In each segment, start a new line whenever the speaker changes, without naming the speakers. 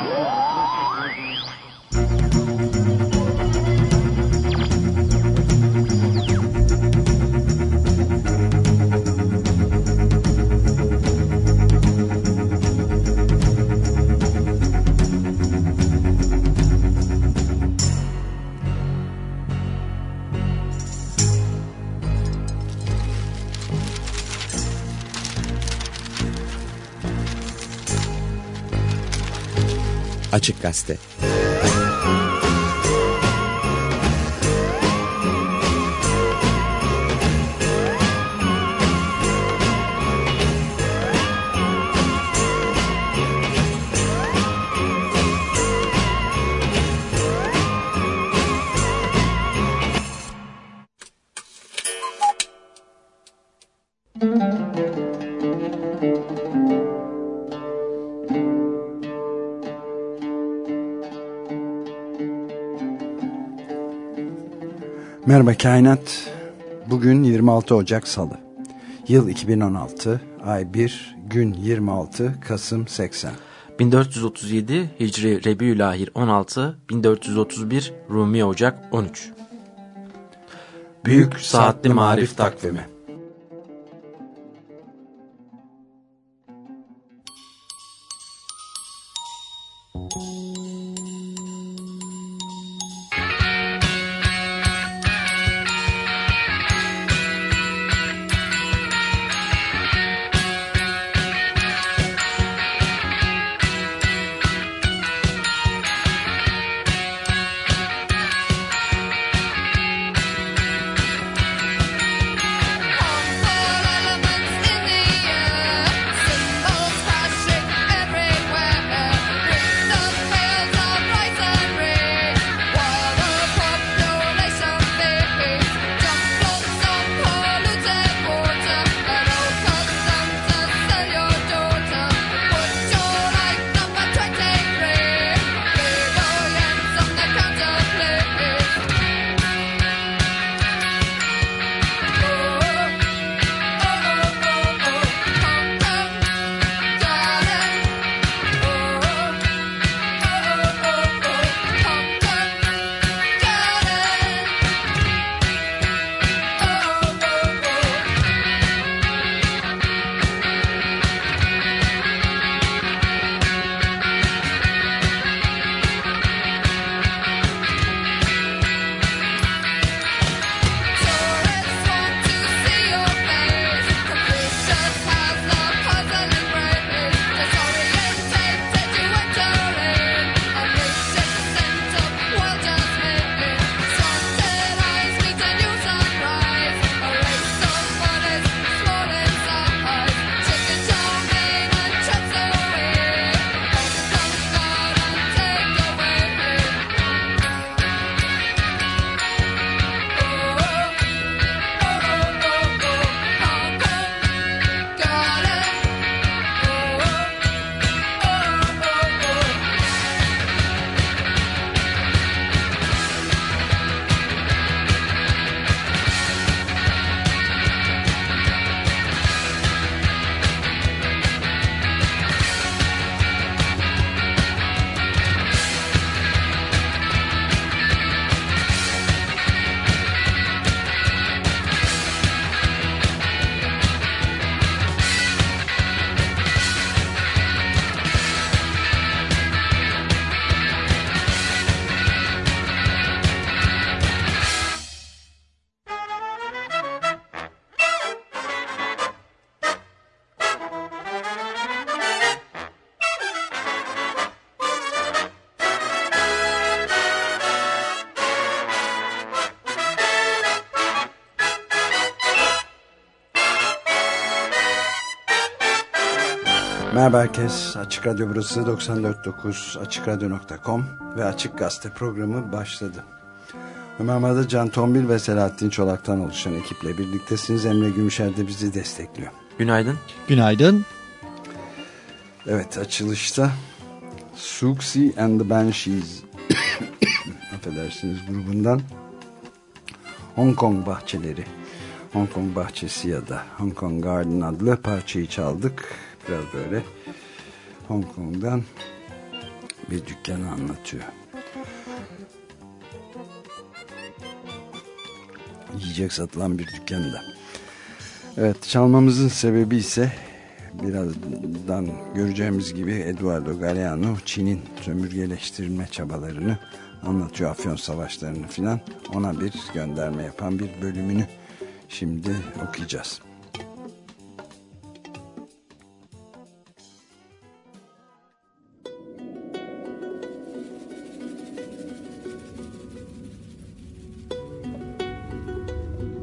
Oh! Açık Gazete
Merhaba Kainat. Bugün 26 Ocak Salı. Yıl 2016, ay 1, gün 26, Kasım 80.
1437 Hicri Rebiülahir 16, 1431 Rumi Ocak 13. Büyük Saatli Marif Takvimi
Merhaba herkes. Açık Radyo burası 94.9 AçıkRadyo.com ve Açık Gazete programı başladı. Ömer Madra, Can Tombil ve Selahattin Çolak'tan oluşan ekiple birliktesiniz. Emre Gümüşer de bizi destekliyor.
Günaydın.
Günaydın.
Evet açılışta Suxi and the Banshees affedersiniz grubundan Hong Kong Bahçeleri Hong Kong Bahçesi ya da Hong Kong Garden adlı parçayı çaldık. Biraz böyle Hong Kong'dan bir dükkanı anlatıyor. Yiyecek satılan bir dükkanda. Evet çalmamızın sebebi ise birazdan göreceğimiz gibi Eduardo Galeano Çin'in sömürgeleştirme çabalarını anlatıyor Afyon savaşlarını filan ona bir gönderme yapan bir bölümünü şimdi okuyacağız.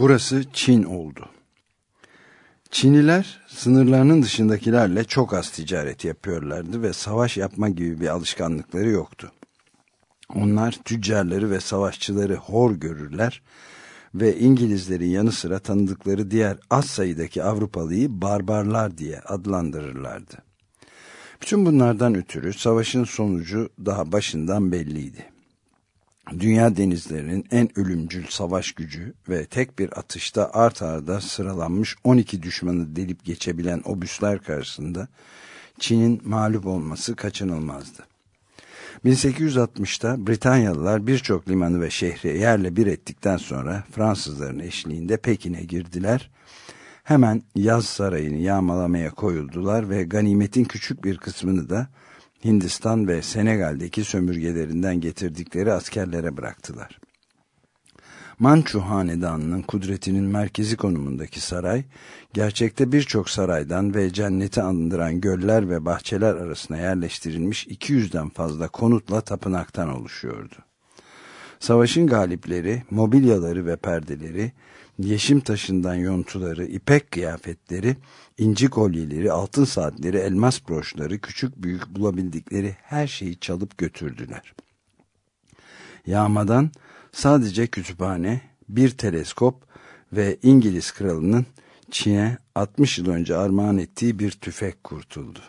Burası Çin oldu. Çiniler sınırlarının dışındakilerle çok az ticaret yapıyorlardı ve savaş yapma gibi bir alışkanlıkları yoktu. Onlar tüccarları ve savaşçıları hor görürler ve İngilizlerin yanı sıra tanıdıkları diğer az sayıdaki Avrupalıyı barbarlar diye adlandırırlardı. Bütün bunlardan ötürü savaşın sonucu daha başından belliydi. Dünya denizlerinin en ölümcül savaş gücü ve tek bir atışta art arda sıralanmış 12 düşmanı delip geçebilen obüsler karşısında Çin'in mağlup olması kaçınılmazdı. 1860'ta Britanyalılar birçok limanı ve şehri yerle bir ettikten sonra Fransızların eşliğinde Pekin'e girdiler. Hemen yaz sarayını yağmalamaya koyuldular ve ganimetin küçük bir kısmını da Hindistan ve Senegal'deki sömürgelerinden getirdikleri askerlere bıraktılar. Mançu Hanedanı'nın kudretinin merkezi konumundaki saray, gerçekte birçok saraydan ve cenneti andıran göller ve bahçeler arasına yerleştirilmiş 200'den fazla konutla tapınaktan oluşuyordu. Savaşın galipleri, mobilyaları ve perdeleri, yeşim taşından yontuları, ipek kıyafetleri, inci kolyeleri, altın saatleri, elmas broşları, küçük büyük bulabildikleri her şeyi çalıp götürdüler. Yağmadan sadece kütüphane, bir teleskop ve İngiliz kralının Çin'e 60 yıl önce armağan ettiği bir tüfek kurtuldu.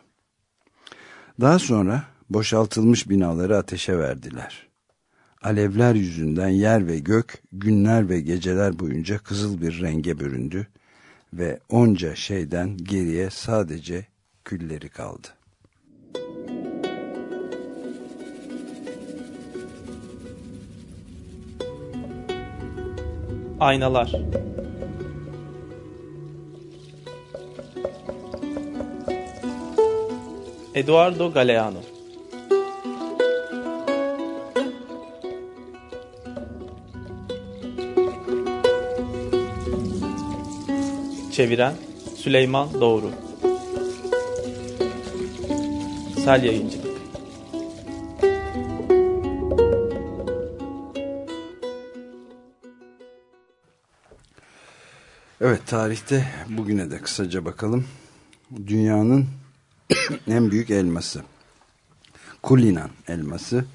Daha sonra boşaltılmış binaları ateşe verdiler. Alevler yüzünden yer ve gök günler ve geceler boyunca kızıl bir renge büründü ve onca şeyden geriye sadece külleri kaldı.
Aynalar Eduardo Galeano Çeviren Süleyman Doğru Sel Yayıncı
Evet tarihte bugüne de kısaca bakalım. Dünyanın en büyük elması. Kulinan elması.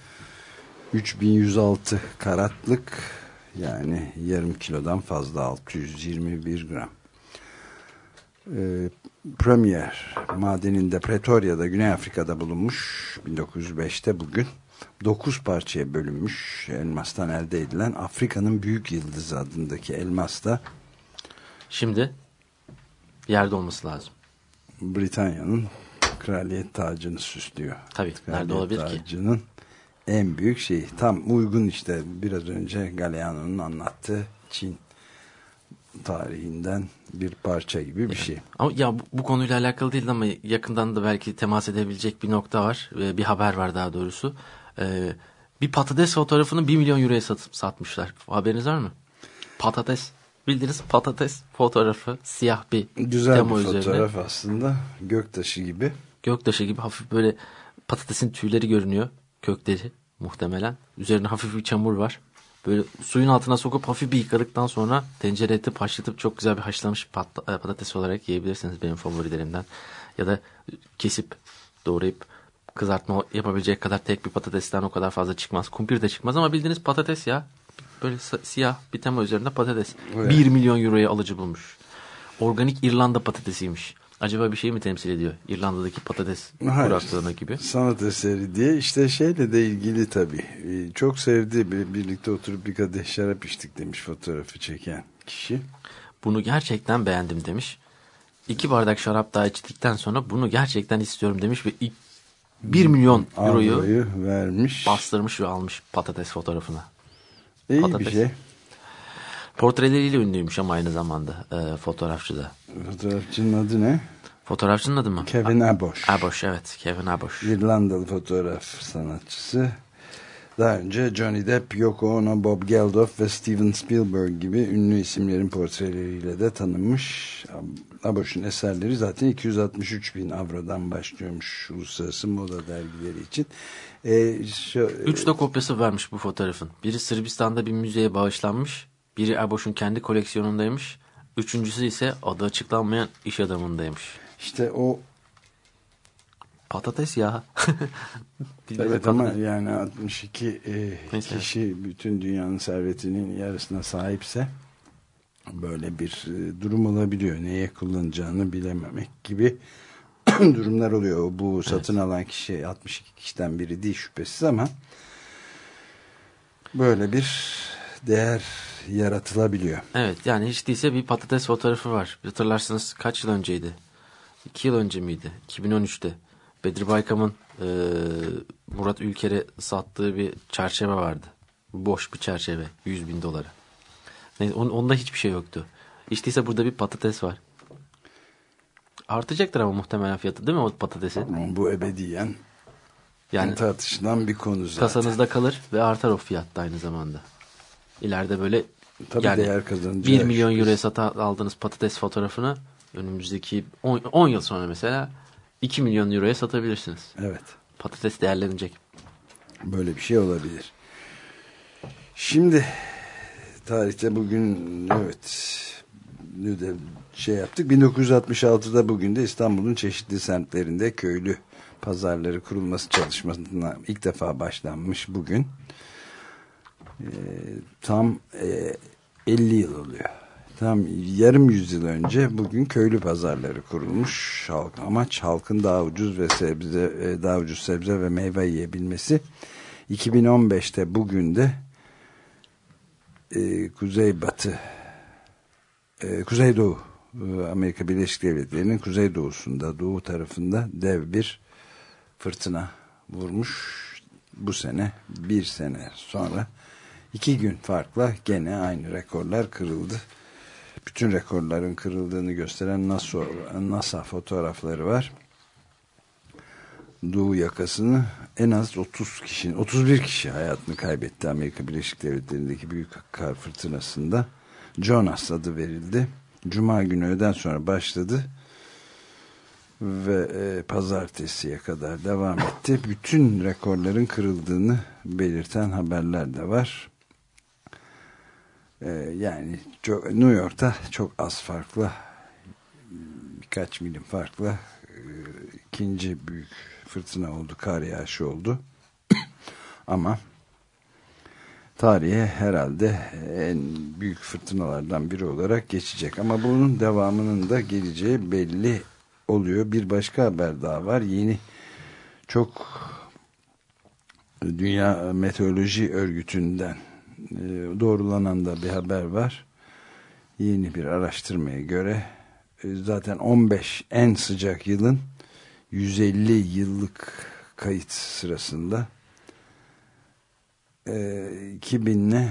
3106 karatlık yani yarım kilodan fazla 621 gram. Ee, Premier madeninde Pretoria'da Güney Afrika'da bulunmuş 1905'te bugün 9 parçaya bölünmüş elmastan elde edilen Afrika'nın Büyük Yıldızı adındaki elmas da
Şimdi yerde olması lazım.
Britanya'nın kraliyet tacını süslüyor.
Tabii,
kraliyet
nerede olabilir ki?
tacının en büyük şeyi. Tam uygun işte biraz önce Galeano'nun anlattığı Çin tarihinden bir parça gibi bir şey.
Ama ya bu, bu konuyla alakalı değil ama yakından da belki temas edebilecek bir nokta var. Bir haber var daha doğrusu. Ee, bir patates fotoğrafını 1 milyon euroya sat, satmışlar. Haberiniz var mı? Patates. Bildiğiniz patates fotoğrafı siyah bir
Güzel
tema
bir
üzerine.
fotoğraf aslında. Göktaşı gibi.
Göktaşı gibi hafif böyle patatesin tüyleri görünüyor. Kökleri muhtemelen. Üzerine hafif bir çamur var. Böyle suyun altına sokup hafif bir yıkadıktan sonra tencere etip haşlatıp çok güzel bir haşlanmış e, patates olarak yiyebilirsiniz benim favorilerimden. Ya da kesip doğrayıp kızartma yapabilecek kadar tek bir patatesten o kadar fazla çıkmaz. Kumpir de çıkmaz ama bildiğiniz patates ya. Böyle siyah bir tema üzerinde patates.
Evet.
1 milyon euroya alıcı bulmuş. Organik İrlanda patatesiymiş. Acaba bir şey mi temsil ediyor? İrlanda'daki patates kuraklığına gibi.
Sanat eseri diye işte şeyle de ilgili tabii. Ee, Çok sevdi. Bir- Birlikte oturup bir kadeh şarap içtik demiş fotoğrafı çeken kişi.
Bunu gerçekten beğendim demiş. İki bardak şarap daha içtikten sonra bunu gerçekten istiyorum demiş ve 1 milyon euroyu
vermiş.
bastırmış ve almış patates fotoğrafına.
İyi bir
patates.
şey.
Portreleriyle ünlüymüş ama aynı zamanda e, fotoğrafçı da.
Fotoğrafçının adı ne?
Fotoğrafçının adı mı?
Kevin Abosh.
Abosh evet. Kevin Abosh.
İrlandalı fotoğraf sanatçısı. Daha önce Johnny Depp, Yoko Ono, Bob Geldof ve Steven Spielberg gibi ünlü isimlerin portreleriyle de tanınmış. Abosh'un eserleri zaten 263 bin avrodan başlıyormuş uluslararası moda dergileri için. Ee, şu,
Üç de kopyası varmış bu fotoğrafın. Biri Sırbistan'da bir müzeye bağışlanmış. Biri Abosh'un kendi koleksiyonundaymış. Üçüncüsü ise adı açıklanmayan iş adamındaymış.
işte o
Patates ya.
Evet
patates-
ama yani 62 e,
Neyse.
kişi bütün dünyanın servetinin yarısına sahipse böyle bir e, durum olabiliyor. Neye kullanacağını bilememek gibi durumlar oluyor. Bu satın alan kişi 62 kişiden biri değil şüphesiz ama böyle bir değer yaratılabiliyor.
Evet yani hiç değilse bir patates fotoğrafı var. Hatırlarsınız kaç yıl önceydi? İki yıl önce miydi? 2013'te. Bedri Baykam'ın e, Murat Ülker'e sattığı bir çerçeve vardı. Boş bir çerçeve. 100 bin dolara. Neyse, on- onda hiçbir şey yoktu. Hiç değilse burada bir patates var. Artacaktır ama muhtemelen fiyatı değil mi o patatesin?
Ama Bu ebediyen
Yani
tartışılan bir konu zaten.
kasanızda kalır ve artar o fiyatta aynı zamanda. İleride böyle
Tabii
yani
değer kazanacağı
1 milyon euroya sata aldığınız patates fotoğrafını önümüzdeki 10, 10 yıl sonra mesela 2 milyon euroya satabilirsiniz.
Evet.
Patates değerlenecek.
Böyle bir şey olabilir. Şimdi tarihte bugün evet ne de şey yaptık. 1966'da bugün de İstanbul'un çeşitli semtlerinde köylü pazarları kurulması çalışmasına ilk defa başlanmış bugün. Ee, tam e, 50 yıl oluyor. Tam yarım yüzyıl önce bugün köylü pazarları kurulmuş. Halk, amaç halkın daha ucuz ve sebze e, daha ucuz sebze ve meyve yiyebilmesi. 2015'te bugün de e, Kuzeybatı e, Kuzeydoğu e, Amerika Birleşik Devletleri'nin kuzeydoğusunda doğu tarafında dev bir fırtına vurmuş bu sene bir sene sonra iki gün farkla gene aynı rekorlar kırıldı bütün rekorların kırıldığını gösteren NASA, NASA fotoğrafları var Doğu yakasını en az 30 kişinin 31 kişi hayatını kaybetti Amerika Birleşik Devletleri'ndeki büyük kar fırtınasında Jonas adı verildi Cuma günü öğleden sonra başladı ve e, pazartesiye kadar devam etti. Bütün rekorların kırıldığını belirten haberler de var. E, yani New York'ta çok az farklı birkaç milim farklı e, ikinci büyük fırtına oldu, kar yağışı oldu. Ama tarihe herhalde en büyük fırtınalardan biri olarak geçecek. Ama bunun devamının da geleceği belli oluyor. Bir başka haber daha var. Yeni çok Dünya Meteoroloji Örgütü'nden doğrulanan da bir haber var. Yeni bir araştırmaya göre e, zaten 15 en sıcak yılın 150 yıllık kayıt sırasında 2000 ile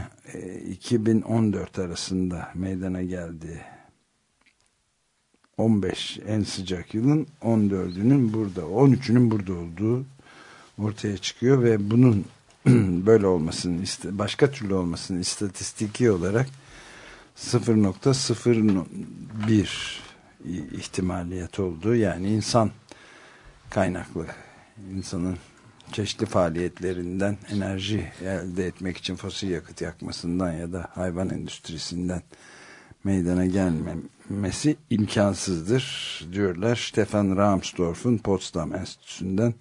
2014 arasında meydana geldi. 15 en sıcak yılın 14'ünün burada, 13'ünün burada olduğu ortaya çıkıyor ve bunun böyle olmasının başka türlü olmasının istatistiki olarak 0.01 ihtimaliyet olduğu yani insan kaynaklı insanın çeşitli faaliyetlerinden enerji elde etmek için fosil yakıt yakmasından ya da hayvan endüstrisinden meydana gelmemesi imkansızdır diyorlar. Stefan Rahmstorff'un Potsdam Enstitüsü'nden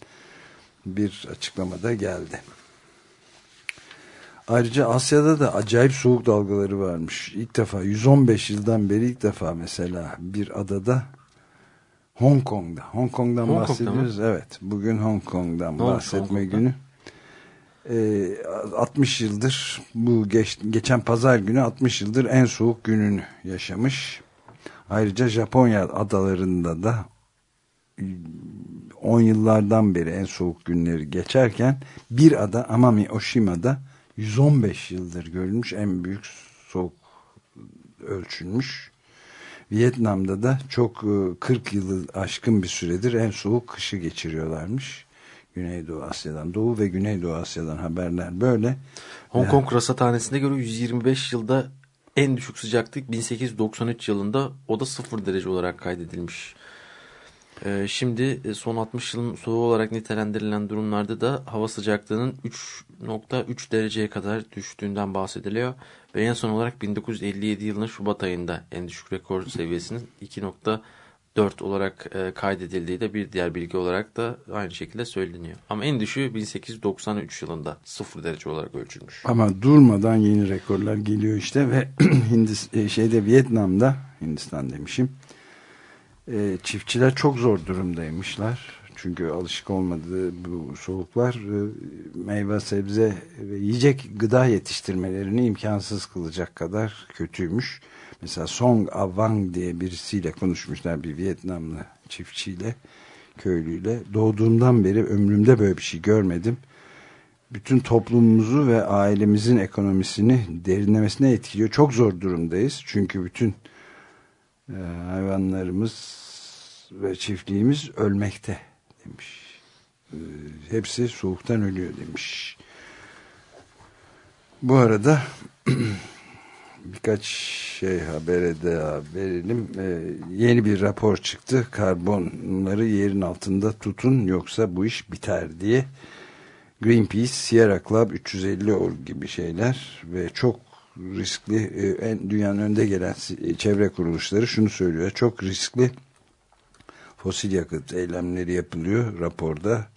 bir açıklamada geldi. Ayrıca Asya'da da acayip soğuk dalgaları varmış. İlk defa 115 yıldan beri ilk defa mesela bir adada Hong Kong'da. Hong Kong'dan
Hong
bahsediyoruz.
Kong'da
evet. Bugün Hong Kong'dan
olmuş
bahsetme
Hong
günü. Ee, 60 yıldır bu geç, geçen pazar günü 60 yıldır en soğuk gününü yaşamış. Ayrıca Japonya adalarında da 10 yıllardan beri en soğuk günleri geçerken bir ada Amami Oshima'da 115 yıldır görülmüş en büyük soğuk ölçülmüş. Vietnam'da da çok e, 40 yılı aşkın bir süredir en soğuk kışı geçiriyorlarmış. Güneydoğu Asya'dan, Doğu ve Güneydoğu Asya'dan haberler böyle.
Hong Kong rasathanesine göre 125 yılda en düşük sıcaklık 1893 yılında o da 0 derece olarak kaydedilmiş. Ee, şimdi e, son 60 yılın soğuğu olarak nitelendirilen durumlarda da hava sıcaklığının 3.3 dereceye kadar düştüğünden bahsediliyor. Ve en son olarak 1957 yılının Şubat ayında en düşük rekor seviyesinin 2.4 olarak e, kaydedildiği de bir diğer bilgi olarak da aynı şekilde söyleniyor. Ama en düşüğü 1893 yılında 0 derece olarak ölçülmüş.
Ama durmadan yeni rekorlar geliyor işte ve Hindis e, şeyde Vietnam'da Hindistan demişim. E, çiftçiler çok zor durumdaymışlar. Çünkü alışık olmadığı bu soğuklar e, meyve sebze ve yiyecek gıda yetiştirmelerini imkansız kılacak kadar kötüymüş. Mesela Song Avang diye birisiyle konuşmuşlar bir Vietnamlı çiftçiyle köylüyle. Doğduğumdan beri ömrümde böyle bir şey görmedim bütün toplumumuzu ve ailemizin ekonomisini derinlemesine etkiliyor. Çok zor durumdayız. Çünkü bütün e, hayvanlarımız ve çiftliğimiz ölmekte demiş. E, hepsi soğuktan ölüyor demiş. Bu arada birkaç şey habere de verelim. E, yeni bir rapor çıktı. Karbonları yerin altında tutun yoksa bu iş biter diye. Greenpeace, Sierra Club 350 or gibi şeyler ve çok riskli e, en dünyanın önde gelen si- çevre kuruluşları şunu söylüyor. Çok riskli fosil yakıt eylemleri yapılıyor raporda.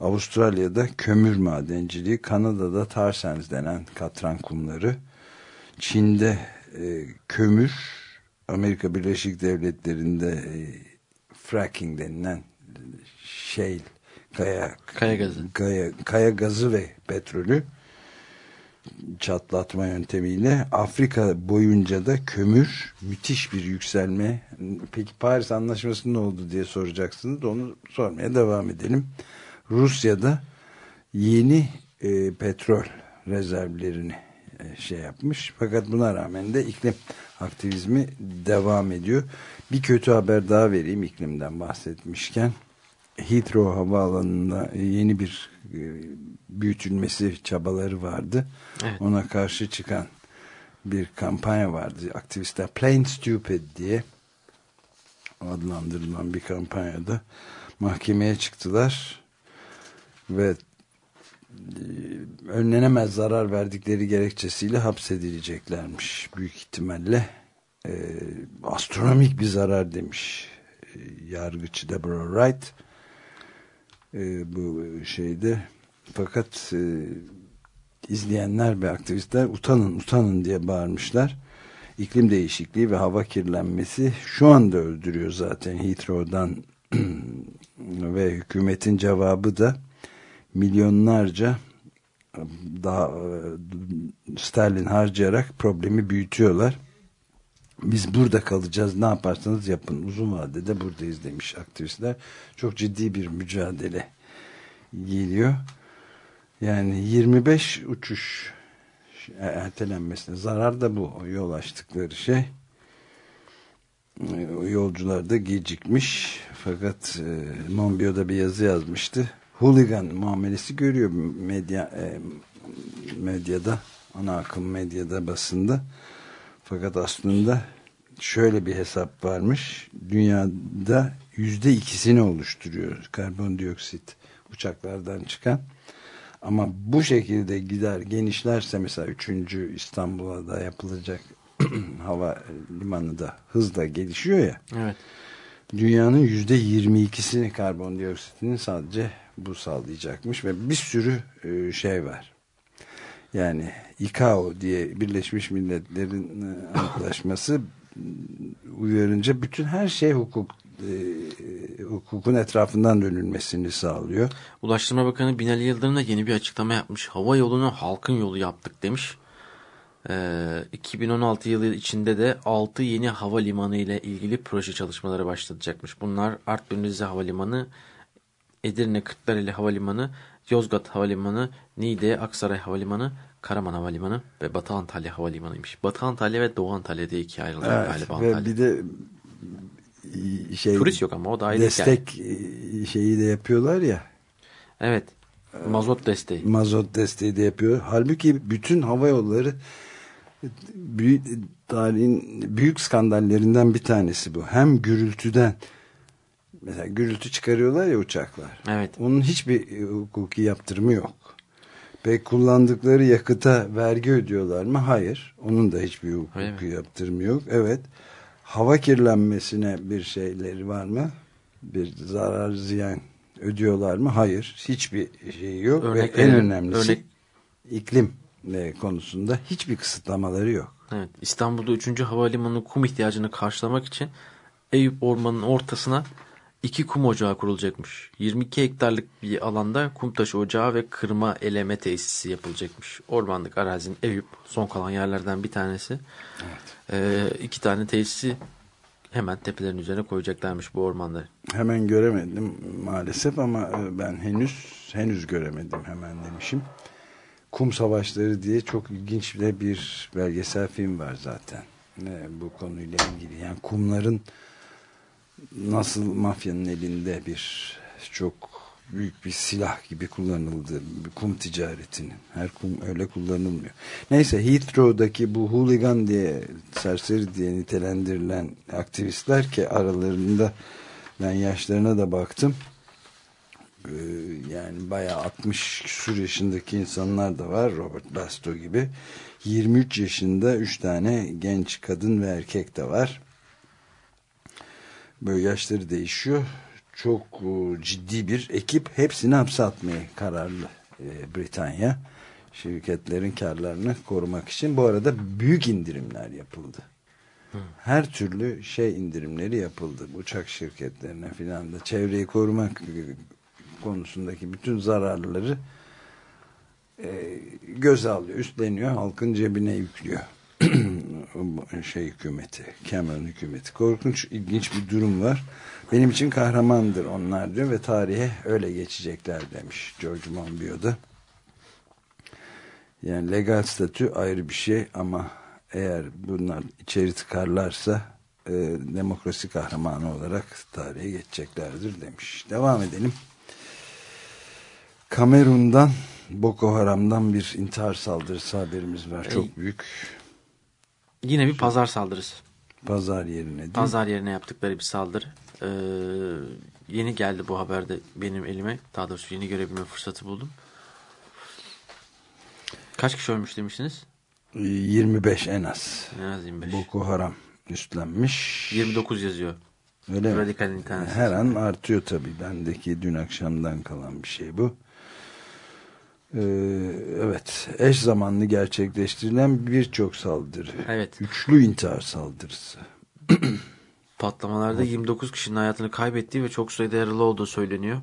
Avustralya'da kömür madenciliği, Kanada'da tar sands denen katran kumları, Çin'de e, kömür, Amerika Birleşik Devletleri'nde e, fracking denilen e, shale, kaya,
Kaya gazı.
kaya, kaya gazı ve petrolü çatlatma yöntemiyle Afrika boyunca da kömür müthiş bir yükselme. Peki Paris Anlaşması ne oldu diye soracaksınız. Onu sormaya devam edelim. Rusya'da yeni e, petrol rezervlerini e, şey yapmış. Fakat buna rağmen de iklim aktivizmi devam ediyor. Bir kötü haber daha vereyim iklimden bahsetmişken. Heathrow Havaalanı'nda yeni bir büyütülmesi çabaları vardı.
Evet.
Ona karşı çıkan bir kampanya vardı. Aktivistler Plain Stupid diye adlandırılan bir kampanyada mahkemeye çıktılar ve e, önlenemez zarar verdikleri gerekçesiyle hapsedileceklermiş büyük ihtimalle e, astronomik bir zarar demiş e, yargıç Deborah Wright e, bu şeyde. Fakat e, izleyenler ve aktivistler utanın utanın diye bağırmışlar. İklim değişikliği ve hava kirlenmesi şu anda öldürüyor zaten Heathrow'dan. Ve hükümetin cevabı da milyonlarca daha e, sterlin harcayarak problemi büyütüyorlar. Biz burada kalacağız ne yaparsanız yapın uzun vadede buradayız demiş aktivistler. Çok ciddi bir mücadele geliyor. Yani 25 uçuş ertelenmesine zarar da bu yol açtıkları şey. E, yolcular da gecikmiş fakat e, Monbiot'da bir yazı yazmıştı. Hooligan muamelesi görüyor medya e, medyada ana akım medyada basında fakat aslında şöyle bir hesap varmış dünyada yüzde ikisini oluşturuyor karbondioksit uçaklardan çıkan ama bu şekilde gider genişlerse mesela 3. İstanbul'a da yapılacak hava limanı da hızla gelişiyor ya
Evet.
dünyanın yüzde 22'sini karbondioksitinin sadece bu sağlayacakmış ve bir sürü e, şey var. Yani ICAO diye Birleşmiş Milletler'in e, antlaşması uyarınca bütün her şey hukuk e, hukukun etrafından dönülmesini sağlıyor.
Ulaştırma Bakanı Binali Yıldırım da yeni bir açıklama yapmış. Hava yolunu halkın yolu yaptık demiş. Ee, 2016 yılı içinde de 6 yeni havalimanı ile ilgili proje çalışmaları başlatacakmış. Bunlar Artvin Rize Havalimanı, Edirne Kırklareli Havalimanı, Yozgat Havalimanı, Niğde Aksaray Havalimanı, Karaman Havalimanı ve Batı Antalya Havalimanı'ymış. Batı Antalya ve Doğu Antalya diye ikiye ayrılacak
Evet,
galiba
ve
Antalya.
bir de şey
Turist yok ama o da ayrı
destek e, şeyi de yapıyorlar ya
Evet. Mazot desteği.
mazot desteği de yapıyor. Halbuki bütün hava yolları büyük, tarihin büyük skandallerinden bir tanesi bu. Hem gürültüden mesela gürültü çıkarıyorlar ya uçaklar.
Evet.
Onun hiçbir e, hukuki yaptırımı yok. Ve kullandıkları yakıta vergi ödüyorlar mı? Hayır. Onun da hiçbir hukuki yaptırımı yok. Evet. Hava kirlenmesine bir şeyleri var mı? Bir zarar ziyan ödüyorlar mı? Hayır. Hiçbir şey yok.
Örnek
Ve en önemlisi
Örnek-
iklim e, konusunda hiçbir kısıtlamaları yok.
Evet, İstanbul'da 3. Havalimanı kum ihtiyacını karşılamak için Eyüp Ormanı'nın ortasına iki kum ocağı kurulacakmış. 22 hektarlık bir alanda kum taşı ocağı ve kırma eleme tesisi yapılacakmış. Ormanlık arazinin Eyüp son kalan yerlerden bir tanesi. Ee, iki tane tesisi hemen tepelerin üzerine koyacaklarmış bu ormanları.
Hemen göremedim maalesef ama e, ben henüz henüz göremedim hemen demişim. Kum Savaşları diye çok ilginç bir belgesel film var zaten. E, bu konuyla ilgili. Yani kumların nasıl mafyanın elinde bir çok büyük bir silah gibi kullanıldığı bir kum ticaretinin. Her kum öyle kullanılmıyor. Neyse Heathrow'daki bu hooligan diye serseri diye nitelendirilen aktivistler ki aralarında ben yaşlarına da baktım. Ee, yani bayağı 60 küsur yaşındaki insanlar da var. Robert Basto gibi. 23 yaşında 3 tane genç kadın ve erkek de var. Böyle yaşları değişiyor. Çok e, ciddi bir ekip hepsini hapse atmaya kararlı e, Britanya. Şirketlerin karlarını korumak için. Bu arada büyük indirimler yapıldı. Her türlü şey indirimleri yapıldı. Uçak şirketlerine filan da çevreyi korumak e, konusundaki bütün zararları e, göze alıyor, üstleniyor, halkın cebine yüklüyor. şey hükümeti, Cameron hükümeti. Korkunç, ilginç bir durum var. Benim için kahramandır onlar diyor ve tarihe öyle geçecekler demiş George Monbiot'da. Yani legal statü ayrı bir şey ama eğer bunlar içeri tıkarlarsa e, demokrasi kahramanı olarak tarihe geçeceklerdir demiş. Devam edelim. Kamerun'dan Boko Haram'dan bir intihar saldırısı haberimiz var. Çok büyük
Yine bir pazar saldırısı.
pazar yerine değil mi?
Pazar yerine yaptıkları bir saldırı. Ee, yeni geldi bu haberde benim elime. Daha doğrusu yeni görebilme fırsatı buldum. Kaç kişi ölmüş demiştiniz?
25 en az.
En az 25.
Boko Haram üstlenmiş.
29 yazıyor.
Öyle mi?
Radikal internet.
Her an artıyor tabii. Bendeki dün akşamdan kalan bir şey bu. Ee, evet. Eş zamanlı gerçekleştirilen birçok saldırı.
Evet.
Üçlü intihar saldırısı.
Patlamalarda 29 kişinin hayatını kaybettiği ve çok sayıda yaralı olduğu söyleniyor.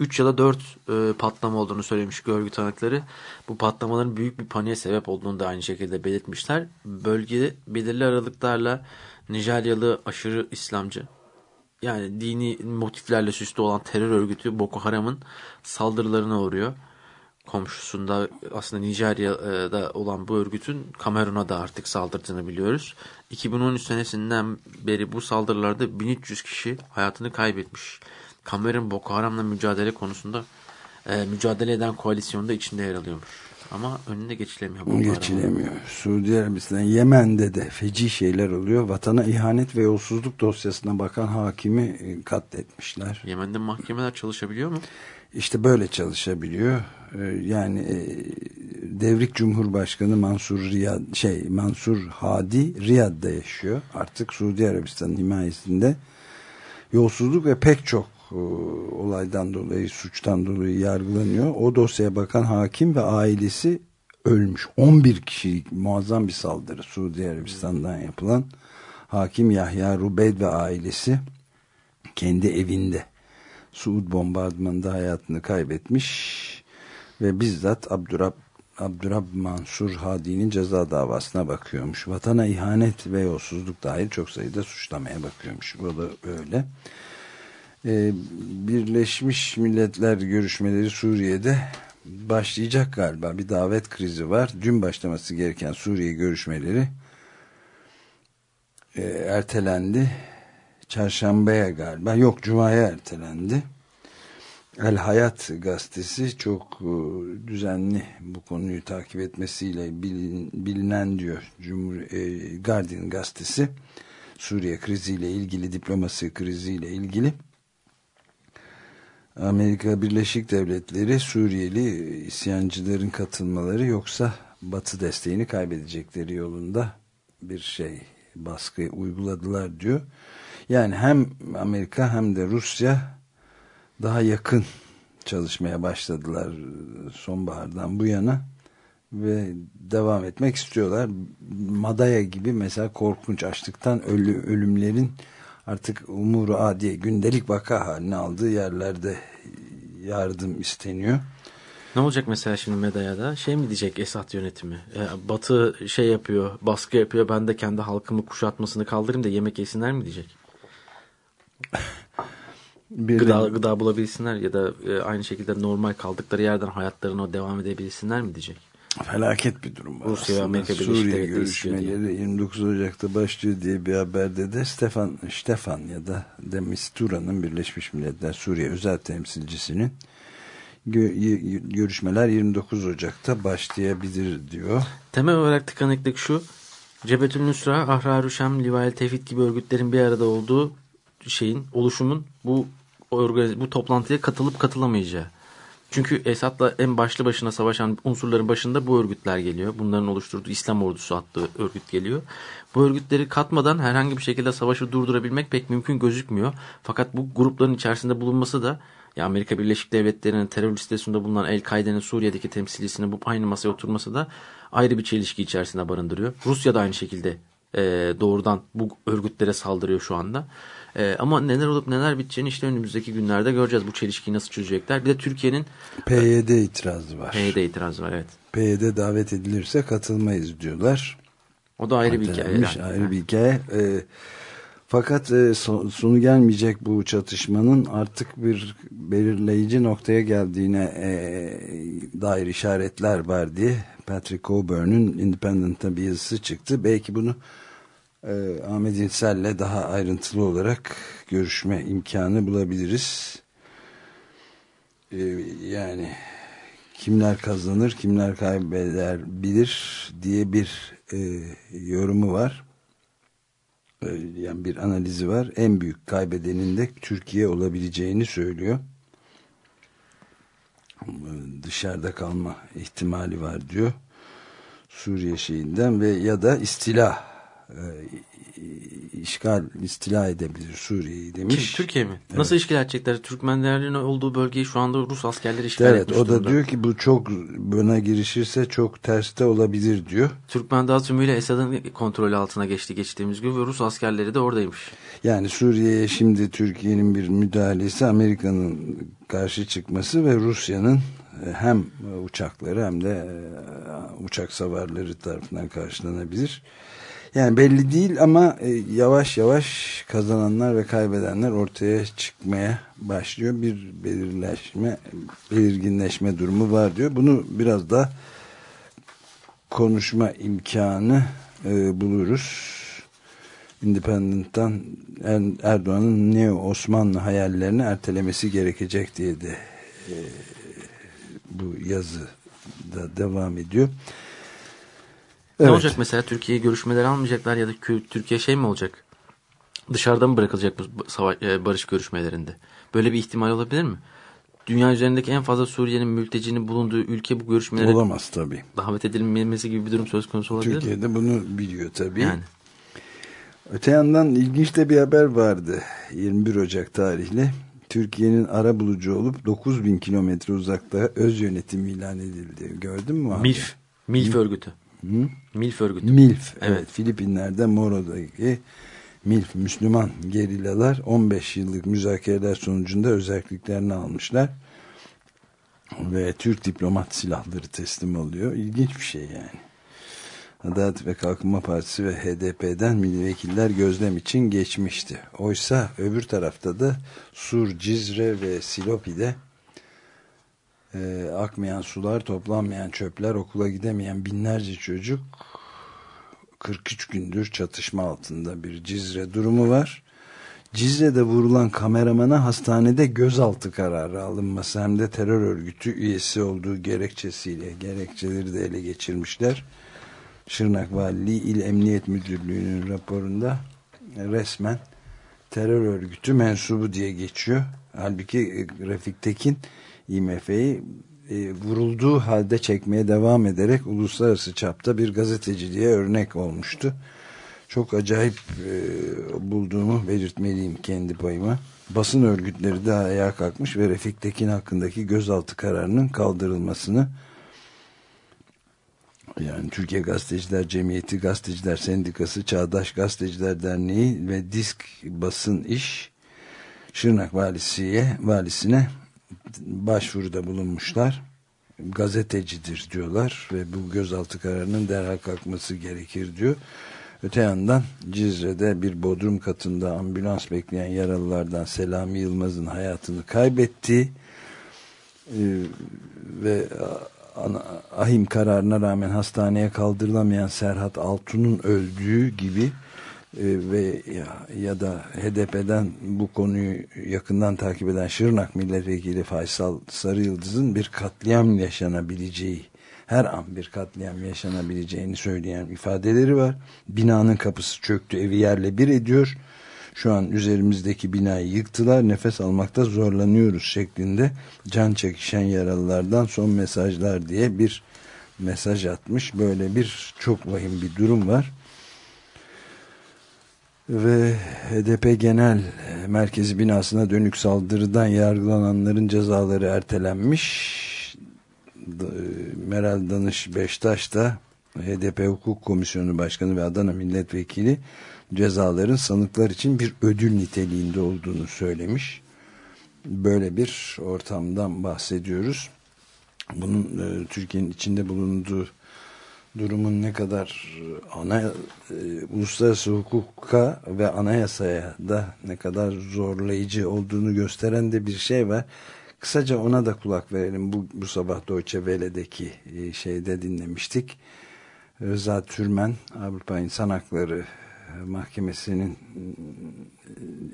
3 ya da 4 e, patlama olduğunu söylemiş görgü tanıkları. Bu patlamaların büyük bir paniğe sebep olduğunu da aynı şekilde belirtmişler. Bölgede belirli aralıklarla Nijeryalı aşırı İslamcı yani dini motiflerle süslü olan terör örgütü Boko Haram'ın saldırılarına uğruyor. Komşusunda aslında Nijerya'da olan bu örgütün Kamerun'a da artık saldırdığını biliyoruz. 2013 senesinden beri bu saldırılarda 1300 kişi hayatını kaybetmiş. Kamerun Boko Haram'la mücadele konusunda e, mücadele eden koalisyonda içinde yer alıyormuş. Ama önüne geçilemiyor. Boko.
Geçilemiyor. Suudi Arabistan, Yemen'de de feci şeyler oluyor. Vatana ihanet ve yolsuzluk dosyasına bakan hakimi e, katletmişler.
Yemen'de mahkemeler çalışabiliyor mu?
İşte böyle çalışabiliyor. Ee, Yani e, devrik Cumhurbaşkanı Mansur Riyad şey Mansur Hadi Riyad'da yaşıyor. Artık Suudi Arabistan'ın himayesinde yolsuzluk ve pek çok e, olaydan dolayı suçtan dolayı yargılanıyor. O dosyaya bakan hakim ve ailesi ölmüş. 11 kişi muazzam bir saldırı Suudi Arabistan'dan yapılan hakim Yahya Rubeyd ve ailesi kendi evinde Suud bombardımanında hayatını kaybetmiş ve bizzat Abdurrab Abdurrab Mansur Hadi'nin ceza davasına bakıyormuş. Vatana ihanet ve yolsuzluk dahil çok sayıda suçlamaya bakıyormuş. Bu da öyle. Ee, Birleşmiş Milletler görüşmeleri Suriye'de başlayacak galiba. Bir davet krizi var. Dün başlaması gereken Suriye görüşmeleri e, ertelendi. Çarşambaya galiba. Yok Cuma'ya ertelendi. El Hayat gazetesi çok e, düzenli bu konuyu takip etmesiyle bilin, bilinen diyor Cumhur e, Guardian gazetesi Suriye kriziyle ilgili diplomasi kriziyle ilgili Amerika Birleşik Devletleri Suriyeli isyancıların katılmaları yoksa Batı desteğini kaybedecekleri yolunda bir şey baskı uyguladılar diyor. Yani hem Amerika hem de Rusya daha yakın çalışmaya başladılar sonbahardan bu yana ve devam etmek istiyorlar. Madaya gibi mesela korkunç açlıktan ölü, ölümlerin artık umuru adiye gündelik vaka haline aldığı yerlerde yardım isteniyor.
Ne olacak mesela şimdi Medaya'da? Şey mi diyecek Esad yönetimi? E, Batı şey yapıyor, baskı yapıyor. Ben de kendi halkımı kuşatmasını kaldırayım da yemek yesinler mi diyecek? Bir gıda, gıda bulabilsinler ya da e, aynı şekilde normal kaldıkları yerden hayatlarına devam edebilsinler mi diyecek?
Felaket bir durum var.
Rusya ve Amerika
Suriye görüşmeleri 29 Ocak'ta başlıyor diye bir haberde de Stefan, Stefan ya da Demistura'nın Birleşmiş Milletler Suriye özel temsilcisinin gö görüşmeler 29 Ocak'ta başlayabilir diyor.
Temel olarak tıkanıklık şu. Cebetül Nusra, Ahrar-ı Şam, Livayel Tevhid gibi örgütlerin bir arada olduğu şeyin, oluşumun bu bu toplantıya katılıp katılamayacağı. Çünkü Esad'la en başlı başına savaşan unsurların başında bu örgütler geliyor. Bunların oluşturduğu İslam ordusu adlı örgüt geliyor. Bu örgütleri katmadan herhangi bir şekilde savaşı durdurabilmek pek mümkün gözükmüyor. Fakat bu grupların içerisinde bulunması da ya Amerika Birleşik Devletleri'nin terör listesinde bulunan El-Kaide'nin Suriye'deki temsilcisinin bu aynı masaya oturması da ayrı bir çelişki içerisinde barındırıyor. Rusya da aynı şekilde e, doğrudan bu örgütlere saldırıyor şu anda. E, ama neler olup neler biteceğini işte önümüzdeki günlerde göreceğiz. Bu çelişkiyi nasıl çözecekler. Bir de Türkiye'nin...
PYD itirazı var.
PYD itirazı var evet.
PYD davet edilirse katılmayız diyorlar.
O da ayrı bir hikaye.
Yani. Ayrı bir hikaye. E, fakat e, sonu gelmeyecek bu çatışmanın artık bir belirleyici noktaya geldiğine e, dair işaretler var diye Patrick Coburn'un Independent'ta bir yazısı çıktı. Belki bunu e, Ahmet İnsel'le daha ayrıntılı olarak görüşme imkanı bulabiliriz. E, yani kimler kazanır, kimler kaybeder bilir diye bir e, yorumu var. E, yani bir analizi var. En büyük kaybedenin de Türkiye olabileceğini söylüyor. E, dışarıda kalma ihtimali var diyor. Suriye şeyinden ve ya da istila işgal, istila edebilir Suriye'yi demiş.
Kim, Türkiye mi? Evet. Nasıl işgal edecekler? Türkmenlerin olduğu bölgeyi şu anda Rus askerleri işgal
evet, etmiş o da diyor ki bu çok buna girişirse çok terste olabilir diyor.
Türkmen daha tümüyle Esad'ın kontrolü altına geçti geçtiğimiz gün ve Rus askerleri de oradaymış.
Yani Suriye'ye şimdi Türkiye'nin bir müdahalesi Amerika'nın karşı çıkması ve Rusya'nın e, hem uçakları hem de e, uçak savarları tarafından karşılanabilir. Yani belli değil ama e, yavaş yavaş kazananlar ve kaybedenler ortaya çıkmaya başlıyor. Bir belirleşme, belirginleşme durumu var diyor. Bunu biraz da konuşma imkanı e, buluruz. Independent'tan Erdoğan'ın Neo Osmanlı hayallerini ertelemesi gerekecek diye de e, bu yazı da devam ediyor.
Evet. Ne olacak mesela Türkiye'ye görüşmeler almayacaklar ya da Türkiye şey mi olacak? Dışarıda mı bırakılacak bu savaş, e, barış görüşmelerinde? Böyle bir ihtimal olabilir mi? Dünya üzerindeki en fazla Suriye'nin mültecinin bulunduğu ülke bu görüşmelere
olamaz tabii.
Davet edilmemesi gibi bir durum söz konusu olabilir
Türkiye'de
mi?
bunu biliyor tabii. Yani. Öte yandan ilginç de bir haber vardı. 21 Ocak tarihli Türkiye'nin ara bulucu olup 9000 kilometre uzakta öz yönetim ilan edildi. Gördün mü abi?
MILF. MILF örgütü.
Hı?
MILF örgütü.
MILF. Evet.
Evet.
Filipinler'de Moro'daki MILF Müslüman gerillalar 15 yıllık müzakereler sonucunda özelliklerini almışlar. Ve Türk diplomat silahları teslim oluyor. İlginç bir şey yani. Adalet ve Kalkınma Partisi ve HDP'den milletvekiller gözlem için geçmişti. Oysa öbür tarafta da Sur, Cizre ve Silopi'de e, akmayan sular, toplanmayan çöpler, okula gidemeyen binlerce çocuk 43 gündür çatışma altında bir Cizre durumu var. Cizre'de vurulan kameramana hastanede gözaltı kararı alınması hem de terör örgütü üyesi olduğu gerekçesiyle gerekçeleri de ele geçirmişler. Şırnak Valiliği İl Emniyet Müdürlüğü'nün raporunda resmen terör örgütü mensubu diye geçiyor. Halbuki e, Refik Tekin IMF'yi e, vurulduğu halde çekmeye devam ederek uluslararası çapta bir gazeteciliğe örnek olmuştu. Çok acayip e, bulduğumu belirtmeliyim kendi payıma. Basın örgütleri de ayağa kalkmış ve Refik Tekin hakkındaki gözaltı kararının kaldırılmasını yani Türkiye Gazeteciler Cemiyeti, Gazeteciler Sendikası, Çağdaş Gazeteciler Derneği ve Disk Basın İş Şırnak Valisiye, Valisine başvuruda bulunmuşlar. Gazetecidir diyorlar ve bu gözaltı kararının derhal kalkması gerekir diyor. Öte yandan Cizre'de bir bodrum katında ambulans bekleyen yaralılardan Selami Yılmaz'ın hayatını kaybetti ee, ve ahim kararına rağmen hastaneye kaldırılamayan Serhat Altun'un öldüğü gibi ve ya, ya da HDP'den bu konuyu yakından takip eden Şırnak Milletvekili Faysal Sarıyıldız'ın bir katliam yaşanabileceği her an bir katliam yaşanabileceğini söyleyen ifadeleri var. Binanın kapısı çöktü, evi yerle bir ediyor. Şu an üzerimizdeki binayı yıktılar, nefes almakta zorlanıyoruz şeklinde can çekişen yaralılardan son mesajlar diye bir mesaj atmış. Böyle bir çok vahim bir durum var. Ve HDP Genel Merkezi binasına dönük saldırıdan yargılananların cezaları ertelenmiş. Meral Danış Beştaş da HDP Hukuk Komisyonu Başkanı ve Adana Milletvekili cezaların sanıklar için bir ödül niteliğinde olduğunu söylemiş. Böyle bir ortamdan bahsediyoruz. Bunun e, Türkiye'nin içinde bulunduğu durumun ne kadar ana e, uluslararası hukuka ve anayasaya da ne kadar zorlayıcı olduğunu gösteren de bir şey var. Kısaca ona da kulak verelim. Bu, bu sabah Deutsche Welle'deki e, şeyde dinlemiştik. Rıza Türmen Avrupa İnsan Hakları Mahkemesi'nin e,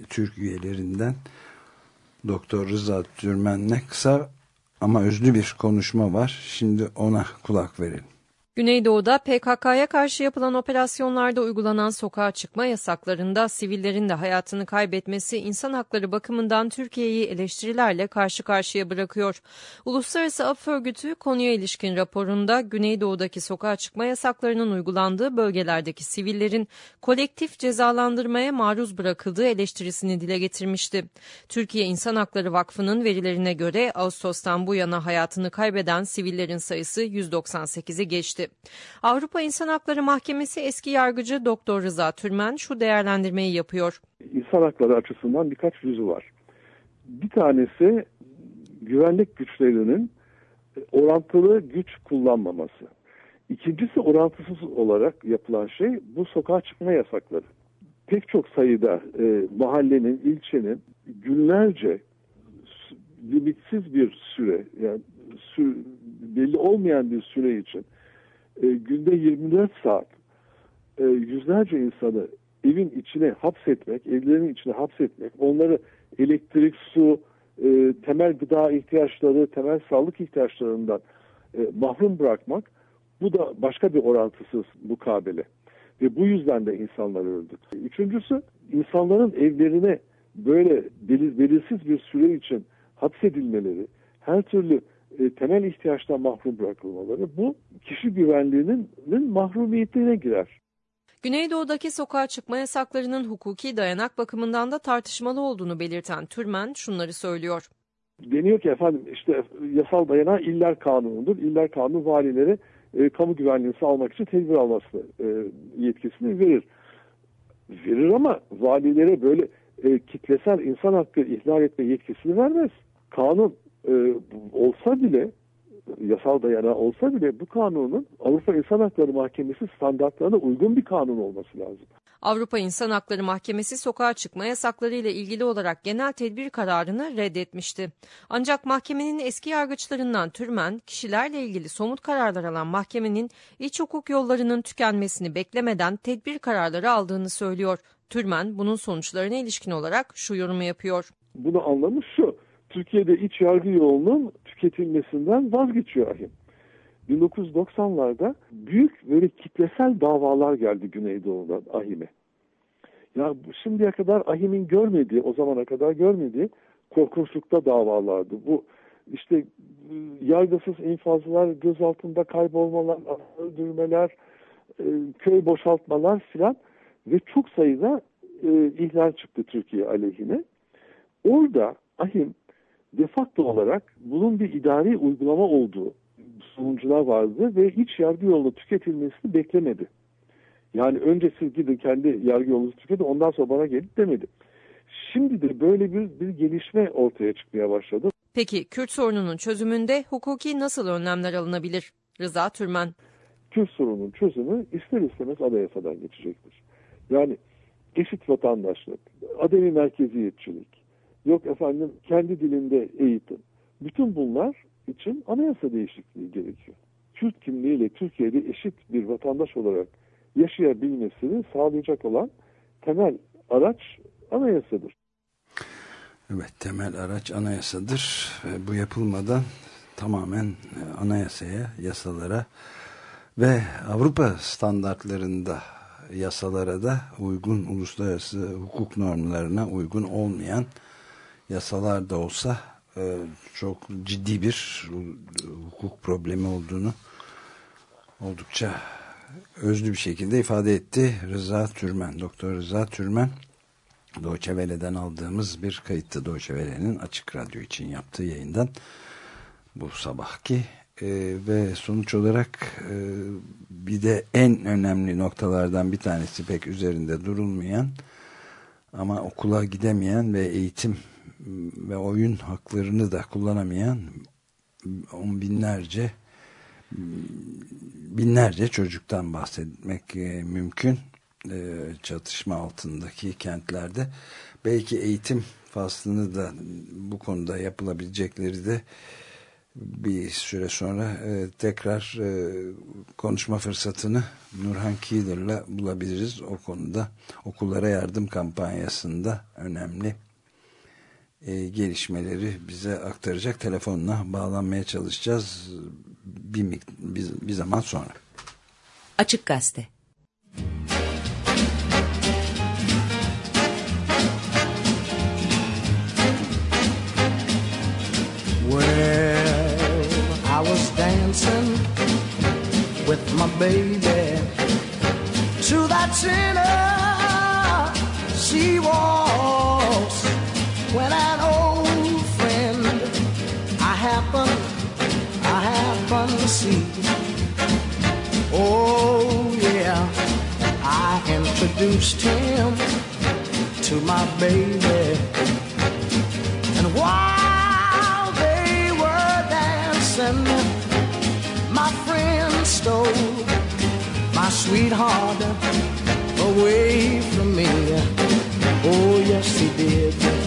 Türk üyelerinden Doktor Rıza Türmen'le kısa ama özlü bir konuşma var. Şimdi ona kulak verelim.
Güneydoğu'da PKK'ya karşı yapılan operasyonlarda uygulanan sokağa çıkma yasaklarında sivillerin de hayatını kaybetmesi insan hakları bakımından Türkiye'yi eleştirilerle karşı karşıya bırakıyor. Uluslararası Af Örgütü konuya ilişkin raporunda Güneydoğu'daki sokağa çıkma yasaklarının uygulandığı bölgelerdeki sivillerin kolektif cezalandırmaya maruz bırakıldığı eleştirisini dile getirmişti. Türkiye İnsan Hakları Vakfı'nın verilerine göre Ağustos'tan bu yana hayatını kaybeden sivillerin sayısı 198'i geçti. Avrupa İnsan Hakları Mahkemesi eski yargıcı Doktor Rıza Türmen şu değerlendirmeyi yapıyor.
İnsan hakları açısından birkaç yüzü var. Bir tanesi güvenlik güçlerinin orantılı güç kullanmaması. İkincisi orantısız olarak yapılan şey bu sokağa çıkma yasakları. Pek çok sayıda e, mahallenin, ilçenin günlerce limitsiz bir süre yani sü belli olmayan bir süre için e, günde 24 saat e, yüzlerce insanı evin içine hapsetmek, evlerinin içine hapsetmek, onları elektrik, su, e, temel gıda ihtiyaçları, temel sağlık ihtiyaçlarından e, mahrum bırakmak bu da başka bir orantısız mukabele. Ve bu yüzden de insanlar öldü. Üçüncüsü insanların evlerine böyle belir, belirsiz bir süre için hapsedilmeleri, her türlü e, temel ihtiyaçtan mahrum bırakılmaları bu kişi güvenliğinin mahrumiyetine girer.
Güneydoğu'daki sokağa çıkma yasaklarının hukuki dayanak bakımından da tartışmalı olduğunu belirten Türmen şunları söylüyor.
Deniyor ki efendim işte yasal dayanağı iller kanunudur. İller kanunu valilere e, kamu güvenliğini sağlamak için tedbir alması e, yetkisini verir. Verir ama valilere böyle e, kitlesel insan hakkı ihlal etme yetkisini vermez. Kanun e, olsa bile yasal dayanağı olsa bile bu kanunun Avrupa İnsan Hakları Mahkemesi standartlarına uygun bir kanun olması lazım.
Avrupa İnsan Hakları Mahkemesi sokağa çıkma yasakları ile ilgili olarak genel tedbir kararını reddetmişti. Ancak mahkemenin eski yargıçlarından Türmen, kişilerle ilgili somut kararlar alan mahkemenin iç hukuk yollarının tükenmesini beklemeden tedbir kararları aldığını söylüyor. Türmen bunun sonuçlarına ilişkin olarak şu yorumu yapıyor.
Bunu anlamış şu, Türkiye'de iç yargı yolunun tüketilmesinden vazgeçiyor ahim. 1990'larda büyük böyle kitlesel davalar geldi Güneydoğu'dan ahime. Ya şimdiye kadar ahimin görmediği, o zamana kadar görmediği korkunçlukta davalardı. Bu işte yargısız infazlar, gözaltında kaybolmalar, öldürmeler, e, köy boşaltmalar filan ve çok sayıda e, ihlal çıktı Türkiye aleyhine. Orada ahim de facto olarak bunun bir idari uygulama olduğu sonucular vardı ve iç yargı yolunu tüketilmesini beklemedi. Yani önce siz gidin kendi yargı yolunuzu tüketin ondan sonra bana gelin demedi. Şimdi de böyle bir, bir gelişme ortaya çıkmaya başladı.
Peki Kürt sorununun çözümünde hukuki nasıl önlemler alınabilir? Rıza Türmen.
Kürt sorunun çözümü ister istemez anayasadan geçecektir. Yani eşit vatandaşlık, ademi merkeziyetçilik, yok efendim kendi dilinde eğitim. Bütün bunlar için anayasa değişikliği gerekiyor. Kürt kimliğiyle Türkiye'de eşit bir vatandaş olarak yaşayabilmesini sağlayacak olan temel araç anayasadır.
Evet temel araç anayasadır. Bu yapılmadan tamamen anayasaya, yasalara ve Avrupa standartlarında yasalara da uygun uluslararası hukuk normlarına uygun olmayan yasalar da olsa e, çok ciddi bir hukuk problemi olduğunu oldukça özlü bir şekilde ifade etti Rıza Türmen, Doktor Rıza Türmen. Deutsche Welle'den aldığımız bir kayıttı Deutsche Welle'nin Açık Radyo için yaptığı yayından bu sabahki e, ve sonuç olarak e, bir de en önemli noktalardan bir tanesi pek üzerinde durulmayan ama okula gidemeyen ve eğitim ve oyun haklarını da kullanamayan on binlerce binlerce çocuktan bahsetmek e, mümkün. E, çatışma altındaki kentlerde. Belki eğitim faslını da bu konuda yapılabilecekleri de bir süre sonra e, tekrar konuşma fırsatını Nurhan Kieder'la bulabiliriz. O konuda okullara yardım kampanyasında önemli e, gelişmeleri bize aktaracak. Telefonla bağlanmaya çalışacağız bir, bir, bir zaman sonra.
Açık Gazete.
Well, I was dancing with my baby to that sinner. She was when an old friend I happened, I happened to see. Oh yeah, I introduced him to my baby, and while they were dancing, my friend stole my sweetheart away from me. Oh yes, he did.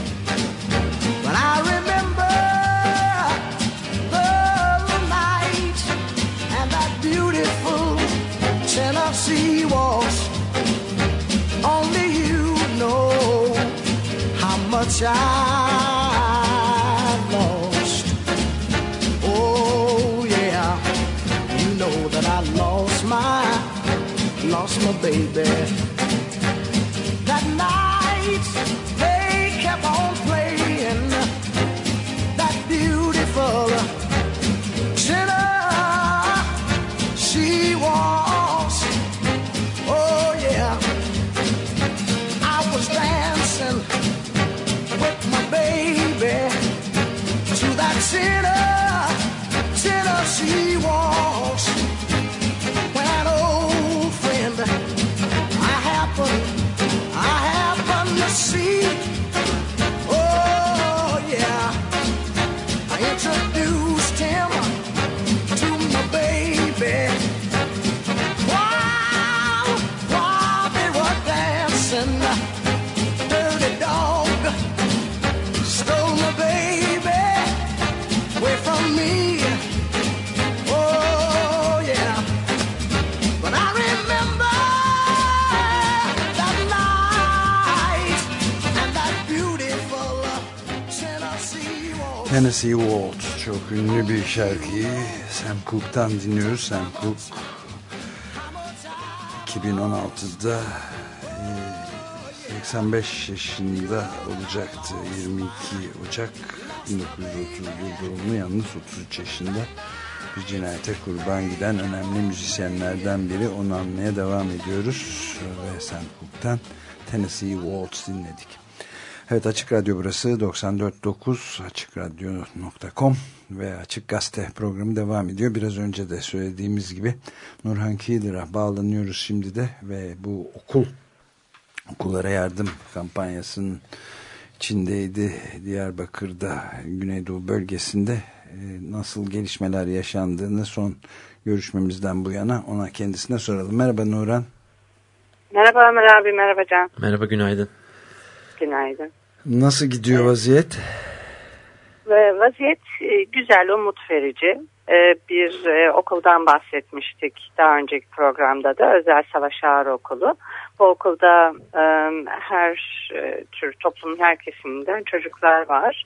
Tennessee waltz. Only you know how much I lost. Oh yeah, you know that I lost my, lost my baby. That night they kept on playing that beautiful sinner, sinner she was. Tennessee waltz.
Çok ünlü bir şarkıyı Sam Cooke'tan dinliyoruz. Sam Cooke 2016'da e, 85 yaşında olacaktı. 22 Ocak 1931 doğumlu yalnız 33 yaşında bir cinayete kurban giden önemli müzisyenlerden biri. Onu anmaya devam ediyoruz. Ve Sam Cooke'tan Tennessee Waltz dinledik. Evet Açık Radyo burası 94.9 AçıkRadyo.com ve Açık Gazete programı devam ediyor. Biraz önce de söylediğimiz gibi Nurhan Kiyılır'a bağlanıyoruz şimdi de ve bu okul okullara yardım kampanyasının içindeydi Diyarbakır'da Güneydoğu bölgesinde e, nasıl gelişmeler yaşandığını son görüşmemizden bu yana ona kendisine soralım. Merhaba Nurhan.
Merhaba Ömer abi, merhaba Can.
Merhaba günaydın.
Günaydın.
Nasıl gidiyor vaziyet?
Vaziyet e, güzel, umut verici. E, Bir e, okuldan bahsetmiştik daha önceki programda da Özel Savaş Ağır Okulu. Bu okulda her tür toplumun her kesiminden çocuklar var.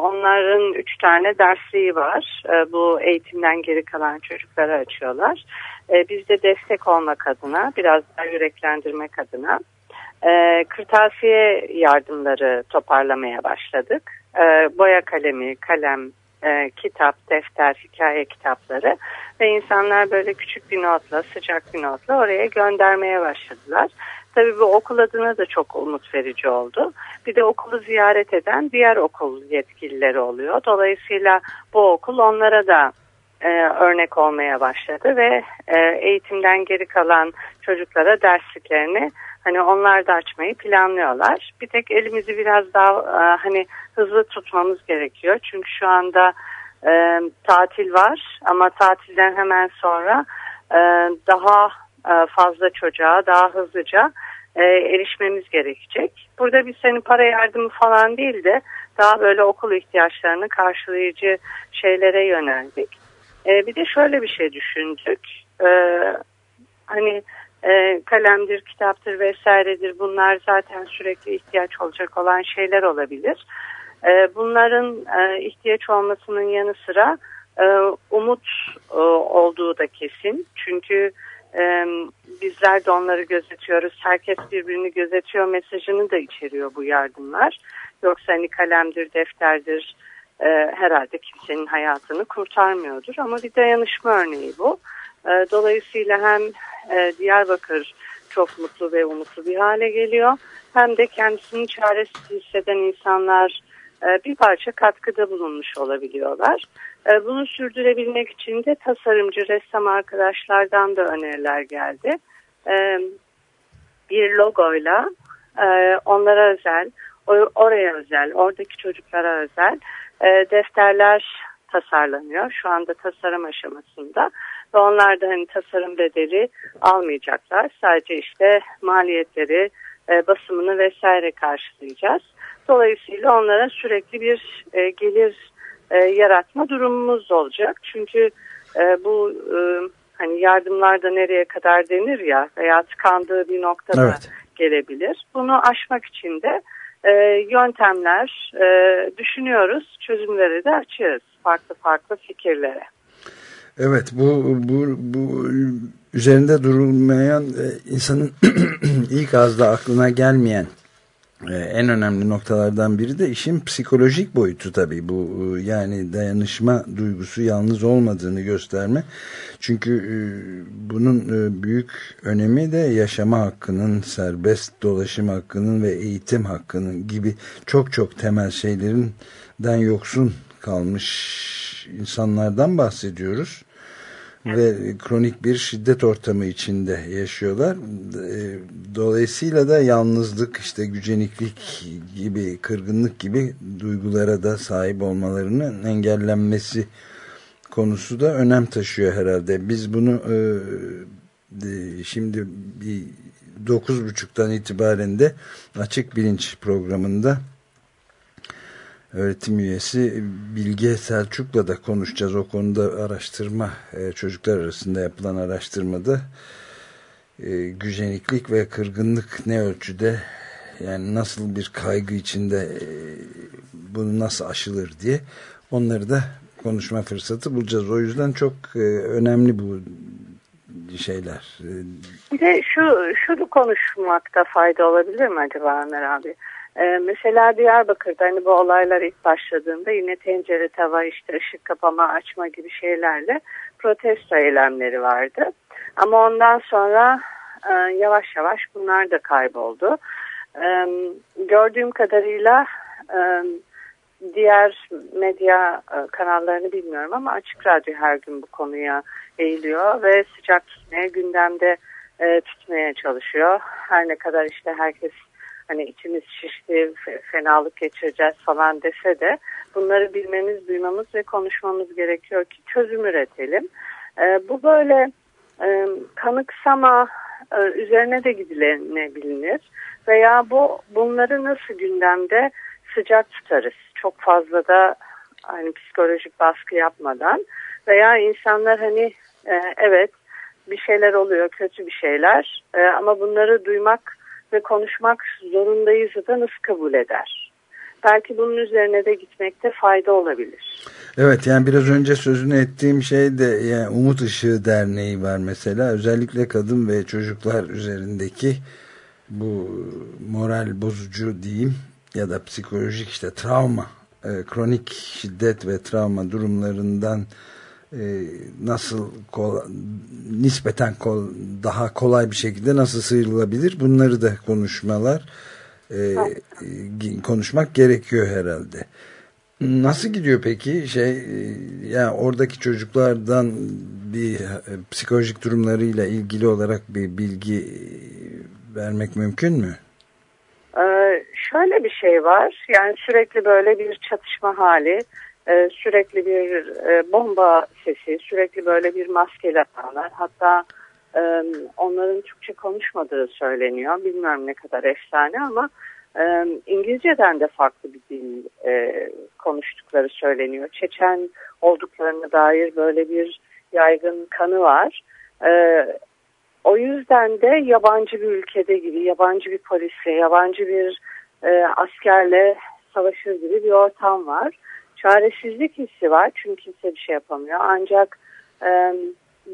Onların üç tane dersliği var. Bu eğitimden geri kalan çocuklara açıyorlar. Biz de destek olmak adına, biraz daha yüreklendirmek adına e, kırtasiye yardımları toparlamaya başladık. E, boya kalemi, kalem, e, kitap, defter, hikaye kitapları ve insanlar böyle küçük bir notla, sıcak bir notla oraya göndermeye başladılar. Tabii bu okul adına da çok umut verici oldu. Bir de okulu ziyaret eden diğer okul yetkilileri oluyor. Dolayısıyla bu okul onlara da e, örnek olmaya başladı ve e, eğitimden geri kalan çocuklara dersliklerini hani onlar da açmayı planlıyorlar. Bir tek elimizi biraz daha e, hani hızlı tutmamız gerekiyor. Çünkü şu anda e, tatil var ama tatilden hemen sonra e, daha e, fazla çocuğa daha hızlıca e, erişmemiz gerekecek. Burada biz senin para yardımı falan değil de daha böyle okul ihtiyaçlarını karşılayıcı şeylere yöneldik. E, bir de şöyle bir şey düşündük. E, hani e, kalemdir, kitaptır vesairedir bunlar zaten sürekli ihtiyaç olacak olan şeyler olabilir. E, bunların e, ihtiyaç olmasının yanı sıra e, umut e, olduğu da kesin. Çünkü e, bizler de onları gözetiyoruz. Herkes birbirini gözetiyor mesajını da içeriyor bu yardımlar. Yoksa hani kalemdir, defterdir e, herhalde kimsenin hayatını kurtarmıyordur. Ama bir dayanışma örneği bu. E, dolayısıyla hem e, Diyarbakır çok mutlu ve umutlu bir hale geliyor. Hem de kendisini çaresiz hisseden insanlar e, bir parça katkıda bulunmuş olabiliyorlar. E, bunu sürdürebilmek için de tasarımcı, ressam arkadaşlardan da öneriler geldi. Bir logoyla onlara özel, oraya özel, oradaki çocuklara özel defterler tasarlanıyor. Şu anda tasarım aşamasında ve onlar da hani tasarım bedeli almayacaklar. Sadece işte maliyetleri, e, basımını vesaire karşılayacağız. Dolayısıyla onlara sürekli bir e, gelir e, yaratma durumumuz olacak. Çünkü e, bu e, hani yardımlarda nereye kadar denir ya veya tıkandığı bir noktada
Evet.
gelebilir. Bunu aşmak için de e, yöntemler e, düşünüyoruz. Çözümleri de açığız farklı farklı fikirlere.
Evet bu, bu, bu üzerinde durulmayan e, insanın ilk ağızda aklına gelmeyen e, en önemli noktalardan biri de işin psikolojik boyutu tabii bu e, yani dayanışma duygusu yalnız olmadığını gösterme çünkü bunun büyük önemi de yaşama hakkının serbest dolaşım hakkının ve eğitim hakkının gibi çok çok temel şeylerinden yoksun kalmış insanlardan bahsediyoruz. Ve kronik bir şiddet ortamı içinde yaşıyorlar. E, Dolayısıyla da yalnızlık, işte güceniklik gibi, kırgınlık gibi duygulara da sahip olmalarının engellenmesi konusu da önem taşıyor herhalde. Biz bunu e, şimdi bir 9.30'dan itibaren de Açık Bilinç programında öğretim üyesi Bilge Selçuk'la da konuşacağız. O konuda araştırma, e, çocuklar arasında yapılan araştırmada e, güceniklik ve kırgınlık ne ölçüde yani nasıl bir kaygı içinde e, bunu nasıl aşılır diye onları da konuşma fırsatı bulacağız. O yüzden çok önemli bu şeyler.
Bir de şu şunu konuşmakta fayda olabilir mi acaba Ömer abi? Ee, mesela Diyarbakır'da hani bu olaylar ilk başladığında yine tencere tava işte ışık kapama açma gibi şeylerle protesto eylemleri vardı. Ama ondan sonra e, yavaş yavaş bunlar da kayboldu. Ee, gördüğüm kadarıyla e, diğer medya e, kanallarını bilmiyorum ama Açık Radyo her gün bu konuya eğiliyor ve sıcak tutmaya gündemde e, tutmaya çalışıyor. Her ne kadar işte herkes hani içimiz şişti, fe- fenalık geçireceğiz falan dese de bunları bilmemiz, duymamız ve konuşmamız gerekiyor ki çözüm üretelim. E, bu böyle e, kanıksama e, üzerine de gidilenebilir veya bu bunları nasıl gündemde sıcak tutarız. Çok fazla da hani psikolojik baskı yapmadan veya insanlar hani e, evet bir şeyler oluyor, kötü bir şeyler e, ama bunları duymak ve konuşmak zorundayız da nasıl kabul eder? Belki bunun üzerine de gitmekte fayda olabilir.
Evet yani biraz önce sözünü ettiğim şey de yani Umut Işığı Derneği var mesela. Özellikle kadın ve çocuklar üzerindeki bu moral bozucu diyeyim ya da psikolojik işte travma, e, kronik şiddet ve travma durumlarından e, nasıl kol, nispeten kol, daha kolay bir şekilde nasıl sıyrılabilir bunları da konuşmalar e, e, konuşmak gerekiyor herhalde. Nasıl gidiyor peki şey e, yani oradaki çocuklardan bir e, psikolojik durumlarıyla ilgili olarak bir bilgi vermek mümkün mü?
Ee, şöyle bir şey var. Yani sürekli böyle bir çatışma hali, e, sürekli bir e, bomba sesi, sürekli böyle bir maskeli atanlar. Hatta e, onların Türkçe konuşmadığı söyleniyor. Bilmiyorum ne kadar efsane ama e, İngilizceden de farklı bir dil konuştukları söyleniyor. Çeçen olduklarına dair böyle bir yaygın kanı var. O yüzden de yabancı bir ülkede gibi, yabancı bir polisle, yabancı bir askerle savaşır gibi bir ortam var. Çaresizlik hissi var çünkü kimse bir şey yapamıyor. Ancak e,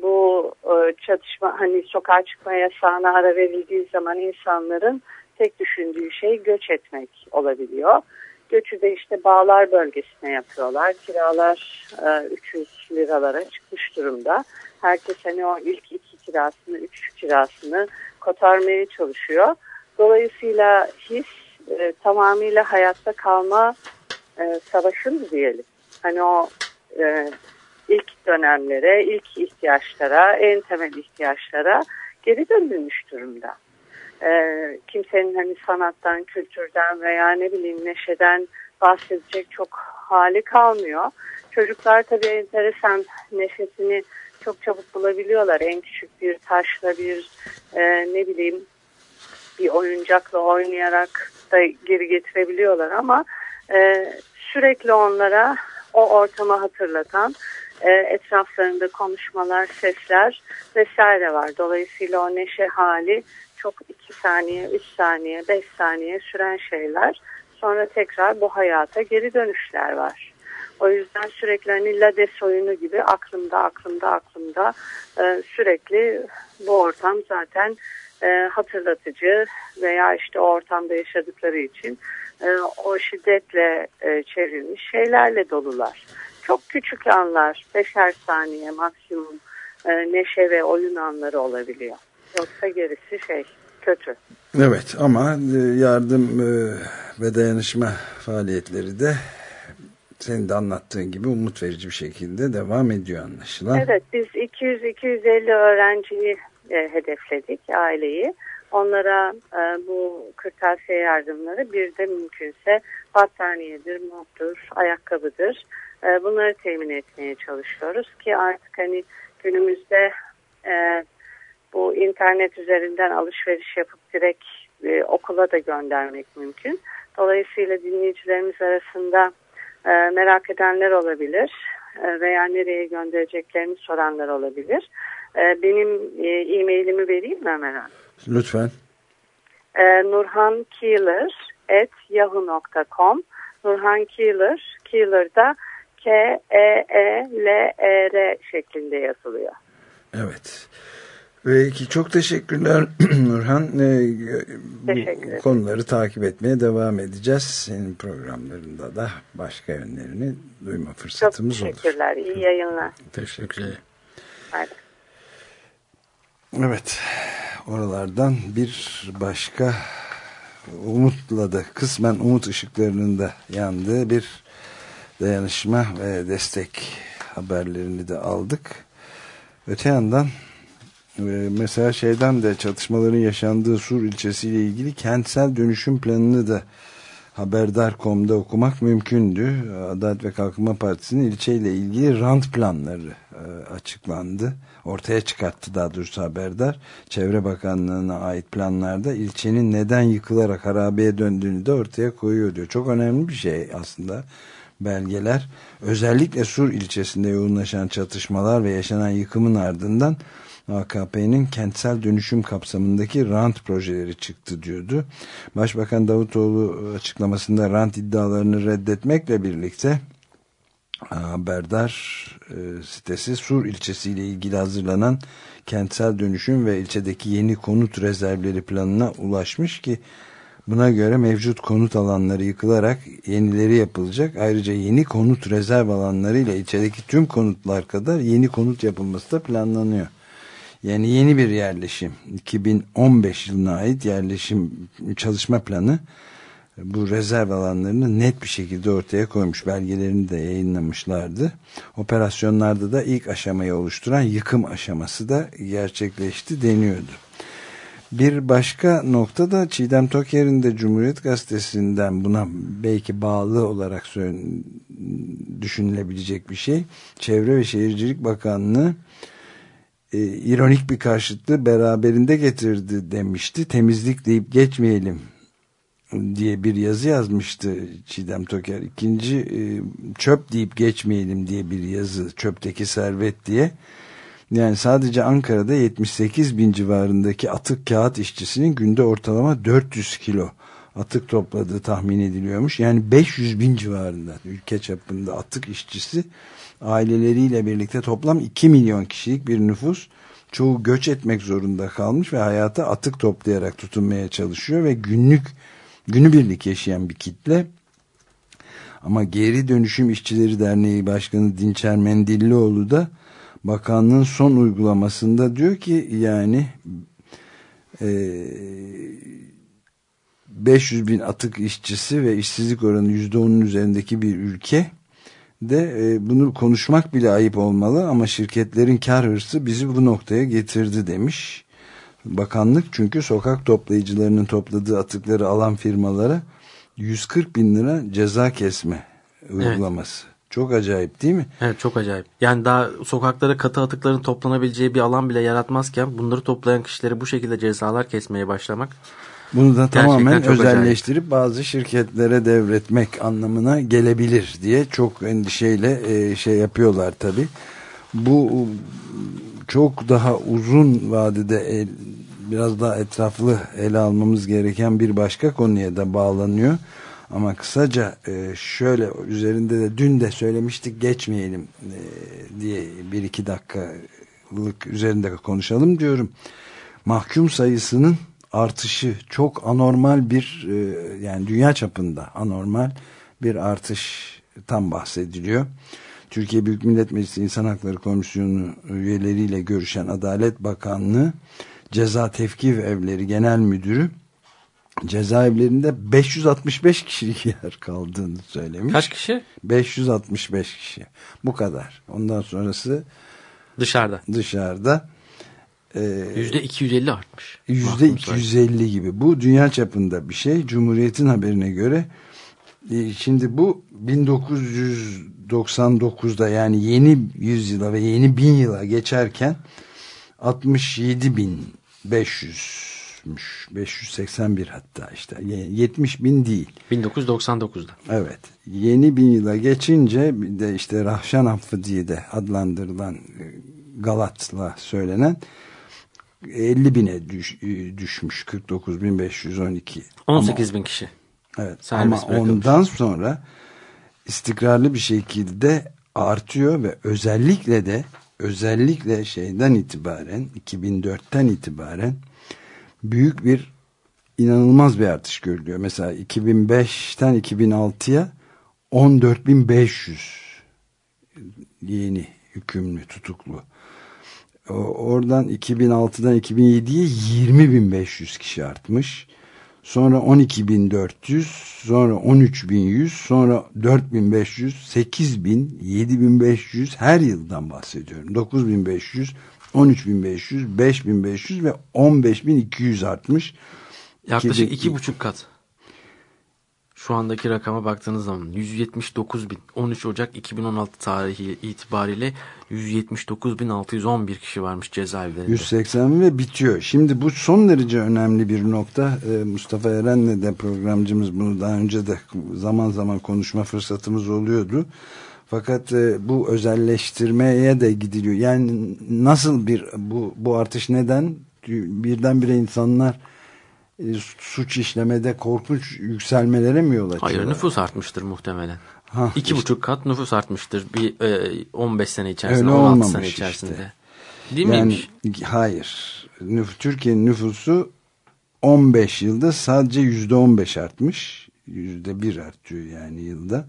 bu e, çatışma hani sokağa çıkma yasağına ara verildiği zaman insanların tek düşündüğü şey göç etmek olabiliyor. Göçü de işte bağlar bölgesine yapıyorlar. Kiralar e, 300 liralara çıkmış durumda. Herkes hani o ilk iki kirasını, üç kirasını kotarmaya çalışıyor. Dolayısıyla his e, tamamıyla hayatta kalma e, savaşı mı diyelim. Hani o e, ilk dönemlere, ilk ihtiyaçlara, en temel ihtiyaçlara geri dönülmüş durumda. E, kimsenin hani sanattan, kültürden veya ne bileyim neşeden bahsedecek çok hali kalmıyor. Çocuklar tabii enteresan neşesini çok çabuk bulabiliyorlar. En küçük bir taşla bir e, ne bileyim bir oyuncakla oynayarak da geri getirebiliyorlar ama e, sürekli onlara o ortamı hatırlatan e, etraflarında konuşmalar, sesler vesaire var. Dolayısıyla o neşe hali çok 2 saniye, 3 saniye, 5 saniye süren şeyler. Sonra tekrar bu hayata geri dönüşler var. O yüzden sürekli hani Lades oyunu gibi aklımda aklımda aklımda e, sürekli bu ortam zaten e, hatırlatıcı veya işte o ortamda yaşadıkları için e, o şiddetle e, çevrilmiş şeylerle dolular. Çok küçük anlar, beşer saniye maksimum e, neşe ve oyun anları olabiliyor. Yoksa gerisi şey kötü.
Evet ama e, yardım e, ve dayanışma faaliyetleri de senin de anlattığın gibi umut verici bir şekilde devam ediyor anlaşılan.
Evet biz 200-250 öğrenciyi e, hedefledik aileyi. Onlara e, bu kırtasiye yardımları bir de mümkünse battaniyedir, monttur, ayakkabıdır. E, bunları temin etmeye çalışıyoruz ki artık hani günümüzde e, bu internet üzerinden alışveriş yapıp direkt e, okula da göndermek mümkün. Dolayısıyla dinleyicilerimiz arasında e, merak edenler olabilir e, veya nereye göndereceklerini soranlar olabilir. E, benim e, e-mailimi vereyim mi Ömer?
Lütfen.
E, Nurhan Keeler at yahoo.com Nurhan Keeler, Keeler da K-E-E-L-E-R şeklinde yazılıyor.
Evet. Peki çok teşekkürler Nurhan. Ee,
Teşekkür
bu
ederim.
konuları takip etmeye devam edeceğiz. Senin programlarında da başka yönlerini duyma
Çok
fırsatımız olur.
teşekkürler. İyi yayınlar.
Teşekkür
Hadi.
Evet. Oralardan bir başka umutla da kısmen umut ışıklarının da yandığı bir dayanışma ve destek haberlerini de aldık. Öte yandan e, mesela şeyden de çatışmaların yaşandığı Sur ilçesiyle ilgili kentsel dönüşüm planını da Haberdar.com'da okumak mümkündü. Adalet ve Kalkınma Partisi'nin ilçeyle ilgili rant planları e, açıklandı. Ortaya çıkarttı daha doğrusu Haberdar. Çevre Bakanlığı'na ait planlarda ilçenin neden yıkılarak harabeye döndüğünü de ortaya koyuyor diyor. Çok önemli bir şey aslında belgeler. Özellikle Sur ilçesinde yoğunlaşan çatışmalar ve yaşanan yıkımın ardından AKP'nin kentsel dönüşüm kapsamındaki rant projeleri çıktı diyordu. Başbakan Davutoğlu açıklamasında rant iddialarını reddetmekle birlikte Haberdar e, sitesi Sur ilçesiyle ilgili hazırlanan kentsel dönüşüm ve ilçedeki yeni konut rezervleri planına ulaşmış ki buna göre mevcut konut alanları yıkılarak yenileri yapılacak. Ayrıca yeni konut rezerv alanları ile ilçedeki tüm konutlar kadar yeni konut yapılması da planlanıyor. Yani yeni bir yerleşim 2015 yılına ait yerleşim çalışma planı bu rezerv alanlarını net bir şekilde ortaya koymuş. Belgelerini de yayınlamışlardı. Operasyonlarda da ilk aşamayı oluşturan yıkım aşaması da gerçekleşti deniyordu. Bir başka nokta da Çiğdem Toker'in de Cumhuriyet Gazetesi'nden buna belki bağlı olarak düşünülebilecek bir şey. Çevre ve Şehircilik Bakanlığı e, ironik bir karşıtlığı beraberinde getirdi demişti. Temizlik deyip geçmeyelim diye bir yazı yazmıştı Çiğdem Toker. İkinci e, çöp deyip geçmeyelim diye bir yazı çöpteki servet diye. Yani sadece Ankara'da 78 bin civarındaki atık kağıt işçisinin günde ortalama 400 kilo atık topladığı tahmin ediliyormuş. Yani 500 bin civarında ülke çapında atık işçisi aileleriyle birlikte toplam 2 milyon kişilik bir nüfus çoğu göç etmek zorunda kalmış ve hayata atık toplayarak tutunmaya çalışıyor ve günlük günübirlik yaşayan bir kitle ama Geri Dönüşüm İşçileri Derneği Başkanı Dinçer Mendillioğlu da bakanlığın son uygulamasında diyor ki yani e, 500 bin atık işçisi ve işsizlik oranı %10'un üzerindeki bir ülke de e, bunu konuşmak bile ayıp olmalı ama şirketlerin kar hırsı bizi bu noktaya getirdi demiş. Bakanlık çünkü sokak toplayıcılarının topladığı atıkları alan firmalara 140 bin lira ceza kesme uygulaması. Evet. Çok acayip değil mi?
Evet çok acayip. Yani daha sokaklara katı atıkların toplanabileceği bir alan bile yaratmazken bunları toplayan kişileri bu şekilde cezalar kesmeye başlamak.
Bunu da tamamen özelleştirip acayip. bazı şirketlere devretmek anlamına gelebilir diye çok endişeyle e, şey yapıyorlar tabi. Bu çok daha uzun vadede biraz daha etraflı ele almamız gereken bir başka konuya da bağlanıyor. Ama kısaca şöyle üzerinde de dün de söylemiştik geçmeyelim diye bir iki dakikalık üzerinde konuşalım diyorum. Mahkum sayısının artışı çok anormal bir yani dünya çapında anormal bir artış tam bahsediliyor. Türkiye Büyük Millet Meclisi İnsan Hakları Komisyonu üyeleriyle görüşen Adalet Bakanlığı Ceza Tevkif Evleri Genel Müdürü cezaevlerinde 565 kişilik yer kaldığını söylemiş.
Kaç kişi?
565 kişi. Bu kadar. Ondan sonrası
Dışarıda.
dışarıda. Ee,
Yüzde 250 artmış.
Yüzde
Mahkum sayısı.
250 gibi. Bu dünya çapında bir şey. Cumhuriyet'in haberine göre e, şimdi bu 1999'da yani yeni yüzyıla ve yeni bin yıla geçerken 67.500'müş. 581 hatta işte. Ye- 70 bin değil.
1999'da.
Evet. Yeni bin yıla geçince bir de işte Rahşan Affı diye de adlandırılan e, Galat'la söylenen 50 bine düş- e, düşmüş 49.512
18 bin kişi.
evet
serbest
ama ondan sonra istikrarlı bir şekilde artıyor ve özellikle de özellikle şeyden itibaren 2004'ten itibaren büyük bir inanılmaz bir artış görülüyor. Mesela 2005'ten 2006'ya 14.500 yeni hükümlü tutuklu. Oradan 2006'dan 2007'ye 20.500 kişi artmış. Sonra 12.400, sonra 13.100, sonra 4.500, 8.000, 7.500 her yıldan bahsediyorum. 9.500, 13.500, 5.500 ve 15.200 artmış.
Yaklaşık İki- buçuk kat. Şu andaki rakama baktığınız zaman 179 bin 13 Ocak 2016 tarihi itibariyle 179.611 kişi varmış cezaevlerinde.
180 ve bitiyor. Şimdi bu son derece önemli bir nokta. Ee, Mustafa Eren'le de programcımız bunu daha önce de zaman zaman konuşma fırsatımız oluyordu. Fakat e, bu özelleştirmeye de gidiliyor. Yani nasıl bir bu, bu artış neden? Birdenbire insanlar e, suç işlemede korkunç yükselmelere mi yol açıyorlar?
Hayır nüfus artmıştır muhtemelen.
Ha,
İki
işte.
buçuk kat nüfus artmıştır bir e, 15 sene içerisinde
Öyle
16
olmamış
sene
işte.
içerisinde. Değil
yani,
miymiş?
Hayır. Nüf Türkiye'nin nüfusu 15 yılda sadece yüzde 15 artmış. Yüzde bir artıyor yani yılda.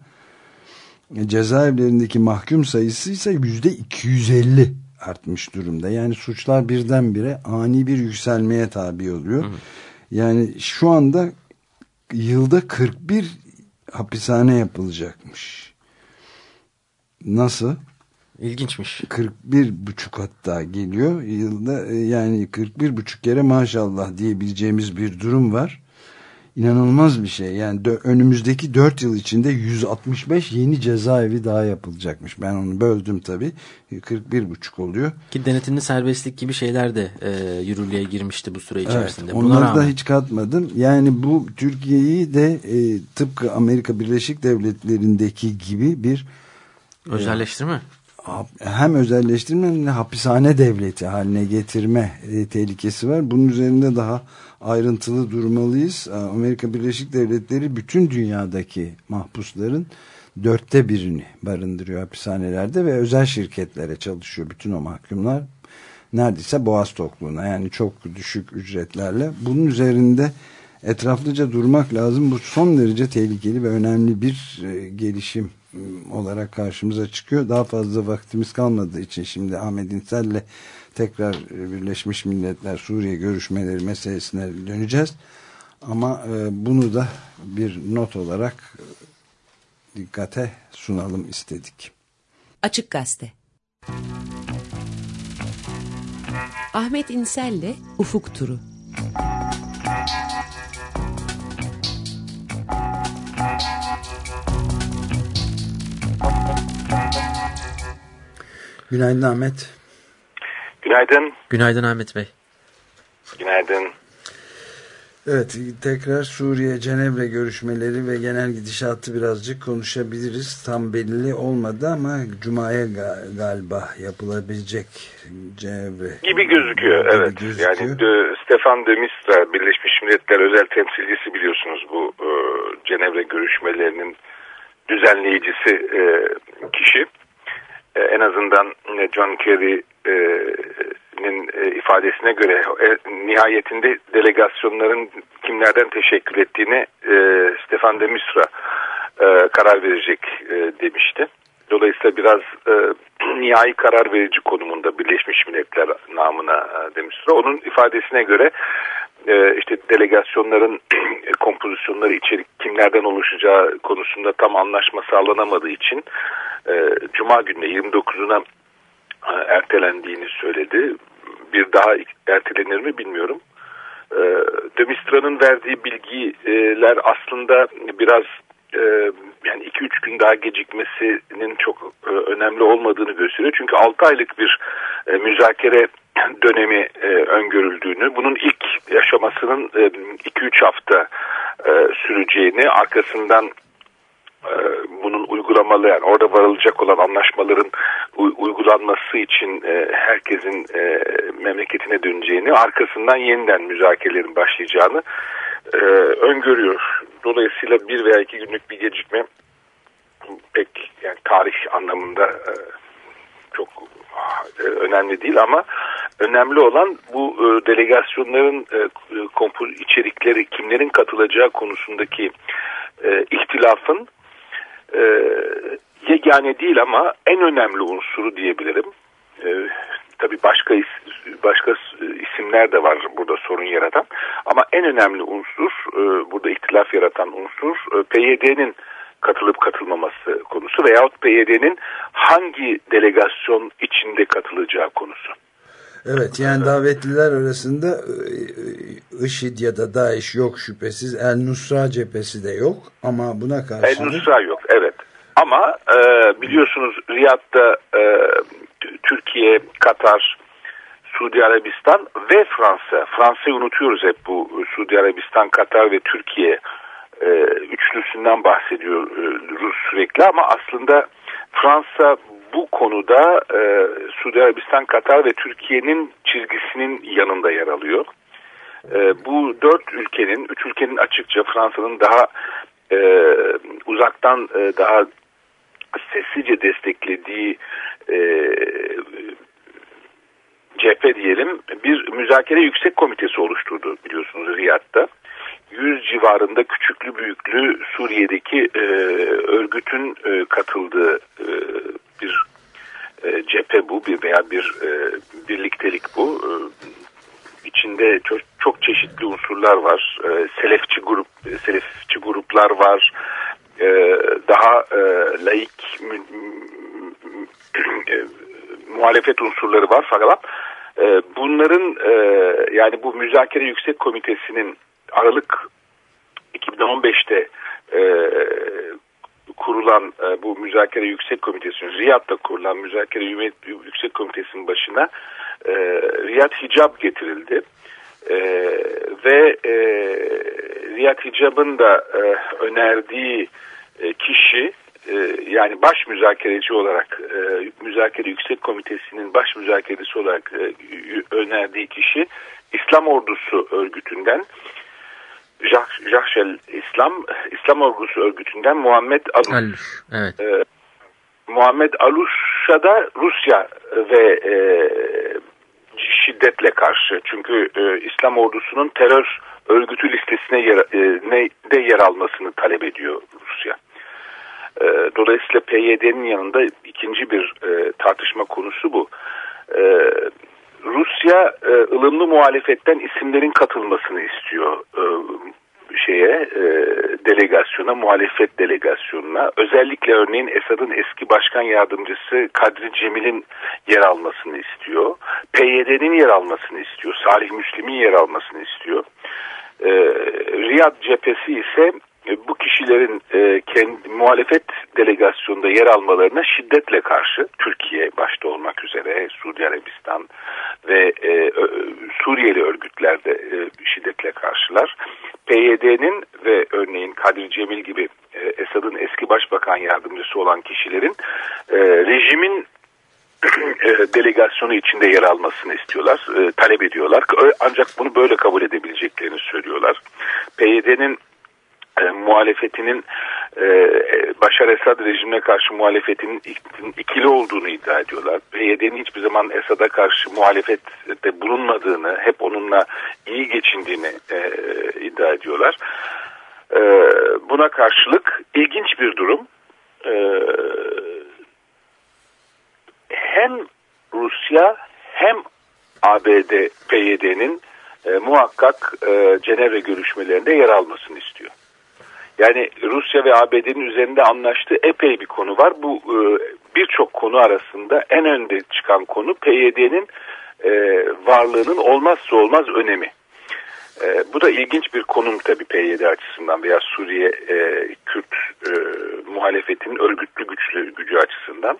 E, Cezaevlerindeki mahkum sayısı ise yüzde 250 artmış durumda. Yani suçlar birdenbire ani bir yükselmeye tabi oluyor. Yani şu anda yılda 41 hapishane yapılacakmış. Nasıl?
İlginçmiş.
41 buçuk hatta geliyor yılda e, yani 41 buçuk kere maşallah diyebileceğimiz bir durum var. İnanılmaz bir şey yani dö- önümüzdeki 4 yıl içinde 165 yeni cezaevi daha yapılacakmış. Ben onu böldüm tabi 41 buçuk oluyor.
Ki denetimli serbestlik gibi şeyler de e, yürürlüğe girmişti bu süre içerisinde.
Evet, onları da
rağmen
hiç katmadım. Yani bu Türkiye'yi de e, tıpkı Amerika Birleşik Devletleri'ndeki gibi bir
özelleştirme.
hap- hem özelleştirme hem de hapishane devleti haline getirme e, tehlikesi var. Bunun üzerinde daha ayrıntılı durmalıyız. E, Amerika Birleşik Devletleri bütün dünyadaki mahpusların dörtte birini barındırıyor hapishanelerde ve özel şirketlere çalışıyor bütün o mahkumlar. Neredeyse boğaz tokluğuna yani çok düşük ücretlerle. Bunun üzerinde etraflıca durmak lazım. Bu son derece tehlikeli ve önemli bir e, gelişim m, olarak karşımıza çıkıyor. Daha fazla vaktimiz kalmadığı için şimdi Ahmet İnsel'le tekrar e, Birleşmiş Milletler Suriye görüşmeleri meselesine döneceğiz. Ama e, bunu da bir not olarak e, dikkate sunalım istedik.
Açık Gazete Ahmet İnsel'le Ufuk Turu
Günaydın Ahmet.
Günaydın.
Günaydın Ahmet Bey.
Günaydın.
Evet tekrar Suriye Cenevre görüşmeleri ve genel gidişatı birazcık konuşabiliriz. Tam belli olmadı ama Cuma'ya ga- galiba yapılabilecek Cenevre
Gibi gözüküyor
gibi
evet.
gözüküyor.
Yani de, Stefan de Mistra Birleşmiş Milletler özel temsilcisi biliyorsunuz bu e, Cenevre görüşmelerinin düzenleyicisi e, kişi. E, en azından e, John Kerry'nin e, ifadesine göre e, nihayetinde delegasyonların kimlerden teşekkür ettiğini e, Stefan de Mistra e, karar verecek e, demişti. Dolayısıyla biraz e, nihai karar verici konumunda Birleşmiş Milletler namına e, demiştir. Onun ifadesine göre e, işte delegasyonların kompozisyonları içerik kimlerden oluşacağı konusunda tam anlaşma sağlanamadığı için e, Cuma gününe 29'una e, ertelendiğini söyledi. Bir daha ertelenir mi bilmiyorum. E, Demistra'nın verdiği bilgiler aslında biraz e, yani 2-3 gün daha gecikmesinin çok e, önemli olmadığını gösteriyor. Çünkü 6 aylık bir e, müzakere dönemi e, öngörüldüğünü, bunun ilk yaşamasının 2-3 hafta süreceğini, arkasından uygulamalı yani orada varılacak olan anlaşmaların uygulanması için herkesin memleketine döneceğini, arkasından yeniden müzakerelerin başlayacağını öngörüyor. Dolayısıyla bir veya iki günlük bir gecikme pek yani tarih anlamında çok önemli değil ama önemli olan bu delegasyonların kompul içerikleri kimlerin katılacağı konusundaki ihtilafın yegane değil ama en önemli unsuru diyebilirim. Tabii başka başka isimler de var burada sorun yaratan ama en önemli unsur burada ihtilaf yaratan unsur PYD'nin katılıp katılmaması konusu veyahut PYD'nin hangi delegasyon içinde katılacağı konusu.
Evet yani davetliler arasında IŞİD ya da DAEŞ yok şüphesiz. El Nusra cephesi de yok ama buna karşı...
El Nusra yok. Ama e, biliyorsunuz Riyad'da e, Türkiye, Katar, Suudi Arabistan ve Fransa. Fransa'yı unutuyoruz hep bu Suudi Arabistan, Katar ve Türkiye e, üçlüsünden bahsediyor e, sürekli ama aslında Fransa bu konuda e, Suudi Arabistan, Katar ve Türkiye'nin çizgisinin yanında yer alıyor. E, bu dört ülkenin, üç ülkenin açıkça Fransa'nın daha e, uzaktan e, daha sessizce desteklediği e, cephe diyelim bir müzakere yüksek komitesi oluşturdu biliyorsunuz Riyad'da. 100 civarında küçüklü büyüklü Suriye'deki e, örgütün e, katıldığı e, bir e, cephe bu bir veya bir e, birliktelik bu. E, içinde çok, çok çeşitli unsurlar var. E, selefçi grup, selefçi gruplar var. E, daha e, laik mü, e, muhalefet unsurları var falan. E, bunların e, yani bu müzakere yüksek komitesinin Aralık 2015'te e, kurulan e, bu müzakere yüksek komitesinin Riyad'da kurulan müzakere yüksek komitesinin başına e, Riyad Hicab getirildi. E, ve e, Riyad Hicab'ın da e, önerdiği e, kişi e, yani baş müzakereci olarak e, müzakere yüksek komitesinin baş müzakeresi olarak e, önerdiği kişi İslam ordusu örgütünden Jahşel İslam İslam ordusu örgütünden Muhammed Aluş.
Aluş evet.
E, Muhammed Aluş'a da Rusya ve e, şiddetle karşı. Çünkü e, İslam ordusunun terör örgütü listesine yer, e, ne, de yer almasını talep ediyor Rusya. E, dolayısıyla PYD'nin yanında ikinci bir e, tartışma konusu bu. E, Rusya e, ılımlı muhalefetten isimlerin katılmasını istiyor e, şeye e, delegasyona, muhalefet delegasyonuna. Özellikle örneğin Esad'ın eski başkan yardımcısı Kadri Cemil'in yer almasını istiyor. PYD'nin yer almasını istiyor. Salih Müslim'in yer almasını istiyor. E, Riyad cephesi ise e, bu kişilerin e, kendi muhalefet delegasyonunda yer almalarına şiddetle karşı Türkiye başta olmak üzere Suudi Arabistan ve e, Suriyeli örgütler de e, şiddetle karşılar. PYD'nin ve örneğin Kadir Cemil gibi e, Esad'ın eski başbakan yardımcısı olan kişilerin e, rejimin e, delegasyonu içinde yer almasını istiyorlar, e, talep ediyorlar. Ancak bunu böyle kabul edebileceklerini söylüyorlar. PYD'nin e, muhalefetinin e, Başar Esad rejimine karşı muhalefetinin ikili olduğunu iddia ediyorlar. PYD'nin hiçbir zaman Esad'a karşı muhalefette bulunmadığını, hep onunla iyi geçindiğini e, iddia ediyorlar. E, buna karşılık ilginç bir durum. E, hem Rusya hem ABD PYD'nin e, muhakkak e, Cenevre görüşmelerinde yer almasını istiyor. Yani Rusya ve ABD'nin üzerinde anlaştığı epey bir konu var. Bu e, birçok konu arasında en önde çıkan konu PYD'nin e, varlığının olmazsa olmaz önemi. E, bu da ilginç bir konum tabii PYD açısından veya Suriye e, Kürt e, muhalefetinin örgütlü güçlü gücü açısından.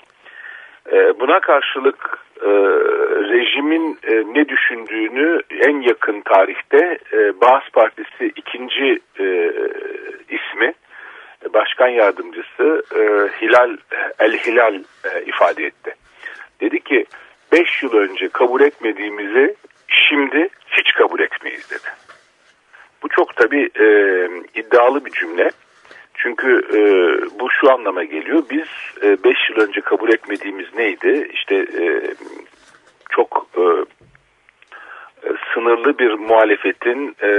E, buna karşılık e, rejimin e, ne düşündüğünü en yakın tarihte e, Baas Partisi ikinci ismi başkan yardımcısı Hilal El Hilal ifade etti. Dedi ki 5 yıl önce kabul etmediğimizi şimdi hiç kabul etmeyiz dedi. Bu çok tabii e, iddialı bir cümle. Çünkü e, bu şu anlama geliyor. Biz 5 e, yıl önce kabul etmediğimiz neydi? İşte e, çok e, e, sınırlı bir muhalefetin e,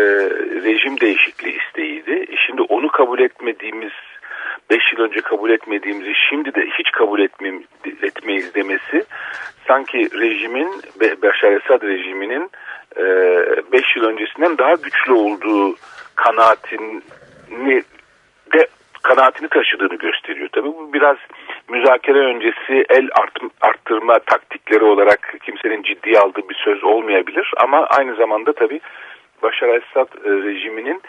rejim değişikliği isteğiydi. E, Şimdi onu kabul etmediğimiz 5 yıl önce kabul etmediğimizi şimdi de hiç kabul etme, etmeyiz demesi sanki rejimin Beşar Esad rejiminin 5 yıl öncesinden daha güçlü olduğu kanaatini de kanaatini taşıdığını gösteriyor. Tabii bu biraz müzakere öncesi el art, arttırma taktikleri olarak kimsenin ciddiye aldığı bir söz olmayabilir. Ama aynı zamanda tabii Başar Esad e, rejiminin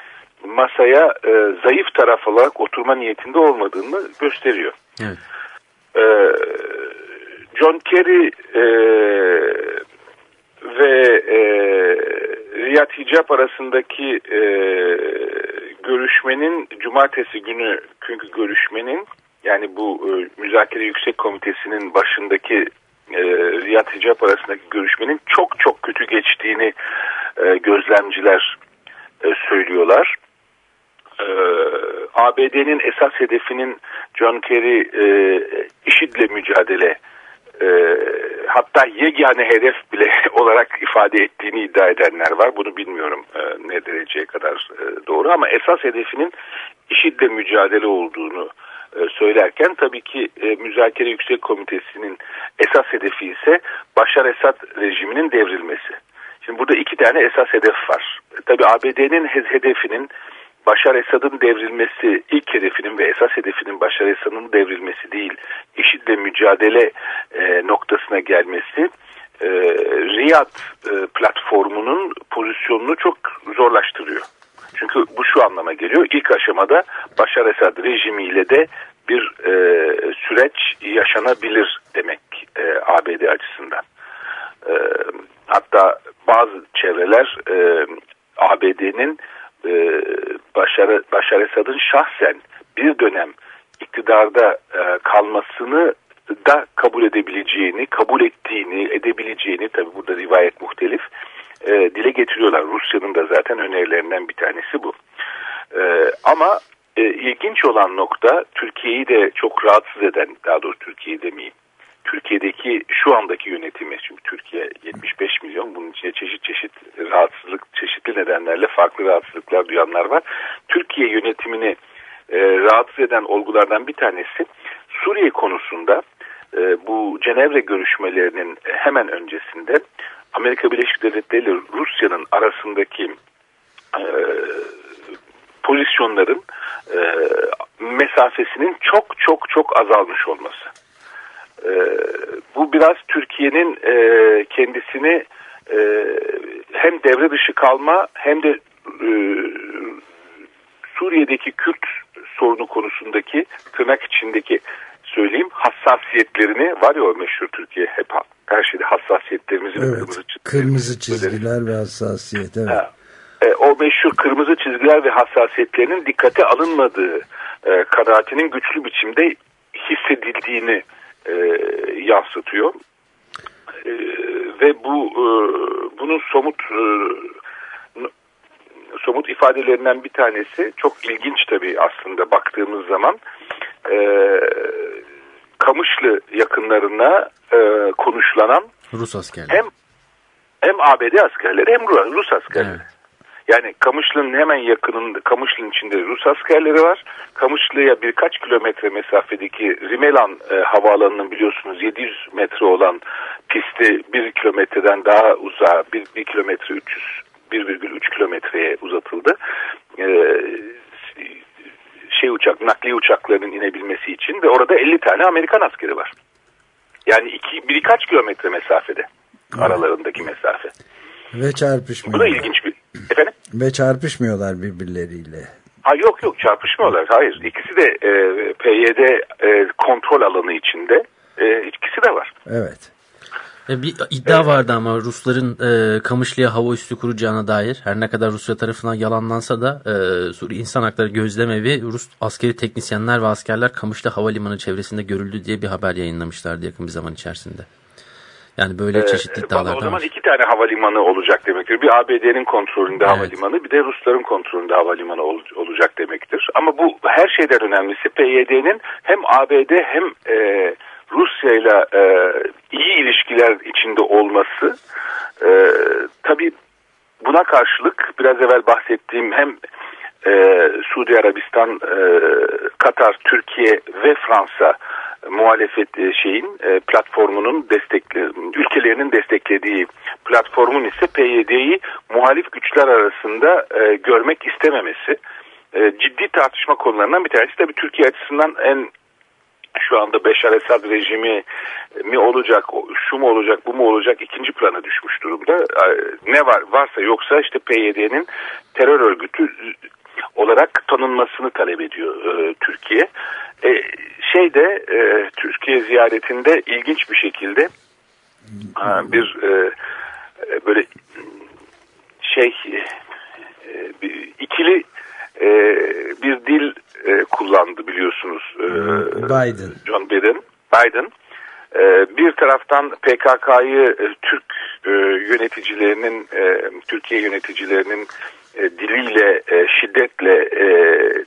masaya e, zayıf taraf olarak oturma niyetinde olmadığını gösteriyor.
Evet.
E, John Kerry e, ve e, Riyad Hicab arasındaki e, görüşmenin cumartesi günü çünkü görüşmenin yani bu e, müzakere yüksek komitesinin başındaki e, Riyad Hicab arasındaki görüşmenin çok çok kötü geçtiğini e, gözlemciler e, söylüyorlar. E, ABD'nin esas hedefinin John Kerry e, IŞİD'le mücadele e, hatta yegane hedef bile olarak ifade ettiğini iddia edenler var. Bunu bilmiyorum e, ne dereceye kadar e, doğru ama esas hedefinin IŞİD'le mücadele olduğunu e, söylerken tabii ki e, Müzakere Yüksek Komitesi'nin esas hedefi ise Başar Esad rejiminin devrilmesi. Şimdi burada iki tane esas hedef var. E, tabii ABD'nin hedefinin Başar Esad'ın devrilmesi ilk hedefinin ve esas hedefinin Başar Esad'ın devrilmesi değil, IŞİD'le mücadele e, noktasına gelmesi e, Riyad e, platformunun pozisyonunu çok zorlaştırıyor. Çünkü bu şu anlama geliyor. İlk aşamada Başar Esad rejimiyle de bir e, süreç yaşanabilir demek e, ABD açısından. E, hatta bazı çevreler e, ABD'nin e, Başar, Başar Esad'ın şahsen bir dönem iktidarda e, kalmasını da kabul edebileceğini, kabul ettiğini, edebileceğini tabi burada rivayet muhtelif e, dile getiriyorlar. Rusya'nın da zaten önerilerinden bir tanesi bu. E, ama e, ilginç olan nokta Türkiye'yi de çok rahatsız eden, daha doğrusu Türkiye'yi demeyeyim. Türkiye'deki şu andaki yönetimi, çünkü Türkiye 75 milyon, bunun içine çeşit çeşit rahatsızlık, çeşitli nedenlerle farklı rahatsızlıklar duyanlar var. Türkiye yönetimini e, rahatsız eden olgulardan bir tanesi Suriye konusunda e, bu Cenevre görüşmelerinin hemen öncesinde Amerika Birleşik Devletleri ile Rusya'nın arasındaki e, pozisyonların e, mesafesinin çok çok çok azalmış olması. E, bu biraz Türkiye'nin e, kendisini e, hem devre dışı kalma hem de e, Suriye'deki Kürt sorunu konusundaki tırnak içindeki söyleyeyim hassasiyetlerini var ya o meşhur Türkiye hep her şeyde hassasiyetlerimizin
evet,
kırmızı çizgiler.
Kırmızı çizgiler ve hassasiyet evet.
Ha, e, o meşhur kırmızı çizgiler ve hassasiyetlerinin dikkate alınmadığı e, kanaatinin güçlü biçimde hissedildiğini e, yansıtıyor. E, ve bu e, bunun somut e, somut ifadelerinden bir tanesi çok ilginç tabii aslında baktığımız zaman e, Kamışlı yakınlarına e, konuşlanan
Rus askerleri.
hem hem ABD askerleri hem Rus askerleri.
Evet.
Yani Kamışlı'nın hemen yakınında, Kamışlı'nın içinde Rus askerleri var. Kamışlı'ya birkaç kilometre mesafedeki Rimelan e, havaalanının biliyorsunuz 700 metre olan pisti bir kilometreden daha uzağa, bir, bir kilometre 300 1,3 kilometreye uzatıldı. Ee, şey uçak, nakliye uçaklarının inebilmesi için ve orada 50 tane Amerikan askeri var. Yani iki, birkaç kilometre mesafede aralarındaki mesafe.
Ve
Bu da ilginç bir... Efendim?
Ve çarpışmıyorlar birbirleriyle.
Ha yok yok çarpışmıyorlar. Hayır. İkisi de e, PYD e, kontrol alanı içinde. E, ikisi de var.
Evet.
E, bir iddia vardı ama Rusların e, Kamışlı'ya hava üssü kuracağına dair. Her ne kadar Rusya tarafından yalanlansa da e, Suriye İnsan Hakları Gözlemevi Rus askeri teknisyenler ve askerler Kamışlı Havalimanı çevresinde görüldü diye bir haber yayınlamışlardı yakın bir zaman içerisinde. Yani böyle çeşitli
Ee,
iddialar
o zaman
var.
iki tane havalimanı olacak demektir. Bir ABD'nin kontrolünde
Evet.
havalimanı bir de Rusların kontrolünde havalimanı ol- olacak demektir. Ama bu her şeyden önemlisi PYD'nin hem ABD hem e, Rusya ile e, iyi ilişkiler içinde olması. E, tabii buna karşılık biraz evvel bahsettiğim hem e, Suudi Arabistan, e, Katar, Türkiye ve Fransa muhalefet e, şeyin e, platformunun destekli ülkelerinin desteklediği platformun ise PYD'yi muhalif güçler arasında e, görmek istememesi ciddi tartışma konularından bir tanesi. Tabii Türkiye açısından en şu anda Beşar Esad rejimi mi olacak, şu mu olacak, bu mu olacak ikinci plana düşmüş durumda. Ne var varsa yoksa işte PYD'nin terör örgütü olarak tanınmasını talep ediyor e, Türkiye. E, şeyde e, Türkiye ziyaretinde ilginç bir şekilde e, bir e, e, böyle şey e, bir ikili e, bir dil e, kullandı biliyorsunuz e,
Biden.
John Biden. Biden bir taraftan PKK'yı e, Türk e, yöneticilerinin e, Türkiye yöneticilerinin diliyle şiddetle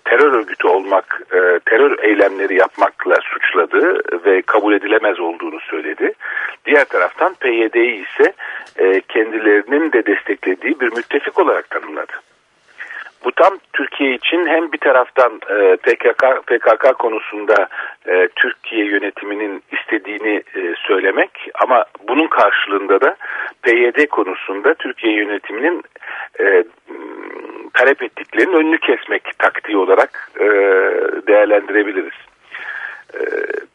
terör örgütü olmak, terör eylemleri yapmakla suçladı ve kabul edilemez olduğunu söyledi. Diğer taraftan PYD'yi ise kendilerinin de desteklediği bir müttefik olarak tanımladı. Bu tam Türkiye için hem bir taraftan e, PKK PKK konusunda e, Türkiye yönetiminin istediğini e, söylemek ama bunun karşılığında da PYD konusunda Türkiye yönetiminin e, talep ettiklerinin önünü kesmek taktiği olarak e, değerlendirebiliriz. E,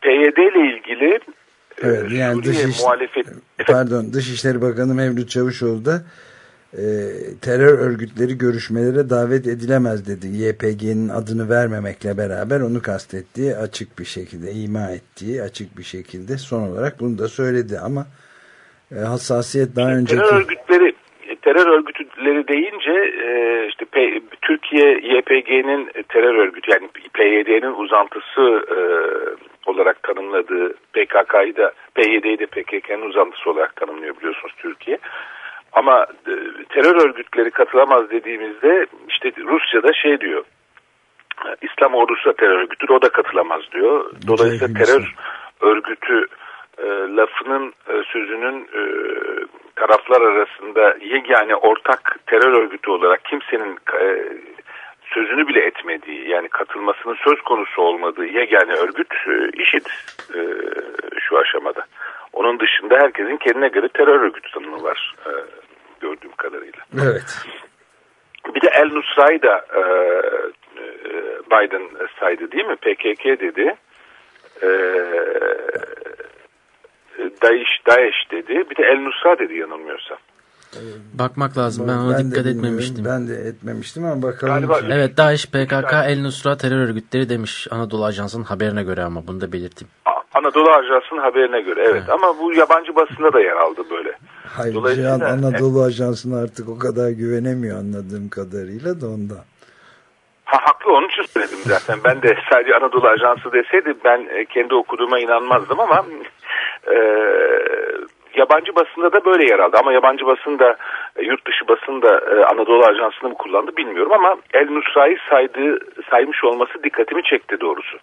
PYD ile ilgili
Evet, yani
Suriye
dış iş-
muhalefet
Pardon Dışişleri Bakanı Mevlüt Çavuşoğlu da e, terör örgütleri görüşmelere davet edilemez dedi. YPG'nin adını vermemekle beraber onu kastettiği açık bir şekilde ima ettiği açık bir şekilde son olarak bunu da söyledi ama e, hassasiyet daha önceki
Terör örgütleri terör örgütleri deyince e, işte P- Türkiye YPG'nin terör örgütü yani PYD'nin uzantısı e, olarak tanımladığı PKK'yı da PYD'yi de PKK'nın uzantısı olarak tanımlıyor biliyorsunuz Türkiye. Ama e, terör örgütleri katılamaz dediğimizde işte Rusya'da şey diyor. İslam ordusu da terör örgütüdür o da katılamaz diyor. Dolayısıyla terör örgütü e, lafının e, sözünün e, taraflar arasında yegane ortak terör örgütü olarak kimsenin e, sözünü bile etmediği yani katılmasının söz konusu olmadığı yegane örgüt e, IŞİD e, şu aşamada. Onun dışında herkesin kendine göre terör örgütü tanımı var e, gördüğüm kadarıyla.
evet
Bir de El Nusra'yı da e, e, Biden saydı değil mi? PKK dedi. E, Daesh, Daesh dedi. Bir de El Nusra dedi yanılmıyorsam.
Bakmak lazım. Ben ona
de
dikkat etmemiştim.
Ben de etmemiştim ama bakalım.
Galiba-.
Evet DAEŞ, PKK, El Nusra terör örgütleri demiş Anadolu Ajansı'nın haberine göre ama bunu da belirteyim.
Anadolu Ajansı'nın haberine göre evet. Ama bu yabancı basında da yer aldı böyle.
Hayır,
Dolayısıyla-
Cihan Anadolu Ajansı'na artık o kadar güvenemiyor anladığım kadarıyla da ondan.
Ha, haklı onun için söyledim zaten. Ben de sadece Anadolu Ajansı deseydi ben e, kendi okuduğuma inanmazdım ama e, yabancı basında da böyle yer aldı. Ama yabancı basında e, yurt dışı basında e, Anadolu Ajansı'nı mı kullandı bilmiyorum ama El Nusra'yı saydığı, saymış olması dikkatimi çekti doğrusu.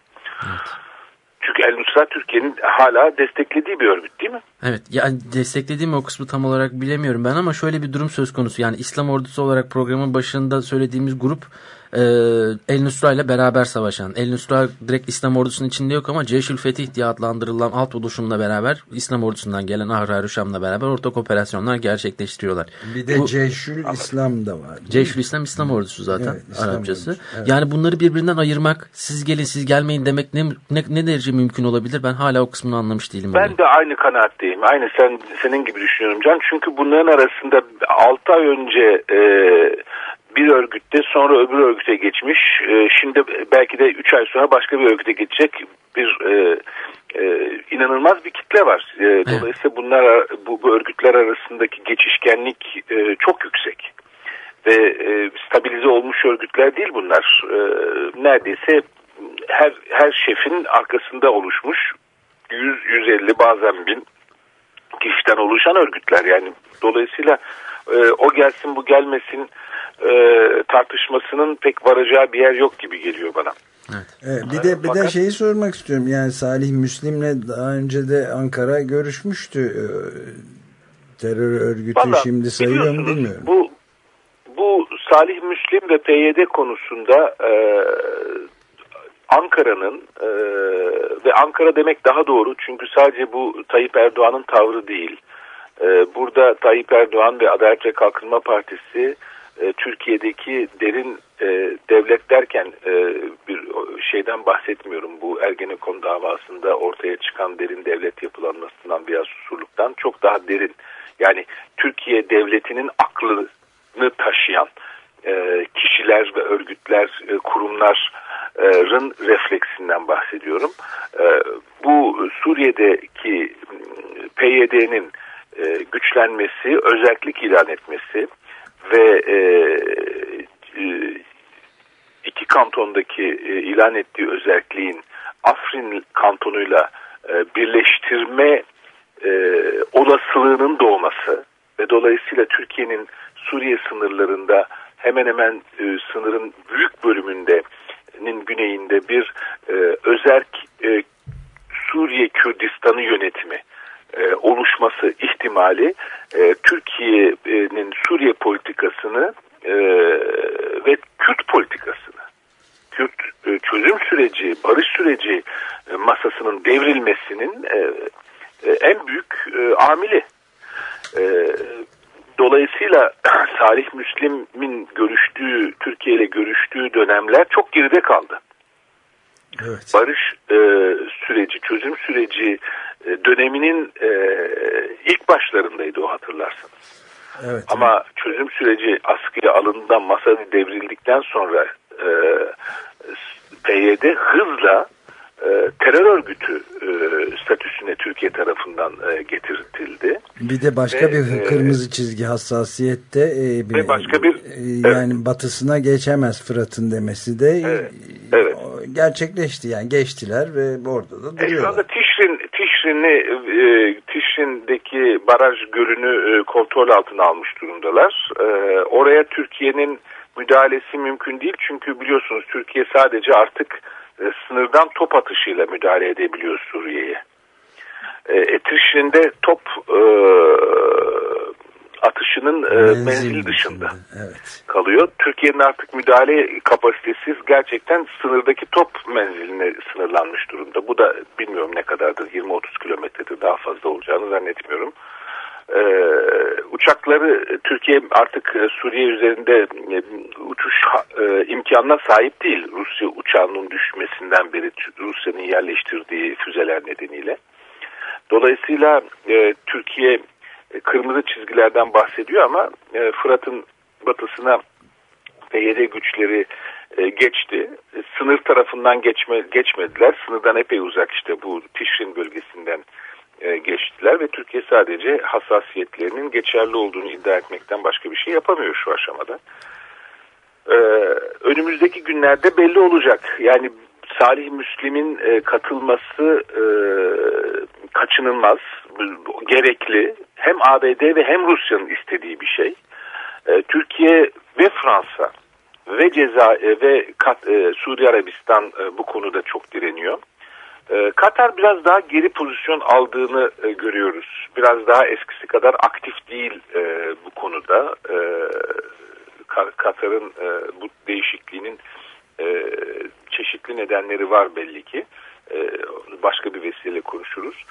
Çünkü El Nusra Türkiye'nin hala desteklediği bir örgüt değil mi?
Evet yani desteklediğim o kısmı tam olarak bilemiyorum ben ama şöyle bir durum söz konusu. Yani İslam ordusu olarak programın başında söylediğimiz grup e, El Nusra ile beraber savaşan. El Nusra direkt İslam ordusunun içinde yok ama Ceşül Fetih diye adlandırılan alt oluşumla beraber İslam ordusundan gelen Ahrar Şam'la beraber ortak operasyonlar gerçekleştiriyorlar.
Bir de
Bu-
Ceşül İslam da var.
Ceşül İslam İslam ordusu zaten
Evet, İslam
Arapçası.
ordusu, evet.
Yani bunları birbirinden ayırmak, siz gelin siz gelmeyin demek ne, ne, ne derece mümkün olabilir? Ben hala o kısmını anlamış değilim.
Ben de aynı kanaatteyim. Aynı sen senin gibi düşünüyorum Can. Çünkü bunların arasında 6 ay önce e, bir örgütte sonra öbür örgüte geçmiş. E, şimdi belki de 3 ay sonra başka bir örgüte geçecek bir e, e, inanılmaz bir kitle var. E, dolayısıyla bunlar bu, bu örgütler arasındaki geçişkenlik e, çok yüksek. Ve e, stabilize olmuş örgütler değil bunlar. E, neredeyse her her şefin arkasında oluşmuş 100 150 bazen 1000 kişiden oluşan örgütler yani dolayısıyla e, o gelsin bu gelmesin e, tartışmasının pek varacağı bir yer yok gibi geliyor bana.
Evet, bir de bir de şeyi sormak istiyorum. Yani Salih Müslim'le daha önce de Ankara görüşmüştü. Ee, Terör örgütü
Vallahi
şimdi sayıyor mu bilmiyorum.
Bu bu Salih Müslim ve PYD konusunda e, Ankara'nın e, ve Ankara demek daha doğru çünkü sadece bu Tayyip Erdoğan'ın tavrı değil. E, burada Tayyip Erdoğan ve Adalet ve Kalkınma Partisi e, Türkiye'deki derin e, devlet derken e, bir şeyden bahsetmiyorum. Bu Ergenekon davasında ortaya çıkan derin devlet yapılanmasından veya susurluktan çok daha derin. Yani Türkiye devletinin aklını taşıyan kişiler ve örgütler, kurumların refleksinden bahsediyorum. Bu Suriye'deki PYD'nin e, güçlenmesi, özellik ilan etmesi ve e, e, iki kantondaki e, ilan ettiği özelliğin Afrin kantonuyla e, birleştirme e, olasılığının doğması ve dolayısıyla Türkiye'nin Suriye sınırlarında hemen hemen e, sınırın büyük bölümünde'nin güneyinde bir e, özerk e, Suriye Kürdistan'ı yönetimi e, oluşması ihtimali e, Türkiye'nin Suriye politikasını e, ve Kürt politikasını Kürt çözüm süreci, barış süreci masasının devrilmesinin en büyük amili. Dolayısıyla Salih Müslim'in görüştüğü, Türkiye ile görüştüğü dönemler çok geride kaldı.
Evet.
Barış e, süreci, çözüm süreci e, döneminin e, ilk başlarındaydı o hatırlarsanız.
Evet.
Ama çözüm süreci askıya alındığından masada devrildikten sonra e, PYD hızla terör örgütü e, statüsüne Türkiye tarafından e, getirtildi.
Bir de başka
Ve,
bir
e,
kırmızı çizgi hassasiyette e, bir-
Ve başka bir-
e, yani batısına geçemez Fırat'ın demesi de e,
Evet, evet.
gerçekleşti yani geçtiler ve orada da
E, şu
duruyorlar.
anda Tişrin, Tişrin'i, e, Tişrin'deki baraj gölünü e, kontrol altına almış durumdalar. E, oraya Türkiye'nin müdahalesi mümkün değil çünkü biliyorsunuz Türkiye sadece artık e, sınırdan top atışıyla müdahale edebiliyor Suriye'ye. E, e, Tişrin'de top e, atışının e,
Menzil
menzil dışında
Evet.
kalıyor. Türkiye'nin artık müdahale kapasitesi gerçekten sınırdaki top menziline sınırlanmış durumda. Bu da bilmiyorum ne kadardır 20-30 kilometredir daha fazla olacağını zannetmiyorum. Ee, uçakları Türkiye artık e, Suriye üzerinde e, uçuş e, imkanına sahip değil. Rusya uçağının düşmesinden beri Rusya'nın yerleştirdiği füzeler nedeniyle. Dolayısıyla e, Türkiye e, kırmızı çizgilerden bahsediyor ama e, Fırat'ın batısına PYD güçleri e, geçti. E, sınır tarafından geçme, geçmediler. Sınırdan epey uzak işte bu Tişrin bölgesinden e, geçtiler ve Türkiye sadece hassasiyetlerinin geçerli olduğunu iddia etmekten başka bir şey yapamıyor şu aşamada. E, önümüzdeki günlerde belli olacak. Yani Salih Müslim'in e, katılması kaçınılmaz, gerekli. Hem ABD ve hem Rusya'nın istediği bir şey. Türkiye ve Fransa ve Ceza ve Kat, e, Arabistan bu konuda çok direniyor. E, Katar biraz daha geri pozisyon aldığını e, görüyoruz. Biraz daha eskisi kadar aktif değil e, bu konuda. E, Ka- Katar'ın e, bu değişikliğinin çeşitli nedenleri var belli ki. E, başka bir vesileyle konuşuruz.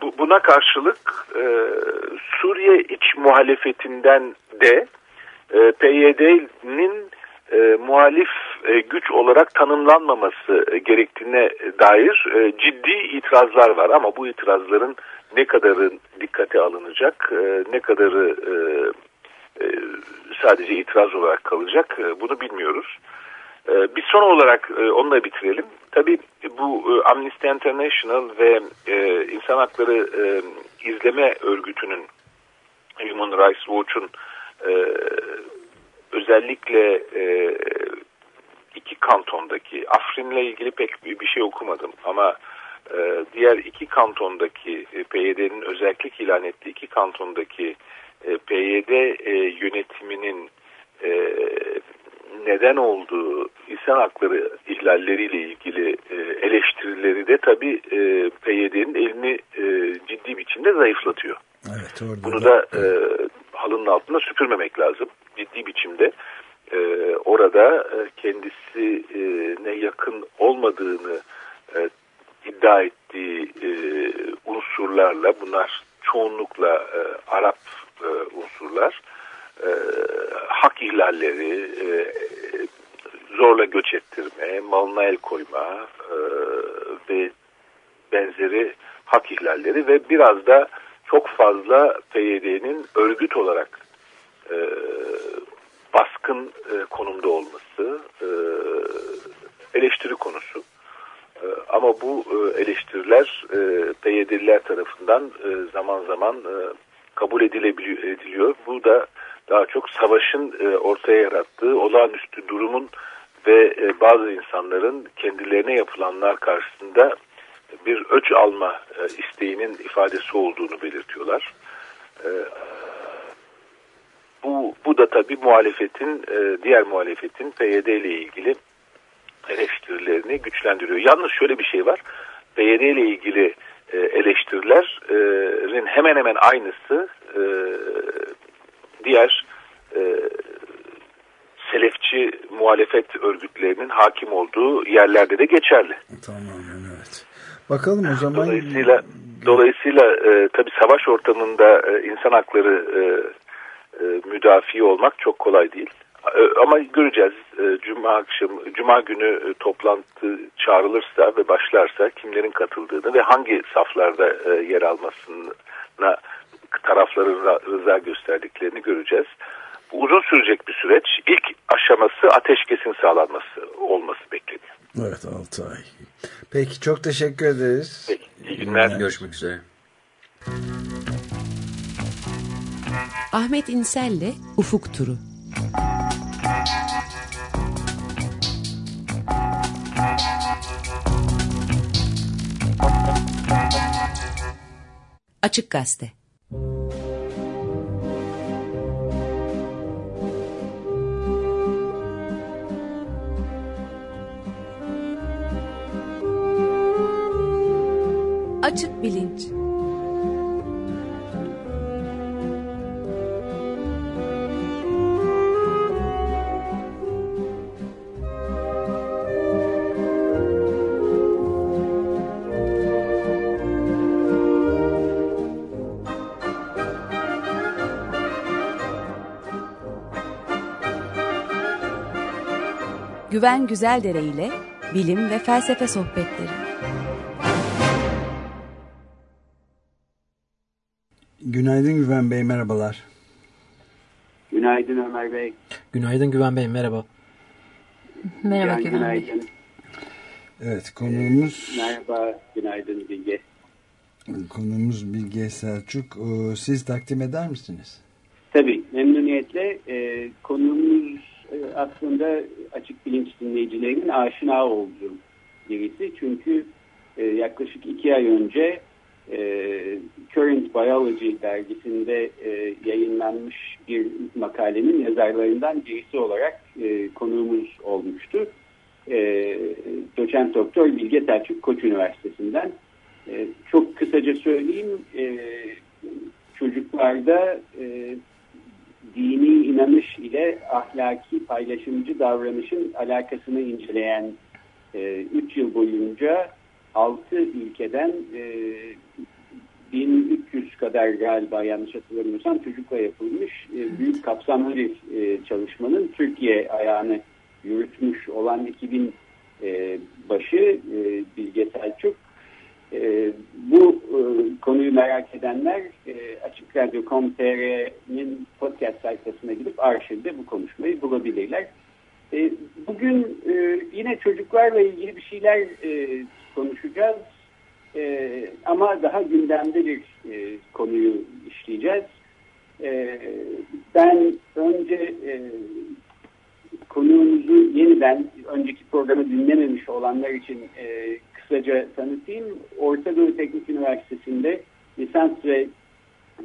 Bu, buna karşılık Suriye iç muhalefetinden de PYD'nin e, muhalif e, güç olarak tanımlanmaması e, gerektiğine dair e, ciddi itirazlar var ama bu itirazların ne kadarı dikkate alınacak, e, ne kadarı e, e, sadece itiraz olarak kalacak e, bunu bilmiyoruz. E, bir son olarak e, onunla bitirelim. Tabii bu e, Amnesty International ve e, İnsan Hakları e, İzleme Örgütü'nün Human Rights Watch'un e, özellikle e, iki kantondaki Afrin'le ilgili pek bir bir şey okumadım ama e, diğer iki kantondaki e, PYD'nin özellik ilan ettiği iki kantondaki e, PYD e, yönetiminin e, neden olduğu insan hakları ihlalleriyle ilgili e, eleştirileri de tabii e, PYD'nin elini e, ciddi biçimde zayıflatıyor.
Evet orada
Bunu da e, halının altına süpürmemek lazım. Ciddi biçimde e, orada e, kendisine yakın olmadığını e, iddia ettiği e, unsurlarla bunlar çoğunlukla e, Arap e, unsurlar e, hak ihlalleri, e, zorla göç ettirme, malına el koyma e, ve benzeri hak ihlalleri ve biraz da çok fazla PYD'nin örgüt olarak e, baskın e, konumda olması e, eleştiri konusu. E, ama bu e, eleştiriler e, PYD'liler tarafından e, zaman zaman e, kabul ediliyor. Bu da daha çok savaşın e, ortaya yarattığı olağanüstü durumun ve e, bazı insanların kendilerine yapılanlar karşısında bir öç alma e, isteğinin ifadesi olduğunu belirtiyorlar. E, da tabii muhalefetin, e, diğer muhalefetin PYD ile ilgili eleştirilerini güçlendiriyor. Yalnız şöyle bir şey var. PYD ile ilgili e, eleştirilerin hemen hemen aynısı e, diğer e, selefçi muhalefet örgütlerinin hakim olduğu yerlerde de geçerli.
Tamamen evet. Bakalım o zaman.
Dolayısıyla dolayısıyla e, tabii savaş ortamında e, insan hakları e, e, müdafi olmak çok kolay değil. E, ama göreceğiz. E, Cuma akşamı, Cuma günü e, toplantı çağrılırsa ve başlarsa kimlerin katıldığını ve hangi saflarda e, yer almasına tarafların ra- rıza gösterdiklerini göreceğiz. Bu uzun sürecek bir süreç. İlk aşaması ateşkesin sağlanması olması bekleniyor.
Evet 6 ay. Peki çok teşekkür ederiz.
Peki, iyi günler.
Görüşmek üzere.
Ahmet İnsel'le Ufuk Turu. Açık Gazete Güven Güzeldere ile bilim ve felsefe sohbetleri.
Günaydın Güven Bey merhabalar.
Günaydın Ömer Bey.
Günaydın Güven Bey merhaba.
Merhaba
Can,
Güven Bey.
günaydın.
Evet konuğumuz
Merhaba, günaydın Bilge.
konuğumuz Bilge Selçuk. Ee, Siz takdim eder misiniz?
Tabii, memnuniyetle e, konumuz e, aslında açık bilinç dinleyicilerinin aşina olduğu birisi. Çünkü e, yaklaşık iki ay önce e, Current Biology dergisinde e, yayınlanmış bir makalenin yazarlarından birisi olarak e, konuğumuz olmuştu. E, doçent doktor Bilge Selçuk Koç Üniversitesi'nden. E, çok kısaca söyleyeyim, e, çocuklarda e, dini inanış ile ahlaki paylaşımcı davranışın alakasını inceleyen 3 yıl boyunca 6 ülkeden 1300 kadar galiba yanlış hatırlamıyorsam çocukla yapılmış büyük kapsamlı bir çalışmanın Türkiye ayağını yürütmüş olan 2000 başı Bilge Selçuk e, bu e, konuyu merak edenler e, Açık Radyo.com.tr'nin podcast sayfasına gidip arşivde bu konuşmayı bulabilirler. E, bugün e, yine çocuklarla ilgili bir şeyler konuşacağız. Ama daha gündemde bir konuyu işleyeceğiz. Ben önce konuğumuzu yeniden önceki programı dinlememiş olanlar için kısaca tanıtayım. Orta Doğu Teknik Üniversitesi'nde lisans ve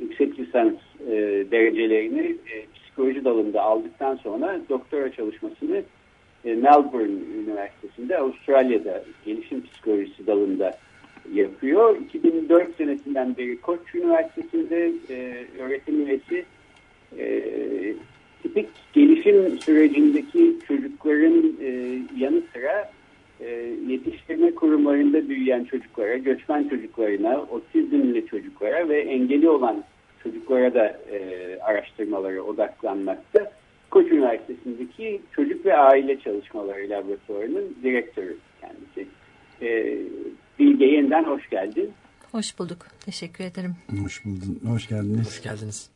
yüksek lisans e, derecelerini e, psikoloji dalında aldıktan sonra doktora çalışmasını e, Melbourne Üniversitesi'nde Avustralya'da gelişim psikolojisi dalında yapıyor. 2004 senesinden beri Koç Üniversitesi'nde e, öğretim üyesi e, tipik gelişim sürecindeki çocukların e, yanı sıra e, yetiştirme kurumlarında büyüyen çocuklara, göçmen çocuklarına, otizmli çocuklara ve engeli olan çocuklara da e, araştırmalara odaklanmakta. Koç Üniversitesi'ndeki Çocuk ve Aile Çalışmaları Laboratuvarı'nın direktörü kendisi. E, Bilge yeniden hoş geldin.
Hoş bulduk. Teşekkür ederim.
Hoş buldun. Hoş geldiniz.
Hoş geldiniz.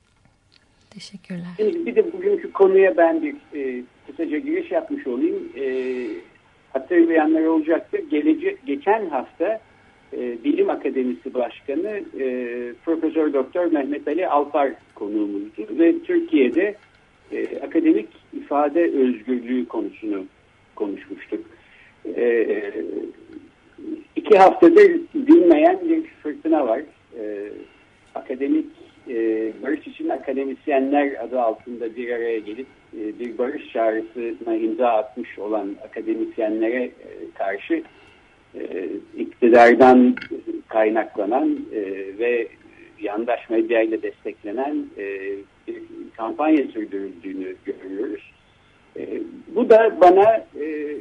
Teşekkürler.
Şimdi bir de bugünkü konuya ben bir e, kısaca giriş yapmış olayım. E, hatırlayanlar olacaktır. Gelece, geçen hafta e, Bilim Akademisi Başkanı e, Profesör Doktor Mehmet Ali Alpar konuğumuzdu ve Türkiye'de e, akademik ifade özgürlüğü konusunu konuşmuştuk. E, iki haftadır dinmeyen bir fırtına var. E, akademik e, barış için akademisyenler adı altında bir araya gelip bir barış çağrısına imza atmış olan akademisyenlere e, karşı e, iktidardan kaynaklanan e, ve yandaş medyayla desteklenen e, bir kampanya sürdürüldüğünü görüyoruz. E, bu da bana e,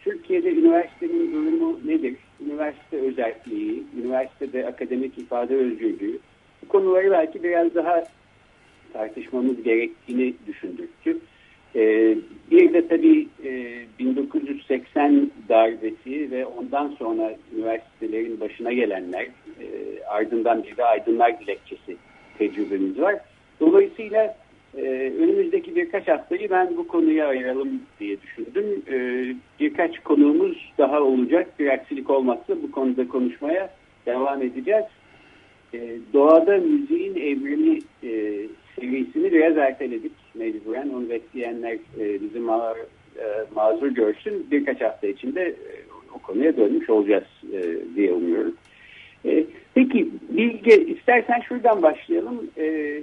Türkiye'de üniversitenin durumu nedir? Üniversite özelliği, üniversitede akademik ifade özgürlüğü, bu konuları belki biraz daha tartışmamız gerektiğini düşündürttü. Ee, bir de tabii e, 1980 darbesi ve ondan sonra üniversitelerin başına gelenler, e, ardından bir de aydınlar dilekçesi tecrübemiz var. Dolayısıyla e, önümüzdeki birkaç haftayı ben bu konuya ayıralım diye düşündüm. E, birkaç konuğumuz daha olacak. Bir aksilik olmazsa bu konuda konuşmaya devam edeceğiz. E, doğada müziğin evrimi e, serisini biraz erteledik mecburen. Onu bekleyenler e, bizi ma e, mazur görsün. Birkaç hafta içinde e, o konuya dönmüş olacağız e, diye umuyorum. E, peki Bilge istersen şuradan başlayalım. E,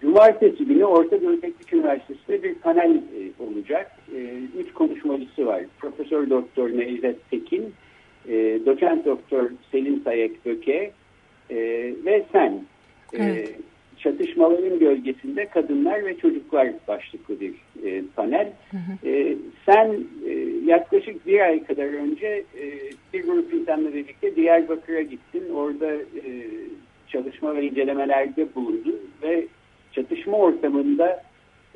Cumartesi günü Orta Doğu Teknik Üniversitesi'nde bir panel e, olacak. E, üç konuşmacısı var. Profesör Doktor Necdet Tekin, e, Doçent Doktor Selim Sayek Böke e, ve sen. E, evet. Çatışmaların gölgesinde kadınlar ve çocuklar başlıklı bir e, panel. Hı hı. E, sen e, yaklaşık bir ay kadar önce e, bir grup insanla birlikte Diyarbakır'a gittin. Orada e, çalışma ve incelemelerde bulundun ve çatışma ortamında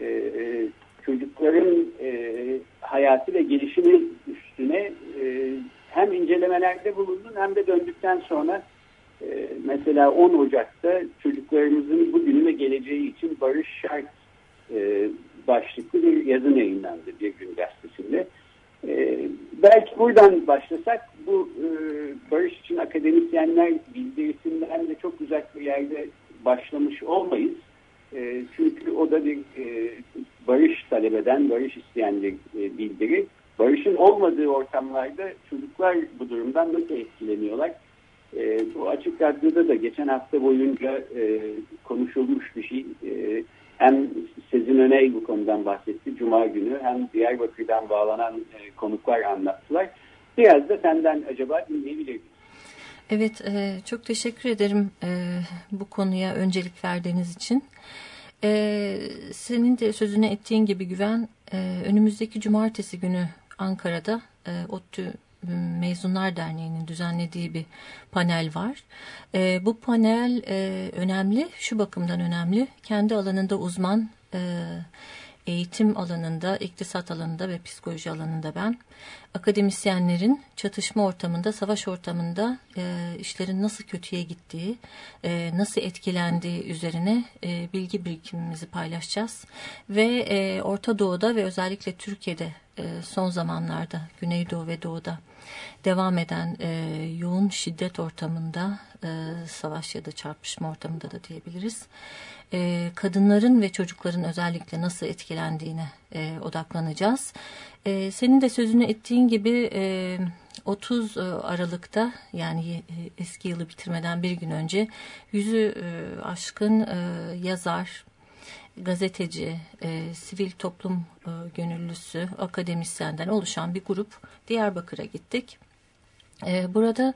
e, e, çocukların e, hayatı ve gelişimi üstüne e, hem incelemelerde bulundun hem de döndükten sonra e, mesela 10 Ocak'ta çocuklarımızın bugünü ve geleceği için barış şart e, başlıklı bir yazı yayınlandı bir gün gazetesinde. E, belki buradan başlasak bu e, barış için akademisyenler bildirisinden de çok uzak bir yerde başlamış olmayız. E, çünkü o da bir e, barış talep eden, barış isteyen bir e, bildiri. Barışın olmadığı ortamlarda çocuklar bu durumdan nasıl etkileniyorlar? E, bu açık radyoda da geçen hafta boyunca e, konuşulmuş bir şey. E, hem Sezin Öney bu konudan bahsetti Cuma günü hem Diyarbakır'dan bağlanan e, konuklar anlattılar. Biraz da senden acaba dinleyebilir?
Evet, e, çok teşekkür ederim e, bu konuya öncelik verdiğiniz için. E, senin de sözüne ettiğin gibi Güven, e, önümüzdeki cumartesi günü Ankara'da e, ODTÜ Mezunlar Derneği'nin düzenlediği bir panel var. E, bu panel e, önemli, şu bakımdan önemli. Kendi alanında uzman, e, eğitim alanında, iktisat alanında ve psikoloji alanında ben akademisyenlerin çatışma ortamında, savaş ortamında e, işlerin nasıl kötüye gittiği, e, nasıl etkilendiği üzerine e, bilgi birikimimizi paylaşacağız. Ve e, Orta Doğu'da ve özellikle Türkiye'de e, son zamanlarda Güneydoğu ve Doğu'da devam eden e, yoğun şiddet ortamında, e, savaş ya da çarpışma ortamında da diyebiliriz. E, kadınların ve çocukların özellikle nasıl etkilendiğine e, odaklanacağız. E, senin de sözünü ettiğin gibi e, 30 Aralık'ta yani e, eski yılı bitirmeden bir gün önce yüzü e, aşkın e, yazar, gazeteci, e, sivil toplum e, gönüllüsü, akademisyenden oluşan bir grup Diyarbakır'a gittik. E, burada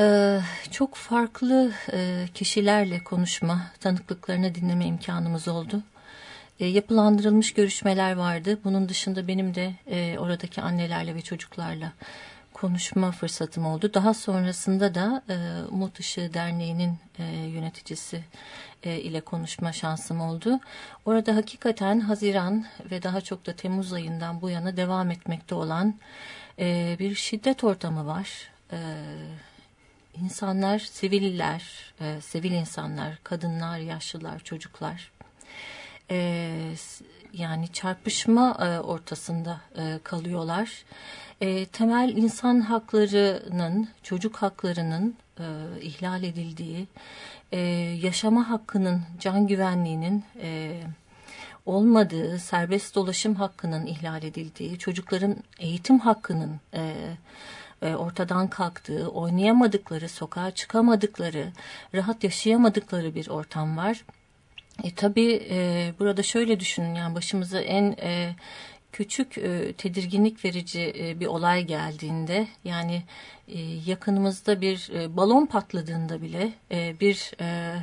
e, çok farklı e, kişilerle konuşma, tanıklıklarını dinleme imkanımız oldu. E, yapılandırılmış görüşmeler vardı. Bunun dışında benim de e, oradaki annelerle ve çocuklarla konuşma fırsatım oldu. Daha sonrasında da e, Umut Işığı Derneği'nin e, yöneticisi e, ile konuşma şansım oldu. Orada hakikaten Haziran ve daha çok da Temmuz ayından bu yana devam etmekte olan e, bir şiddet ortamı var. E, insanlar, siviller, e, sivil insanlar, kadınlar, yaşlılar, çocuklar e, yani çarpışma e, ortasında e, kalıyorlar. E, temel insan haklarının, çocuk haklarının e, ihlal edildiği, e, yaşama hakkının, can güvenliğinin e, olmadığı, serbest dolaşım hakkının ihlal edildiği, çocukların eğitim hakkının e, e, ortadan kalktığı, oynayamadıkları, sokağa çıkamadıkları, rahat yaşayamadıkları bir ortam var. E, tabii e, burada şöyle düşünün yani başımıza en e, küçük e, tedirginlik verici e, bir olay geldiğinde yani e, yakınımızda bir e, balon patladığında bile e, bir e,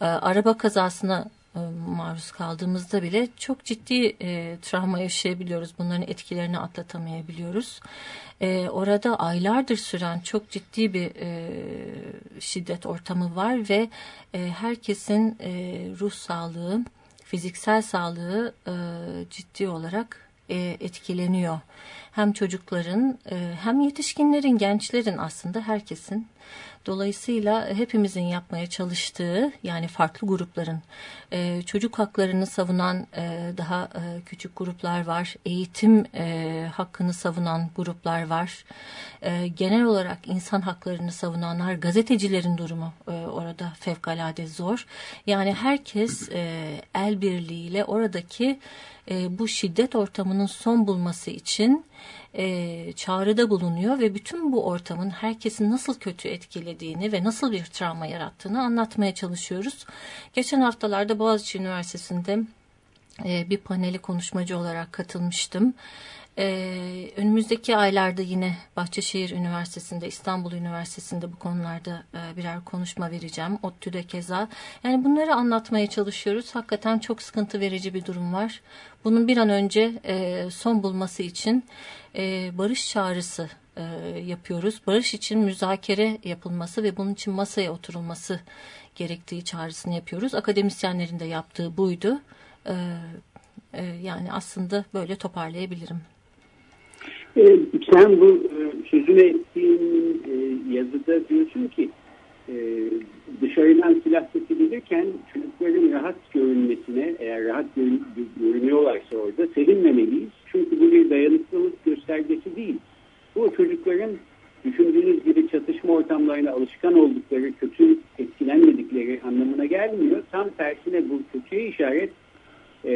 e, araba kazasına e, maruz kaldığımızda bile çok ciddi e, travma yaşayabiliyoruz. Bunların etkilerini atlatamayabiliyoruz. E, orada aylardır süren çok ciddi bir e, şiddet ortamı var ve e, herkesin e, ruh sağlığı, fiziksel sağlığı e, ciddi olarak e, etkileniyor. Hem çocukların e, hem yetişkinlerin, gençlerin aslında herkesin Dolayısıyla hepimizin yapmaya çalıştığı yani farklı grupların e, çocuk haklarını savunan e, daha e, küçük gruplar var. Eğitim e, hakkını savunan gruplar var. E, genel olarak insan haklarını savunanlar, gazetecilerin durumu e, orada fevkalade zor. Yani herkes e, el birliğiyle oradaki e, bu şiddet ortamının son bulması için e, çağrıda bulunuyor ve bütün bu ortamın herkesin nasıl kötü etkilediğini ve nasıl bir travma yarattığını anlatmaya çalışıyoruz. Geçen haftalarda Boğaziçi Üniversitesi'nde e, bir paneli konuşmacı olarak katılmıştım. Ee, önümüzdeki aylarda yine Bahçeşehir Üniversitesi'nde, İstanbul Üniversitesi'nde bu konularda e, birer konuşma vereceğim. ODTÜ'de keza. Yani bunları anlatmaya çalışıyoruz. Hakikaten çok sıkıntı verici bir durum var. Bunun bir an önce e, son bulması için e, barış çağrısı e, yapıyoruz. Barış için müzakere yapılması ve bunun için masaya oturulması gerektiği çağrısını yapıyoruz. Akademisyenlerin de yaptığı buydu. E, e, yani aslında böyle toparlayabilirim.
Ee, sen bu e, sözünü ettiğin e, yazıda diyorsun ki e, dışarıdan silah sesi gelirken çocukların rahat görünmesine eğer rahat görünüyorlarsa orada sevinmemeliyiz. Çünkü bu bir dayanıklılık göstergesi değil. Bu çocukların düşündüğünüz gibi çatışma ortamlarına alışkan oldukları, kötü etkilenmedikleri anlamına gelmiyor. Tam tersine bu kötüye işaret e,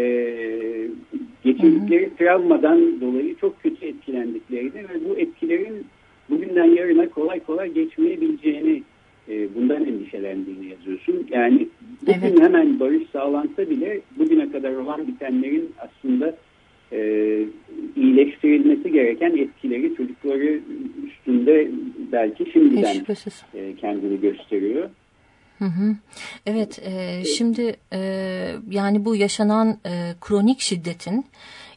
geçirdikleri travmadan dolayı çok kötü etkilendiklerini ve bu etkilerin bugünden yarına kolay kolay geçmeyebileceğini e, bundan endişelendiğini yazıyorsun. Yani bugün evet. hemen barış sağlansa bile bugüne kadar olan bitenlerin aslında e, iyileştirilmesi gereken etkileri çocukları üstünde belki şimdiden e, kendini gösteriyor.
Hı hı. Evet, e, şimdi e, yani bu yaşanan e, kronik şiddetin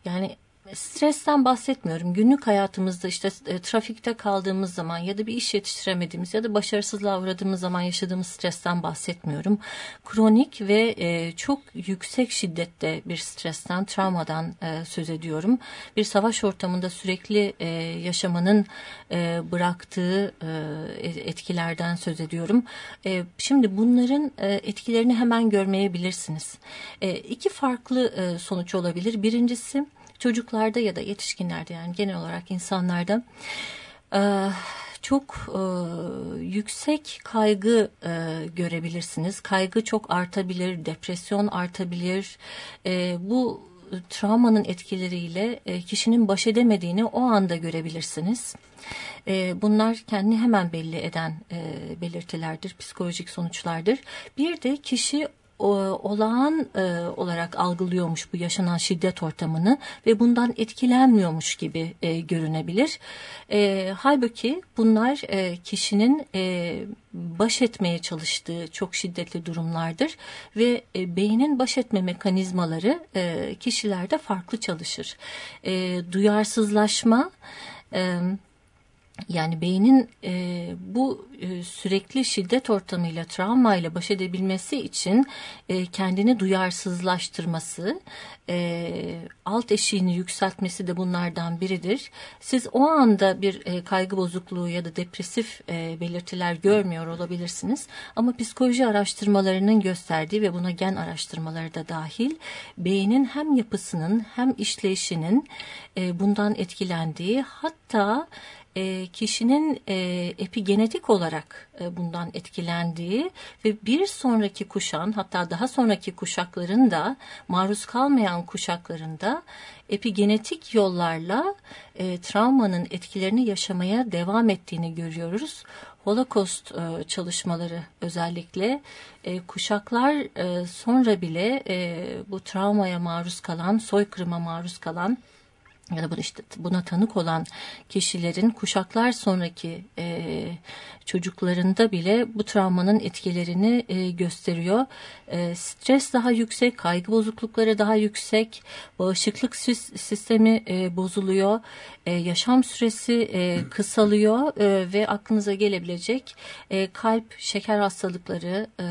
yani stresten bahsetmiyorum. Günlük hayatımızda işte e, trafikte kaldığımız zaman ya da bir iş yetiştiremediğimiz ya da başarısızlığa uğradığımız zaman yaşadığımız stresten bahsetmiyorum. Kronik ve e, çok yüksek şiddette bir stresten, travmadan e, söz ediyorum. Bir savaş ortamında sürekli yaşamanın bıraktığı etkilerden söz ediyorum. Şimdi bunların etkilerini hemen görmeyebilirsiniz. İki farklı sonuç olabilir. Birincisi çocuklarda ya da yetişkinlerde yani genel olarak insanlarda e, çok e, yüksek kaygı e, görebilirsiniz. Kaygı çok artabilir, depresyon artabilir. Bu travmanın etkileriyle kişinin baş edemediğini o anda görebilirsiniz. Bunlar kendini hemen belli eden belirtilerdir, psikolojik sonuçlardır. Bir de kişi olağan e, olarak algılıyormuş bu yaşanan şiddet ortamını ve bundan etkilenmiyormuş gibi e, görünebilir. E, halbuki bunlar e, kişinin e, baş etmeye çalıştığı çok şiddetli durumlardır ve e, beynin baş etme mekanizmaları e, kişilerde farklı çalışır. E, duyarsızlaşma... E, yani beynin e, bu e, sürekli şiddet ortamıyla, travmayla baş edebilmesi için e, kendini duyarsızlaştırması, e, alt eşiğini yükseltmesi de bunlardan biridir. Siz o anda bir e, kaygı bozukluğu ya da depresif e, belirtiler görmüyor olabilirsiniz. Ama psikoloji araştırmalarının gösterdiği ve buna gen araştırmaları da dahil, beynin hem yapısının hem işleyişinin e, bundan etkilendiği hatta e, kişinin e, epigenetik olarak e, bundan etkilendiği ve bir sonraki kuşağın hatta daha sonraki kuşakların da maruz kalmayan kuşakların da epigenetik yollarla e, travmanın etkilerini yaşamaya devam ettiğini görüyoruz. Holocaust e, çalışmaları özellikle e, kuşaklar e, sonra bile e, bu travmaya maruz kalan, soykırıma maruz kalan ya da işte buna tanık olan kişilerin kuşaklar sonraki e, çocuklarında bile bu travmanın etkilerini e, gösteriyor. E, stres daha yüksek, kaygı bozuklukları daha yüksek, bağışıklık sistemi e, bozuluyor, e, yaşam süresi e, kısalıyor e, ve aklınıza gelebilecek e, kalp, şeker hastalıkları e,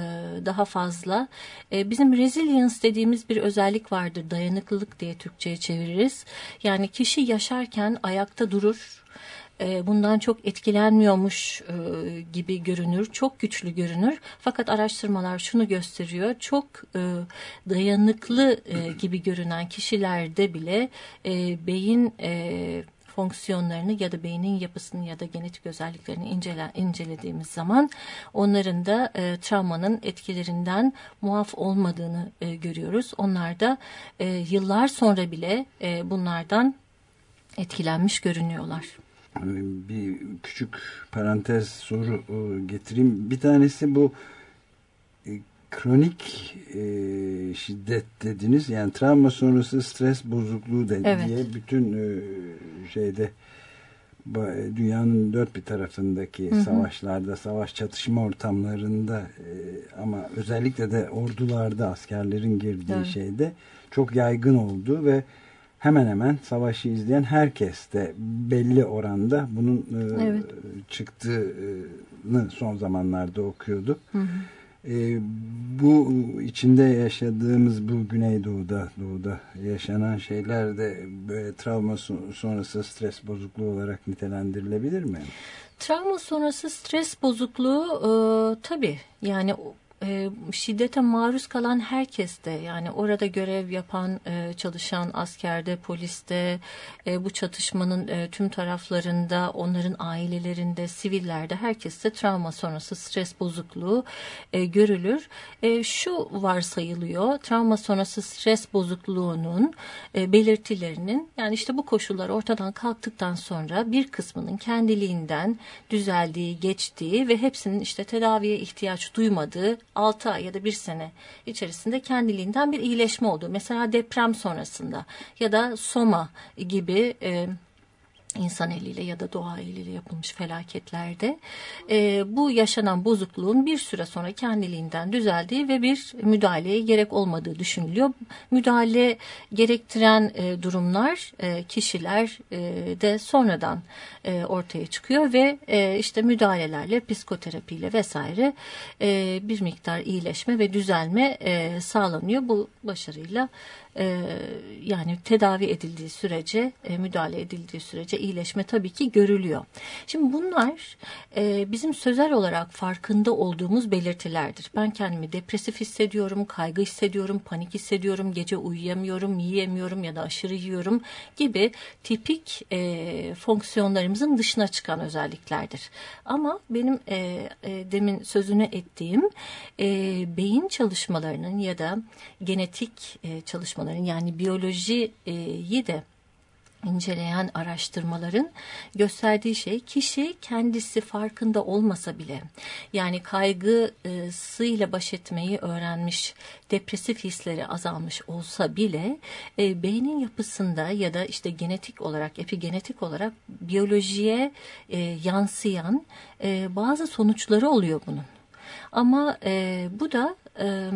daha fazla. E, bizim resilience dediğimiz bir özellik vardır, dayanıklılık diye Türkçe'ye çeviririz. Yani kişi yaşarken ayakta durur, e, bundan çok etkilenmiyormuş e, gibi görünür, çok güçlü görünür. Fakat araştırmalar şunu gösteriyor, çok e, dayanıklı gibi görünen kişilerde bile beyin fonksiyonlarını ya da beynin yapısını ya da genetik özelliklerini incele, incelediğimiz zaman onların da e, travmanın etkilerinden muaf olmadığını e, görüyoruz. Onlar da e, yıllar sonra bile e, bunlardan etkilenmiş görünüyorlar.
Bir küçük parantez soru e, getireyim. Bir tanesi bu kronik e, şiddet dediniz. Yani travma sonrası stres bozukluğu de, evet. diye bütün e, şeyde dünyanın dört bir tarafındaki hı hı. savaşlarda, savaş çatışma ortamlarında e, ama özellikle de ordularda askerlerin girdiği evet. şeyde çok yaygın oldu ve hemen hemen savaşı izleyen herkes de belli oranda bunun e, evet. çıktığını son zamanlarda okuyorduk. Hı hı. E, bu içinde yaşadığımız bu Güneydoğu'da doğuda yaşanan şeyler de böyle travma sonrası stres bozukluğu olarak nitelendirilebilir mi?
Travma sonrası stres bozukluğu e, tabii yani e, şiddete maruz kalan herkes de yani orada görev yapan e, çalışan askerde poliste e, bu çatışmanın e, tüm taraflarında onların ailelerinde sivillerde herkeste travma sonrası stres bozukluğu e, görülür. E, şu varsayılıyor travma sonrası stres bozukluğunun e, belirtilerinin yani işte bu koşullar ortadan kalktıktan sonra bir kısmının kendiliğinden düzeldiği geçtiği ve hepsinin işte tedaviye ihtiyaç duymadığı 6 ay ya da bir sene içerisinde kendiliğinden bir iyileşme oldu. Mesela deprem sonrasında ya da soma gibi e, insan eliyle ya da doğa eliyle yapılmış felaketlerde e, bu yaşanan bozukluğun bir süre sonra kendiliğinden düzeldiği ve bir müdahaleye gerek olmadığı düşünülüyor. Müdahale gerektiren e, durumlar e, kişiler e, de sonradan e, ortaya çıkıyor ve e, işte müdahalelerle psikoterapiyle vesaire e, bir miktar iyileşme ve düzelme e, sağlanıyor. Bu başarıyla e, yani tedavi edildiği sürece e, müdahale edildiği sürece iyileşme tabii ki görülüyor. Şimdi bunlar e, bizim sözel olarak farkında olduğumuz belirtilerdir. Ben kendimi depresif hissediyorum, kaygı hissediyorum, panik hissediyorum, gece uyuyamıyorum, yiyemiyorum ya da aşırı yiyorum gibi tipik e, fonksiyonlarımızın dışına çıkan özelliklerdir. Ama benim e, e, demin sözünü ettiğim e, beyin çalışmalarının ya da genetik e, çalışmaların yani biyolojiyi de inceleyen araştırmaların gösterdiği şey kişi kendisi farkında olmasa bile yani kaygısıyla baş etmeyi öğrenmiş depresif hisleri azalmış olsa bile e, beynin yapısında ya da işte genetik olarak epigenetik olarak biyolojiye e, yansıyan e, bazı sonuçları oluyor bunun. Ama e, bu da e,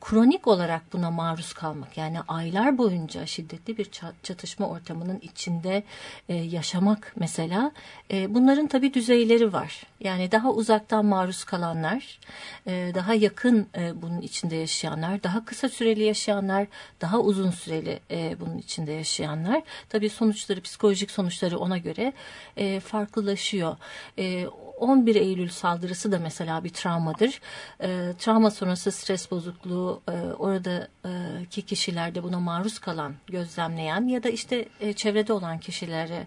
kronik olarak buna maruz kalmak yani aylar boyunca şiddetli bir çatışma ortamının içinde e, yaşamak mesela e, bunların tabi düzeyleri var. Yani daha uzaktan maruz kalanlar, e, daha yakın e, bunun içinde yaşayanlar, daha kısa süreli yaşayanlar, daha uzun süreli e, bunun içinde yaşayanlar. Tabi sonuçları, psikolojik sonuçları ona göre e, farklılaşıyor. E, 11 Eylül saldırısı da mesela bir travmadır. E, travma sonrası stres bozukluğu e, oradaki kişilerde buna maruz kalan, gözlemleyen ya da işte e, çevrede olan kişilere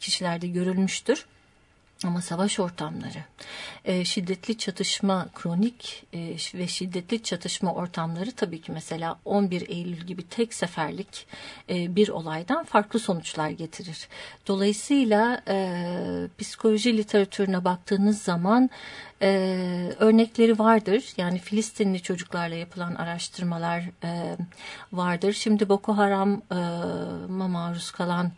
kişilerde görülmüştür. Ama savaş ortamları, e, şiddetli çatışma, kronik e, ve şiddetli çatışma ortamları tabii ki mesela 11 Eylül gibi tek seferlik e, bir olaydan farklı sonuçlar getirir. Dolayısıyla e, psikoloji literatürüne baktığınız zaman e, örnekleri vardır. Yani Filistinli çocuklarla yapılan araştırmalar e, vardır. Şimdi Boko Haram'a maruz kalan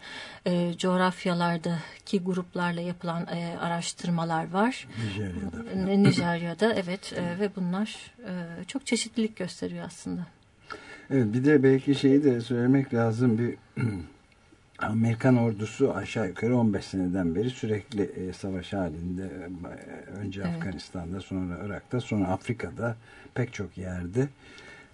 e, coğrafyalardaki gruplarla yapılan e, araştırmalar var.
Nijerya'da.
Nijerya'da evet e, ve bunlar e, çok çeşitlilik gösteriyor aslında.
Evet bir de belki şeyi de söylemek lazım bir Amerikan ordusu aşağı yukarı 15 seneden beri sürekli e, savaş halinde. E, önce evet. Afganistan'da, sonra Irak'ta, sonra Afrika'da pek çok yerde.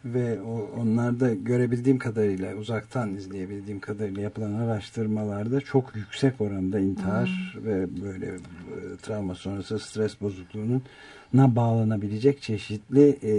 Ve o, onlarda görebildiğim kadarıyla, uzaktan izleyebildiğim kadarıyla yapılan araştırmalarda çok yüksek oranda intihar hmm. ve böyle e, travma sonrası stres bozukluğunun na bağlanabilecek çeşitli e,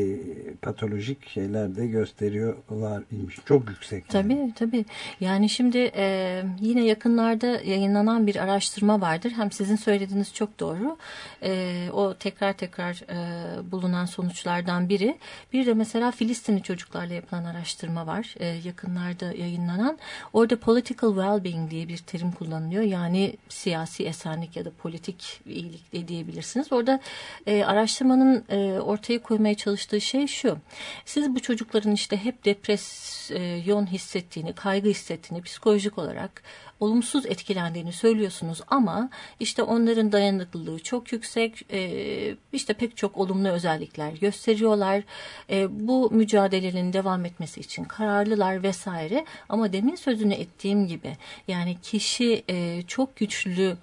patolojik şeyler de gösteriyorlar imiş. Çok yüksek.
Yani. Tabii tabii. Yani şimdi e, yine yakınlarda yayınlanan bir araştırma vardır. Hem sizin söylediğiniz çok doğru. E, o tekrar tekrar e, bulunan sonuçlardan biri. Bir de mesela Filistinli çocuklarla yapılan araştırma var. E, yakınlarda yayınlanan. Orada political well-being diye bir terim kullanılıyor. Yani siyasi esenlik ya da politik iyilik diyebilirsiniz. Orada e, araştırmanın e, ortaya koymaya çalıştığı şey şu. Siz bu çocukların işte hep depresyon hissettiğini, kaygı hissettiğini, psikolojik olarak olumsuz etkilendiğini söylüyorsunuz ama işte onların dayanıklılığı çok yüksek, e, işte pek çok olumlu özellikler gösteriyorlar. E, bu mücadelenin devam etmesi için kararlılar vesaire ama demin sözünü ettiğim gibi yani kişi e, çok güçlü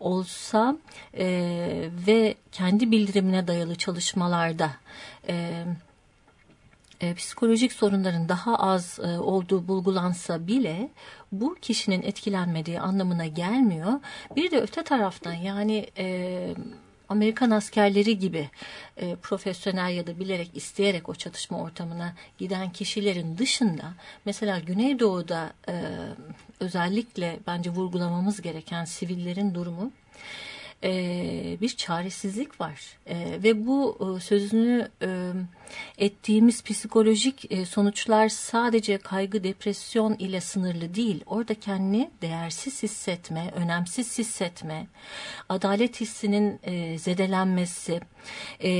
olsa e, ve kendi bildirimine dayalı çalışmalarda e, e, psikolojik sorunların daha az e, olduğu bulgulansa bile bu kişinin etkilenmediği anlamına gelmiyor. Bir de öte taraftan yani e, Amerikan askerleri gibi e, profesyonel ya da bilerek isteyerek o çatışma ortamına giden kişilerin dışında mesela Güneydoğu'da e, özellikle bence vurgulamamız gereken sivillerin durumu e, bir çaresizlik var. E, ve bu e, sözünü e, ettiğimiz psikolojik e, sonuçlar sadece kaygı depresyon ile sınırlı değil. Orada kendini değersiz hissetme önemsiz hissetme adalet hissinin e, zedelenmesi e,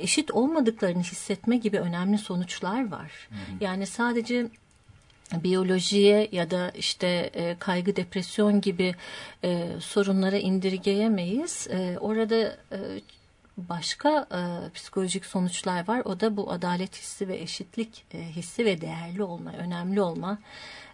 eşit olmadıklarını hissetme gibi önemli sonuçlar var. Yani sadece biyolojiye ya da işte e, kaygı depresyon gibi e, sorunlara indirgeyemeyiz. E, orada e, başka e, psikolojik sonuçlar var. O da bu adalet hissi ve eşitlik e, hissi ve değerli olma, önemli olma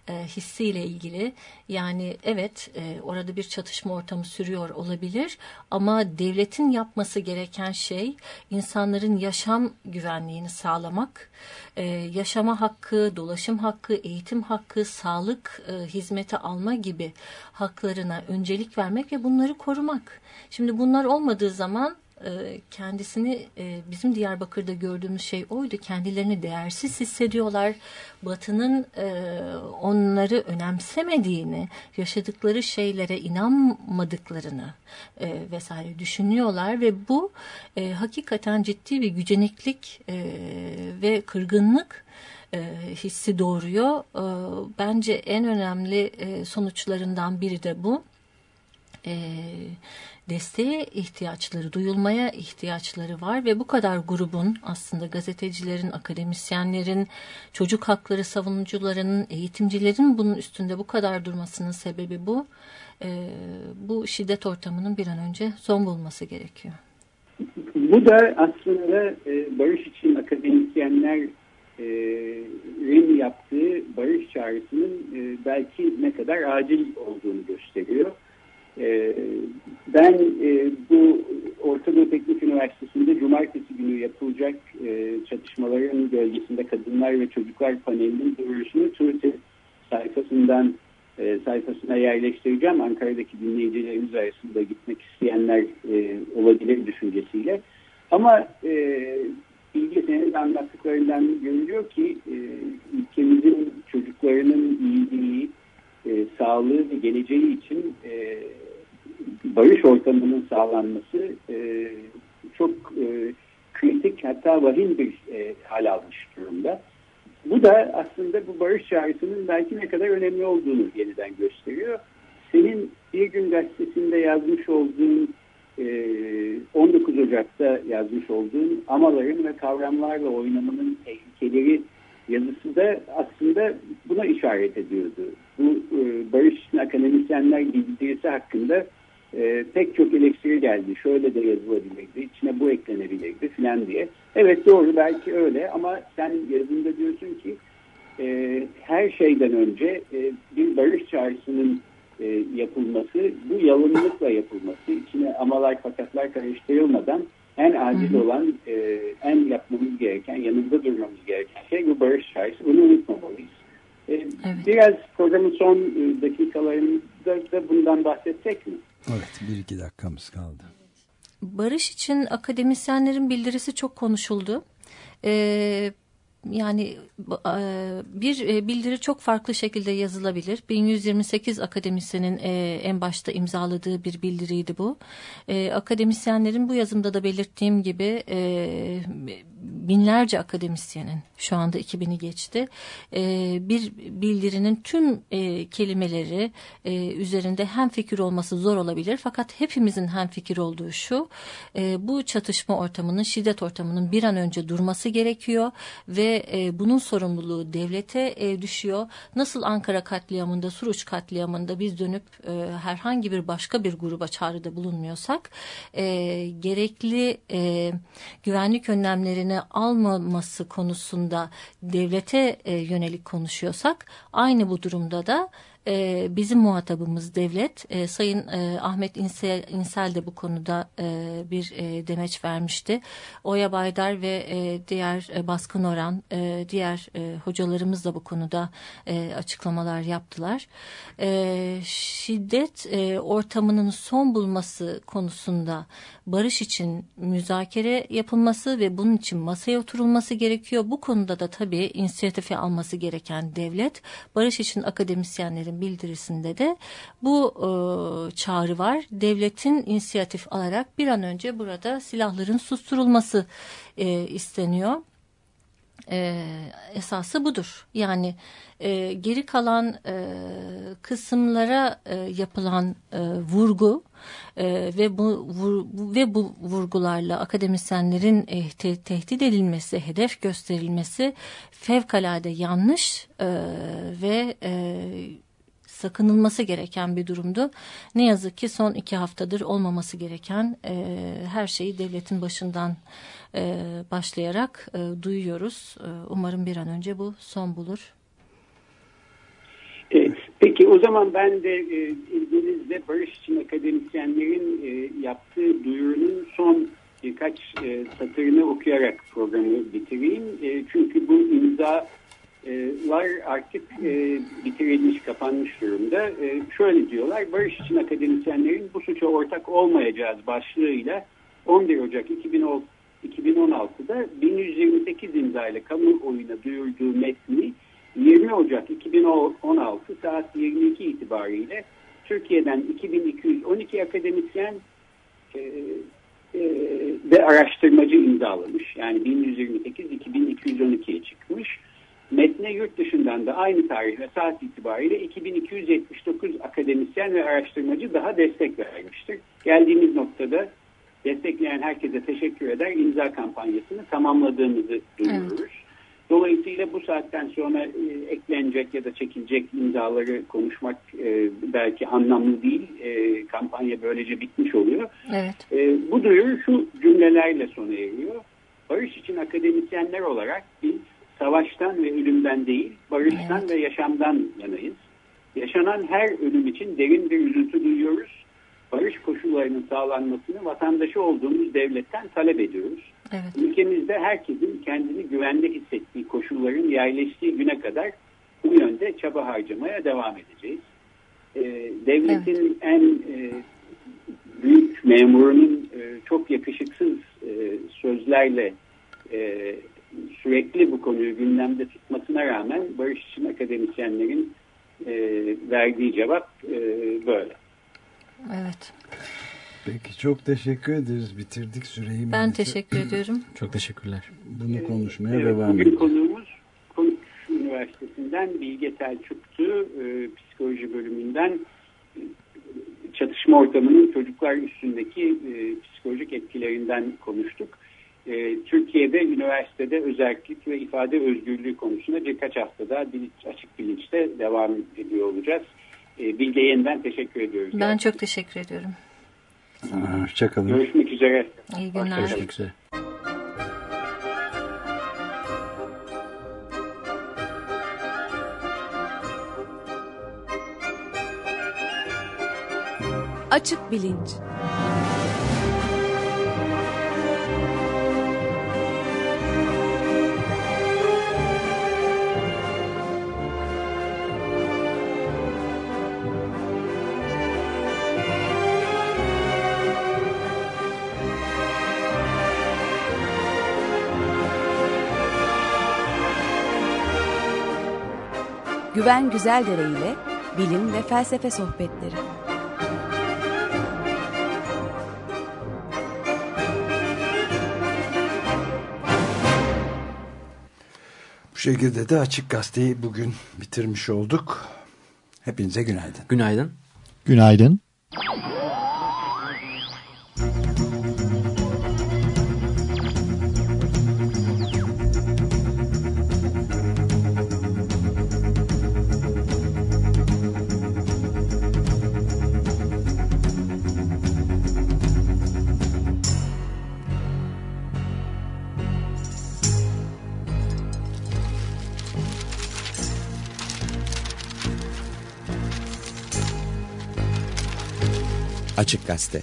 e, hissiyle ilgili. Yani evet e, orada bir çatışma ortamı sürüyor olabilir ama devletin yapması gereken şey insanların yaşam güvenliğini sağlamak, e, yaşama hakkı, dolaşım hakkı, eğitim hakkı, sağlık e, hizmeti alma gibi haklarına öncelik vermek ve bunları korumak. Şimdi bunlar olmadığı zaman e, kendisini e, bizim Diyarbakır'da gördüğümüz şey oydu. Kendilerini değersiz hissediyorlar. Batı'nın e, onları önemsemediğini, yaşadıkları şeylere inanmadıklarını vesaire düşünüyorlar ve bu hakikaten ciddi bir güceniklik ve kırgınlık hissi doğuruyor. Bence en önemli sonuçlarından biri de bu. Evet desteğe ihtiyaçları, duyulmaya ihtiyaçları var ve bu kadar grubun aslında gazetecilerin, akademisyenlerin, çocuk hakları savunucularının, eğitimcilerin bunun üstünde bu kadar durmasının sebebi bu. E, bu şiddet ortamının bir an önce son bulması gerekiyor.
Bu da aslında e, barış için akademisyenler e, yaptığı barış çağrısının e, belki ne kadar acil olduğunu gösteriyor. Ee, ben e, bu Orta Doğu Teknik Üniversitesi'nde cumartesi günü yapılacak e, çatışmaların bölgesinde kadınlar ve çocuklar panelinin duyurusunu Twitter sayfasından e, sayfasına yerleştireceğim. Ankara'daki dinleyicilerimiz arasında gitmek isteyenler olabilir düşüncesiyle. Ama Bilge senin anlattıklarından görülüyor ki ülkemizin çocuklarının iyiliği, e, sağlığı ve geleceği için e, barış ortamının sağlanması e, çok e, kritik hatta vahim bir e, hal almış durumda. Bu da aslında bu barış çağrısının belki ne kadar önemli olduğunu yeniden gösteriyor. Senin Bir Gün Gazetesi'nde yazmış olduğun e, 19 Ocak'ta yazmış olduğun amaların ve kavramlarla oynamanın tehlikeleri yazısı da aslında buna işaret ediyordu. Bu e, barış akademisyenler bildirisi hakkında e, pek çok eleştiri geldi. Şöyle de yazılabilirdi, içine bu eklenebilirdi filan diye. Evet doğru belki öyle ama sen yazında diyorsun ki e, her şeyden önce e, bir barış çağrısının e, yapılması, bu yalınlıkla yapılması, içine amalar fakatlar karıştırılmadan en acil olan, e, en yapmamız gereken, yanında durmamız gereken şey bu barış çağrısı. Bunu unutmamalıyız. E, evet. Biraz programın son e, dakikalarında da bundan bahsetsek mi?
Evet, bir iki dakikamız kaldı.
Barış için akademisyenlerin bildirisi çok konuşuldu. Ee, yani e, bir e, bildiri çok farklı şekilde yazılabilir. 1128 akademisyenin e, en başta imzaladığı bir bildiriydi bu. Akademisyenlerin bu yazımda da belirttiğim gibi binlerce akademisyenin şu anda 2000'i geçti. Bir bildirinin tüm kelimeleri üzerinde hem fikir olması zor olabilir. Fakat hepimizin hem fikir olduğu şu. Bu çatışma ortamının, şiddet ortamının bir an önce durması gerekiyor ve e, bunun sorumluluğu devlete e, düşüyor. Nasıl Ankara katliamında, Suruç katliamında biz dönüp e, herhangi bir başka bir gruba çağrıda bulunmuyorsak e, gerekli e, güvenlik önlemlerini almaması konusunda devlete e, yönelik konuşuyorsak aynı bu durumda da e, bizim muhatabımız devlet. E, Sayın e, Ahmet İnsel, İnsel de bu konuda e, bir e, demeç vermişti. Oya Baydar ve e, diğer e, Baskın Oran, e, diğer e, hocalarımız da bu konuda e, açıklamalar yaptılar. E, şiddet e, ortamının son bulması konusunda barış için müzakere yapılması ve bunun için masaya oturulması gerekiyor. Bu konuda da tabii inisiyatifi alması gereken devlet, barış için akademisyenlerin bildirisinde de bu e, çağrı var. Devletin inisiyatif alarak bir an önce burada silahların susturulması e, isteniyor e, esası budur. Yani e, geri kalan e, kısımlara e, yapılan e, vurgu e, ve bu vur, ve bu vurgularla akademisyenlerin e, te, tehdit edilmesi, hedef gösterilmesi fevkalade yanlış e, ve e, sakınılması gereken bir durumdu. Ne yazık ki son iki haftadır olmaması gereken e, her şeyi devletin başından e, başlayarak e, duyuyoruz. E, umarım bir an önce bu son bulur.
Peki o zaman ben de e, izninizle Barış için akademisyenlerin e, yaptığı duyurunun son birkaç e, satırını okuyarak programı bitireyim. E, çünkü bu imza var artık e, bitirilmiş, kapanmış durumda. E, şöyle diyorlar, Barış için akademisyenlerin bu suça ortak olmayacağız başlığıyla 11 Ocak 2016'da 1128 imzayla kamuoyuna duyurduğu metni 20 Ocak 2016 saat 22 itibariyle Türkiye'den 2212 akademisyen e, e, ve araştırmacı imzalamış. Yani 1128 2212'ye çıkmış. Metne yurt dışından da aynı tarih ve saat itibariyle 2279 akademisyen ve araştırmacı daha destek vermiştir. Geldiğimiz noktada destekleyen herkese teşekkür eder. İmza kampanyasını tamamladığımızı duyuruyoruz. Evet. Dolayısıyla bu saatten sonra e, eklenecek ya da çekilecek imzaları konuşmak e, belki anlamlı değil. E, kampanya böylece bitmiş oluyor.
Evet.
E, bu duyuru şu cümlelerle sona eriyor. Barış için akademisyenler olarak biz savaştan ve ölümden değil, barıştan evet. ve yaşamdan yanayız. Yaşanan her ölüm için derin bir üzüntü duyuyoruz. Barış koşullarının sağlanmasını vatandaşı olduğumuz devletten talep ediyoruz. Evet. Ülkemizde herkesin kendini güvende hissettiği koşulların yerleştiği güne kadar bu yönde çaba harcamaya devam edeceğiz. Ee, devletin evet. en e, büyük memurunun e, çok yakışıksız e, sözlerle e, sürekli bu konuyu gündemde tutmasına rağmen Barış için akademisyenlerin e, verdiği cevap e, böyle.
Evet.
Peki çok teşekkür ederiz. Bitirdik süreyi.
Ben maalesef. teşekkür ediyorum.
Çok teşekkürler.
Bunu konuşmaya
evet,
devam
edelim. Bugün konuğumuz Konuş Üniversitesi'nden Bilge Selçuk'tu. E, psikoloji bölümünden e, çatışma ortamının çocuklar üstündeki e, psikolojik etkilerinden konuştuk e, Türkiye'de üniversitede özellik ve ifade özgürlüğü konusunda birkaç haftada bilinç, açık bilinçte devam ediyor olacağız. E, Bilge yeniden teşekkür ediyoruz.
Ben yani. çok teşekkür ediyorum.
Hoşçakalın.
Görüşmek üzere.
İyi günler.
Görüşmek üzere.
Açık Bilinç Güven Güzeldere ile bilim ve felsefe sohbetleri.
Bu şekilde de Açık Gazete'yi bugün bitirmiş olduk. Hepinize günaydın.
Günaydın.
Günaydın.
Açık Gazete